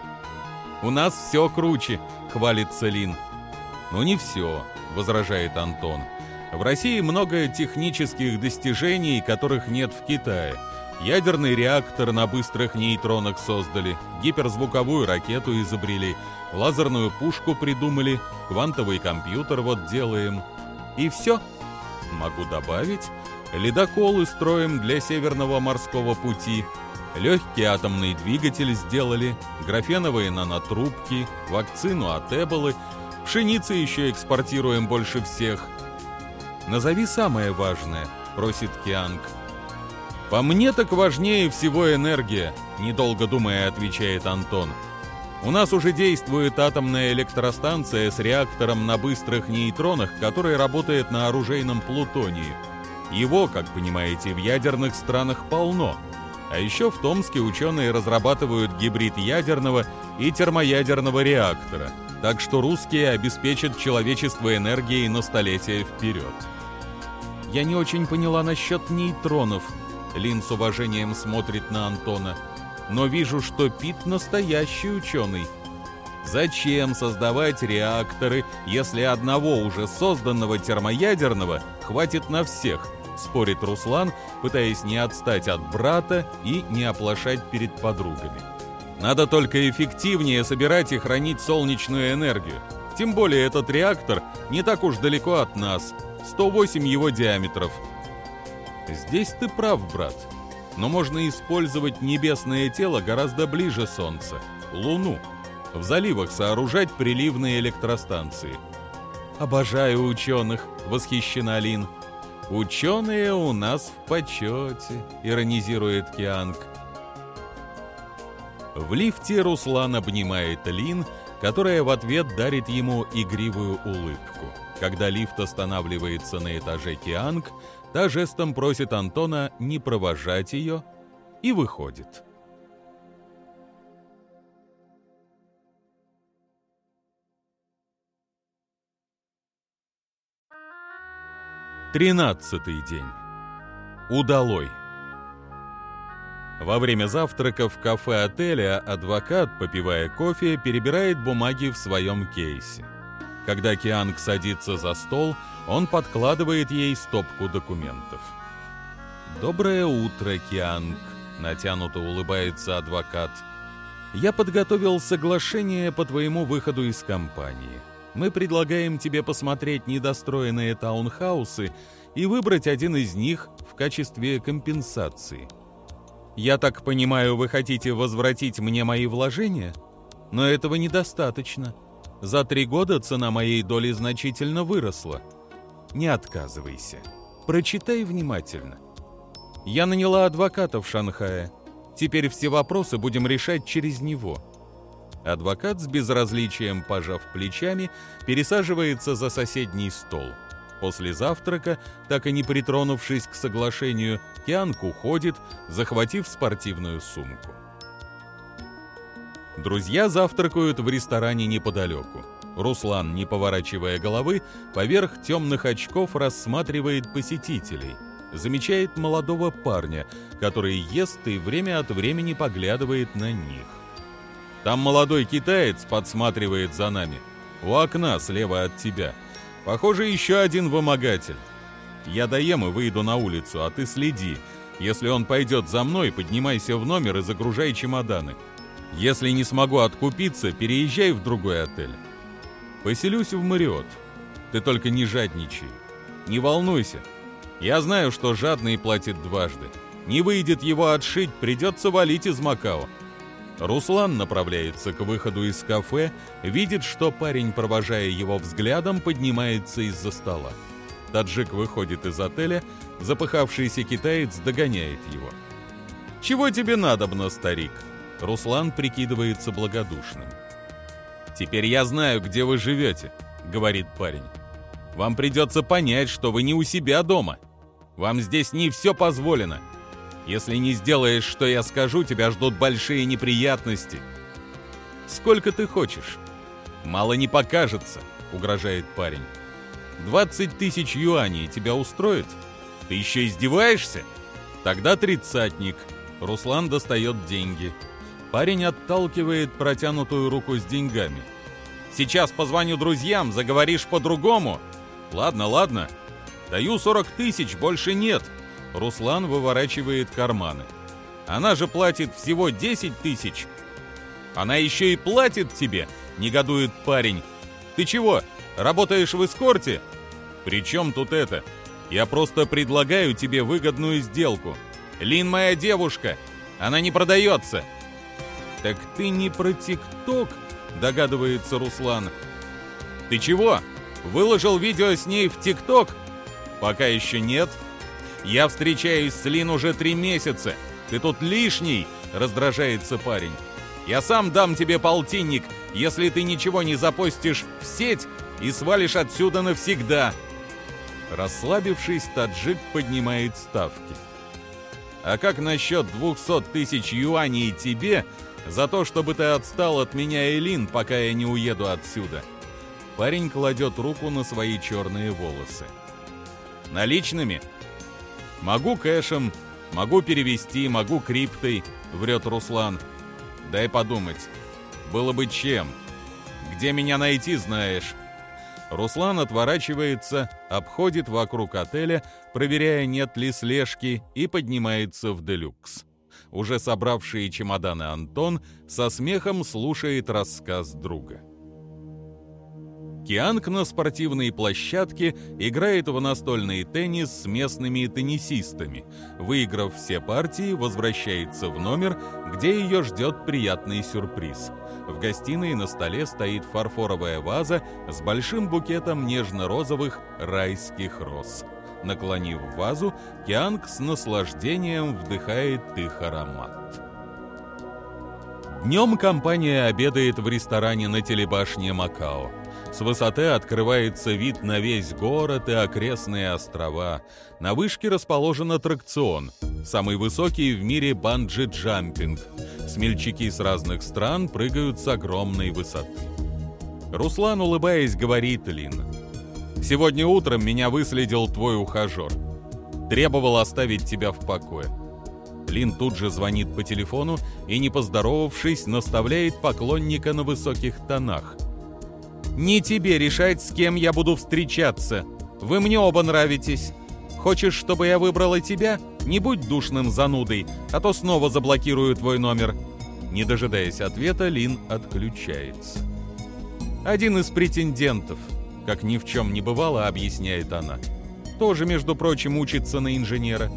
«У нас все круче», — хвалится Лин. «Ну не все», — возражает Антон. «В России много технических достижений, которых нет в Китае. Ядерный реактор на быстрых нейтронах создали, гиперзвуковую ракету изобрели, лазерную пушку придумали, квантовый компьютер вот делаем. И все. Могу добавить, ледоколы строим для Северного морского пути, легкий атомный двигатель сделали, графеновые нанотрубки, вакцину от Эболы, пшеницы еще экспортируем больше всех. «Назови самое важное», — просит Кианг. «По мне так важнее всего энергия», — недолго думая, отвечает Антон. У нас уже действует атомная электростанция с реактором на быстрых нейтронах, который работает на оружейном плутонии. Его, как понимаете, в ядерных странах полно. А еще в Томске ученые разрабатывают гибрид ядерного и термоядерного реактора. Так что русские обеспечат человечество энергией на столетия вперед. Я не очень поняла насчет нейтронов. Лин с уважением смотрит на Антона но вижу, что Пит настоящий ученый. Зачем создавать реакторы, если одного уже созданного термоядерного хватит на всех? Спорит Руслан, пытаясь не отстать от брата и не оплошать перед подругами. Надо только эффективнее собирать и хранить солнечную энергию. Тем более этот реактор не так уж далеко от нас. 108 его диаметров. Здесь ты прав, брат но можно использовать небесное тело гораздо ближе Солнца — Луну. В заливах сооружать приливные электростанции. «Обожаю ученых», — восхищена Лин. «Ученые у нас в почете», — иронизирует Кианг. В лифте Руслан обнимает Лин, которая в ответ дарит ему игривую улыбку. Когда лифт останавливается на этаже Кианг, Та жестом просит Антона не провожать ее и выходит. Тринадцатый день. Удалой. Во время завтрака в кафе отеля адвокат, попивая кофе, перебирает бумаги в своем кейсе. Когда Кианг садится за стол, он подкладывает ей стопку документов. «Доброе утро, Кианг», — натянуто улыбается адвокат. «Я подготовил соглашение по твоему выходу из компании. Мы предлагаем тебе посмотреть недостроенные таунхаусы и выбрать один из них в качестве компенсации. Я так понимаю, вы хотите возвратить мне мои вложения? Но этого недостаточно. За три года цена моей доли значительно выросла. Не отказывайся. Прочитай внимательно. Я наняла адвоката в Шанхае. Теперь все вопросы будем решать через него. Адвокат с безразличием, пожав плечами, пересаживается за соседний стол. После завтрака, так и не притронувшись к соглашению, Кианг уходит, захватив спортивную сумку. Друзья завтракают в ресторане неподалеку. Руслан, не поворачивая головы, поверх темных очков рассматривает посетителей. Замечает молодого парня, который ест и время от времени поглядывает на них. Там молодой китаец подсматривает за нами. У окна слева от тебя. Похоже, еще один вымогатель. Я доем и выйду на улицу, а ты следи. Если он пойдет за мной, поднимайся в номер и загружай чемоданы. Если не смогу откупиться, переезжай в другой отель. Поселюсь в Мариот. Ты только не жадничай. Не волнуйся. Я знаю, что жадный платит дважды. Не выйдет его отшить, придется валить из Макао. Руслан направляется к выходу из кафе, видит, что парень, провожая его взглядом, поднимается из-за стола. Таджик выходит из отеля, запыхавшийся китаец догоняет его. «Чего тебе надобно, старик?» Руслан прикидывается благодушным. «Теперь я знаю, где вы живете», — говорит парень. «Вам придется понять, что вы не у себя дома. Вам здесь не все позволено. Если не сделаешь, что я скажу, тебя ждут большие неприятности. Сколько ты хочешь?» «Мало не покажется», — угрожает парень. «Двадцать тысяч юаней тебя устроит? Ты еще издеваешься? Тогда тридцатник». Руслан достает деньги. Парень отталкивает протянутую руку с деньгами. «Сейчас позвоню друзьям, заговоришь по-другому?» «Ладно, ладно. Даю 40 тысяч, больше нет». Руслан выворачивает карманы. «Она же платит всего 10 тысяч». «Она еще и платит тебе?» — негодует парень. «Ты чего, работаешь в эскорте?» «При чем тут это? Я просто предлагаю тебе выгодную сделку. Лин моя девушка, она не продается». «Так ты не про ТикТок?» – догадывается Руслан. «Ты чего? Выложил видео с ней в ТикТок?» «Пока еще нет. Я встречаюсь с Лин уже три месяца. Ты тут лишний!» — раздражается парень. «Я сам дам тебе полтинник, если ты ничего не запостишь в сеть и свалишь отсюда навсегда!» Расслабившись, таджик поднимает ставки. «А как насчет двухсот тысяч юаней тебе за то, чтобы ты отстал от меня, Элин, пока я не уеду отсюда?» Парень кладет руку на свои черные волосы. «Наличными?» «Могу кэшем, могу перевести, могу криптой», — врет Руслан. «Дай подумать. Было бы чем. Где меня найти, знаешь?» Руслан отворачивается, обходит вокруг отеля, проверяя, нет ли слежки, и поднимается в «Делюкс». Уже собравший чемоданы Антон со смехом слушает рассказ друга. Кианг на спортивной площадке играет в настольный теннис с местными теннисистами. Выиграв все партии, возвращается в номер, где ее ждет приятный сюрприз. В гостиной на столе стоит фарфоровая ваза с большим букетом нежно-розовых райских роз. Наклонив вазу, Кианг с наслаждением вдыхает их аромат. Днем компания обедает в ресторане на телебашне Макао. С высоты открывается вид на весь город и окрестные острова. На вышке расположен аттракцион, самый высокий в мире банджи-джампинг. Смельчаки с разных стран прыгают с огромной высоты. Руслан, улыбаясь, говорит Лин. «Сегодня утром меня выследил твой ухажер. Требовал оставить тебя в покое». Лин тут же звонит по телефону и, не поздоровавшись, наставляет поклонника на высоких тонах – не тебе решать, с кем я буду встречаться. Вы мне оба нравитесь. Хочешь, чтобы я выбрала тебя? Не будь душным занудой, а то снова заблокирую твой номер». Не дожидаясь ответа, Лин отключается. «Один из претендентов», как ни в чем не бывало, объясняет она. «Тоже, между прочим, учится на инженера».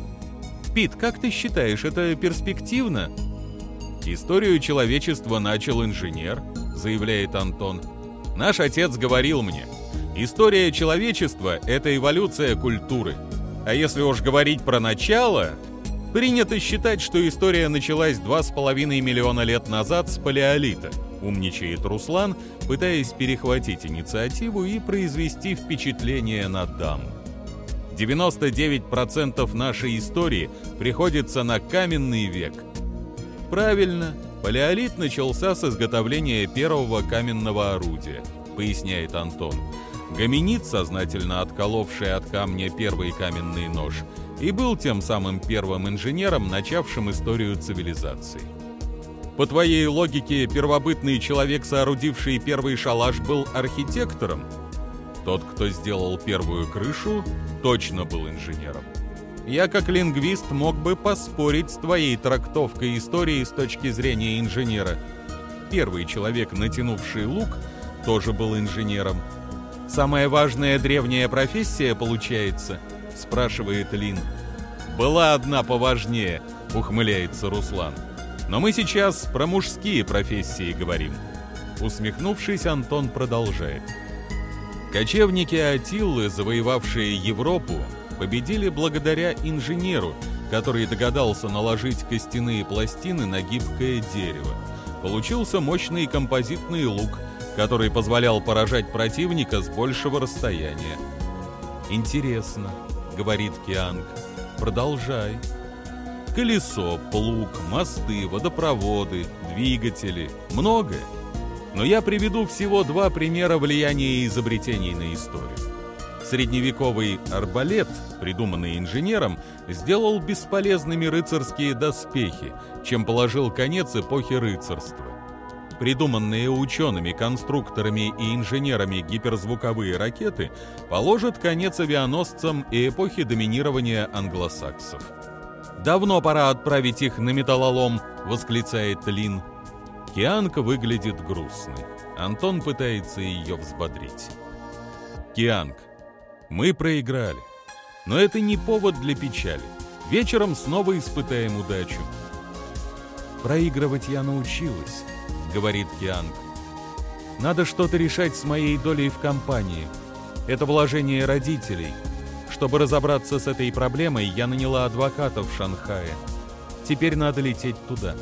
«Пит, как ты считаешь, это перспективно?» «Историю человечества начал инженер», — заявляет Антон. Наш отец говорил мне, история человечества – это эволюция культуры. А если уж говорить про начало, принято считать, что история началась 2,5 миллиона лет назад с палеолита, умничает Руслан, пытаясь перехватить инициативу и произвести впечатление на даму. 99% нашей истории приходится на каменный век. Правильно, Палеолит начался с изготовления первого каменного орудия, поясняет Антон. Гоминид, сознательно отколовший от камня первый каменный нож, и был тем самым первым инженером, начавшим историю цивилизации. По твоей логике, первобытный человек, соорудивший первый шалаш, был архитектором? Тот, кто сделал первую крышу, точно был инженером. Я как лингвист мог бы поспорить с твоей трактовкой истории с точки зрения инженера. Первый человек, натянувший лук, тоже был инженером. «Самая важная древняя профессия, получается?» – спрашивает Лин. «Была одна поважнее», – ухмыляется Руслан. «Но мы сейчас про мужские профессии говорим». Усмехнувшись, Антон продолжает. Кочевники Атиллы, завоевавшие Европу, победили благодаря инженеру, который догадался наложить костяные пластины на гибкое дерево. Получился мощный композитный лук, который позволял поражать противника с большего расстояния. «Интересно», — говорит Кианг, — «продолжай». Колесо, плуг, мосты, водопроводы, двигатели — многое. Но я приведу всего два примера влияния изобретений на историю. Средневековый арбалет, придуманный инженером, сделал бесполезными рыцарские доспехи, чем положил конец эпохе рыцарства. Придуманные учеными, конструкторами и инженерами гиперзвуковые ракеты положат конец авианосцам и эпохе доминирования англосаксов. «Давно пора отправить их на металлолом», — восклицает Лин. Кианка выглядит грустной. Антон пытается ее взбодрить. «Кианг, мы проиграли. Но это не повод для печали. Вечером снова испытаем удачу. «Проигрывать я научилась», — говорит Кианг. «Надо что-то решать с моей долей в компании. Это вложение родителей. Чтобы разобраться с этой проблемой, я наняла адвоката в Шанхае. Теперь надо лететь туда».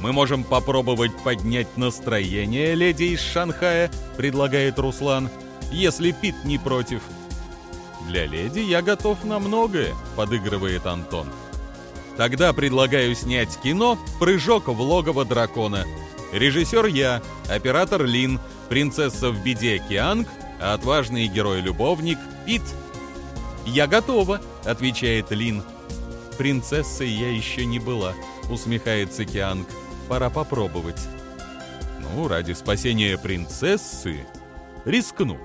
Мы можем попробовать поднять настроение леди из Шанхая, предлагает Руслан, если Пит не против. Для леди я готов на многое, подыгрывает Антон. Тогда предлагаю снять кино «Прыжок в логово дракона». Режиссер я, оператор Лин, принцесса в беде Кианг, а отважный герой-любовник Пит. «Я готова», — отвечает Лин. «Принцессой я еще не была», — усмехается Кианг. «Пора попробовать». «Ну, ради спасения принцессы рискну».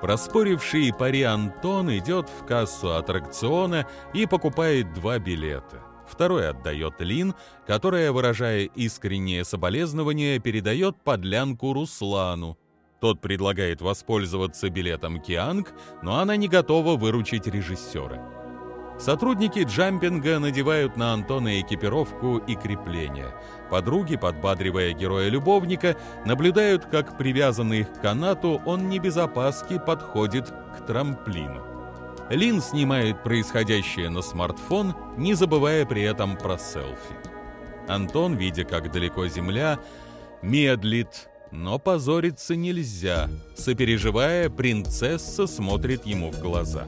Проспоривший пари Антон идет в кассу аттракциона и покупает два билета. Второй отдает Лин, которая, выражая искреннее соболезнование, передает подлянку Руслану. Тот предлагает воспользоваться билетом Кианг, но она не готова выручить режиссера. Сотрудники джампинга надевают на Антона экипировку и крепления. Подруги, подбадривая героя-любовника, наблюдают, как привязанный к канату он не без опаски подходит к трамплину. Лин снимает происходящее на смартфон, не забывая при этом про селфи. Антон, видя, как далеко земля, медлит, но позориться нельзя. Сопереживая, принцесса смотрит ему в глаза.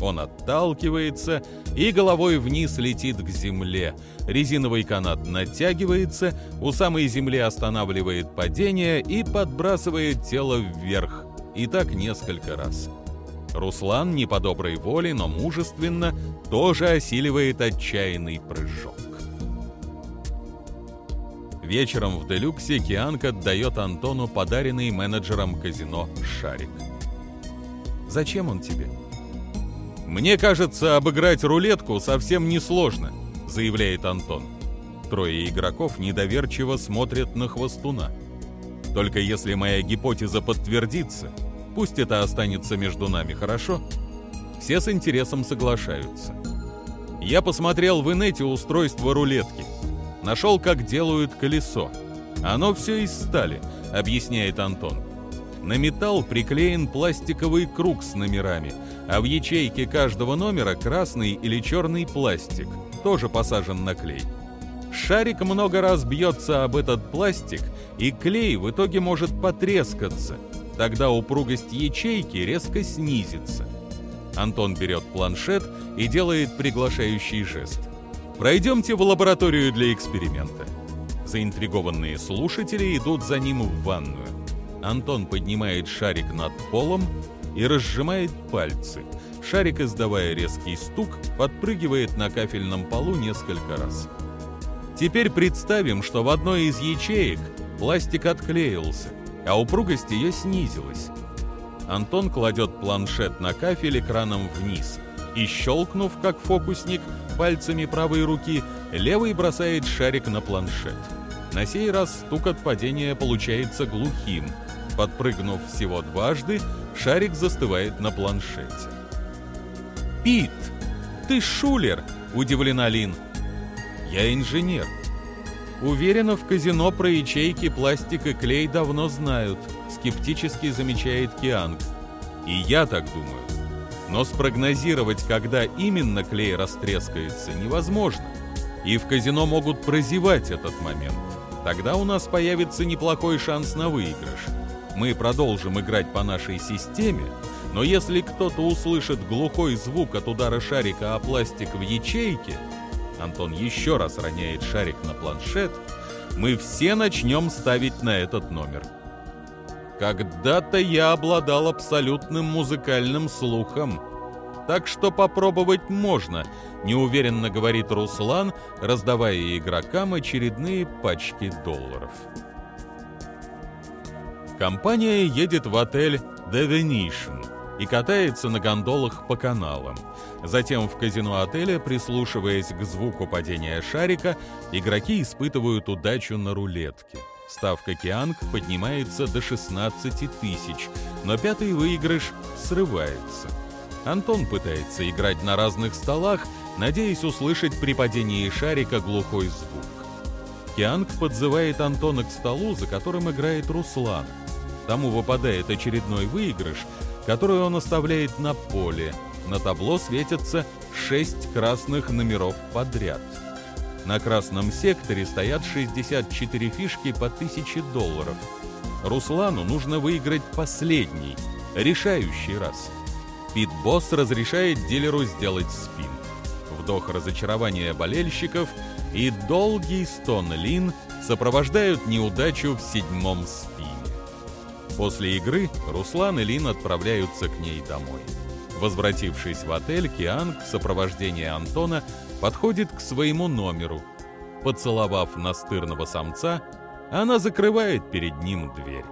Он отталкивается и головой вниз летит к земле. Резиновый канат натягивается, у самой земли останавливает падение и подбрасывает тело вверх. И так несколько раз. Руслан не по доброй воле, но мужественно тоже осиливает отчаянный прыжок. Вечером в «Делюксе» Кианг отдает Антону подаренный менеджером казино шарик. «Зачем он тебе?» «Мне кажется, обыграть рулетку совсем несложно», — заявляет Антон. Трое игроков недоверчиво смотрят на хвостуна. «Только если моя гипотеза подтвердится, пусть это останется между нами, хорошо?» Все с интересом соглашаются. Я посмотрел в инете устройство рулетки. Нашел, как делают колесо. Оно все из стали, объясняет Антон. На металл приклеен пластиковый круг с номерами, а в ячейке каждого номера красный или черный пластик, тоже посажен на клей. Шарик много раз бьется об этот пластик, и клей в итоге может потрескаться. Тогда упругость ячейки резко снизится. Антон берет планшет и делает приглашающий жест. «Пройдемте в лабораторию для эксперимента». Заинтригованные слушатели идут за ним в ванную. Антон поднимает шарик над полом и разжимает пальцы. Шарик, издавая резкий стук, подпрыгивает на кафельном полу несколько раз. Теперь представим, что в одной из ячеек пластик отклеился, а упругость ее снизилась. Антон кладет планшет на кафель экраном вниз и, щелкнув, как фокусник, пальцами правой руки, левый бросает шарик на планшет. На сей раз стук от падения получается глухим. Подпрыгнув всего дважды, шарик застывает на планшете. «Пит, ты шулер!» – удивлена Лин. «Я инженер. Уверена, в казино про ячейки, пластик и клей давно знают», – скептически замечает Кианг. «И я так думаю. Но спрогнозировать, когда именно клей растрескается, невозможно. И в казино могут прозевать этот момент. Тогда у нас появится неплохой шанс на выигрыш. Мы продолжим играть по нашей системе, но если кто-то услышит глухой звук от удара шарика о пластик в ячейке, Антон еще раз роняет шарик на планшет, мы все начнем ставить на этот номер. Когда-то я обладал абсолютным музыкальным слухом, так что попробовать можно, неуверенно говорит Руслан, раздавая игрокам очередные пачки долларов. Компания едет в отель The Venetian и катается на гондолах по каналам. Затем в казино отеля, прислушиваясь к звуку падения шарика, игроки испытывают удачу на рулетке. Ставка Кианг поднимается до 16 тысяч, но пятый выигрыш срывается. Антон пытается играть на разных столах, надеясь услышать при падении шарика глухой звук. Кианг подзывает Антона к столу, за которым играет Руслан – Тому выпадает очередной выигрыш, который он оставляет на поле. На табло светятся шесть красных номеров подряд. На красном секторе стоят 64 фишки по 1000 долларов. Руслану нужно выиграть последний, решающий раз. Пит-босс разрешает дилеру сделать спин. Вдох разочарования болельщиков и долгий стон Лин сопровождают неудачу в седьмом спине. После игры Руслан и Лин отправляются к ней домой. Возвратившись в отель, Кианг в сопровождении Антона подходит к своему номеру. Поцеловав настырного самца, она закрывает перед ним дверь.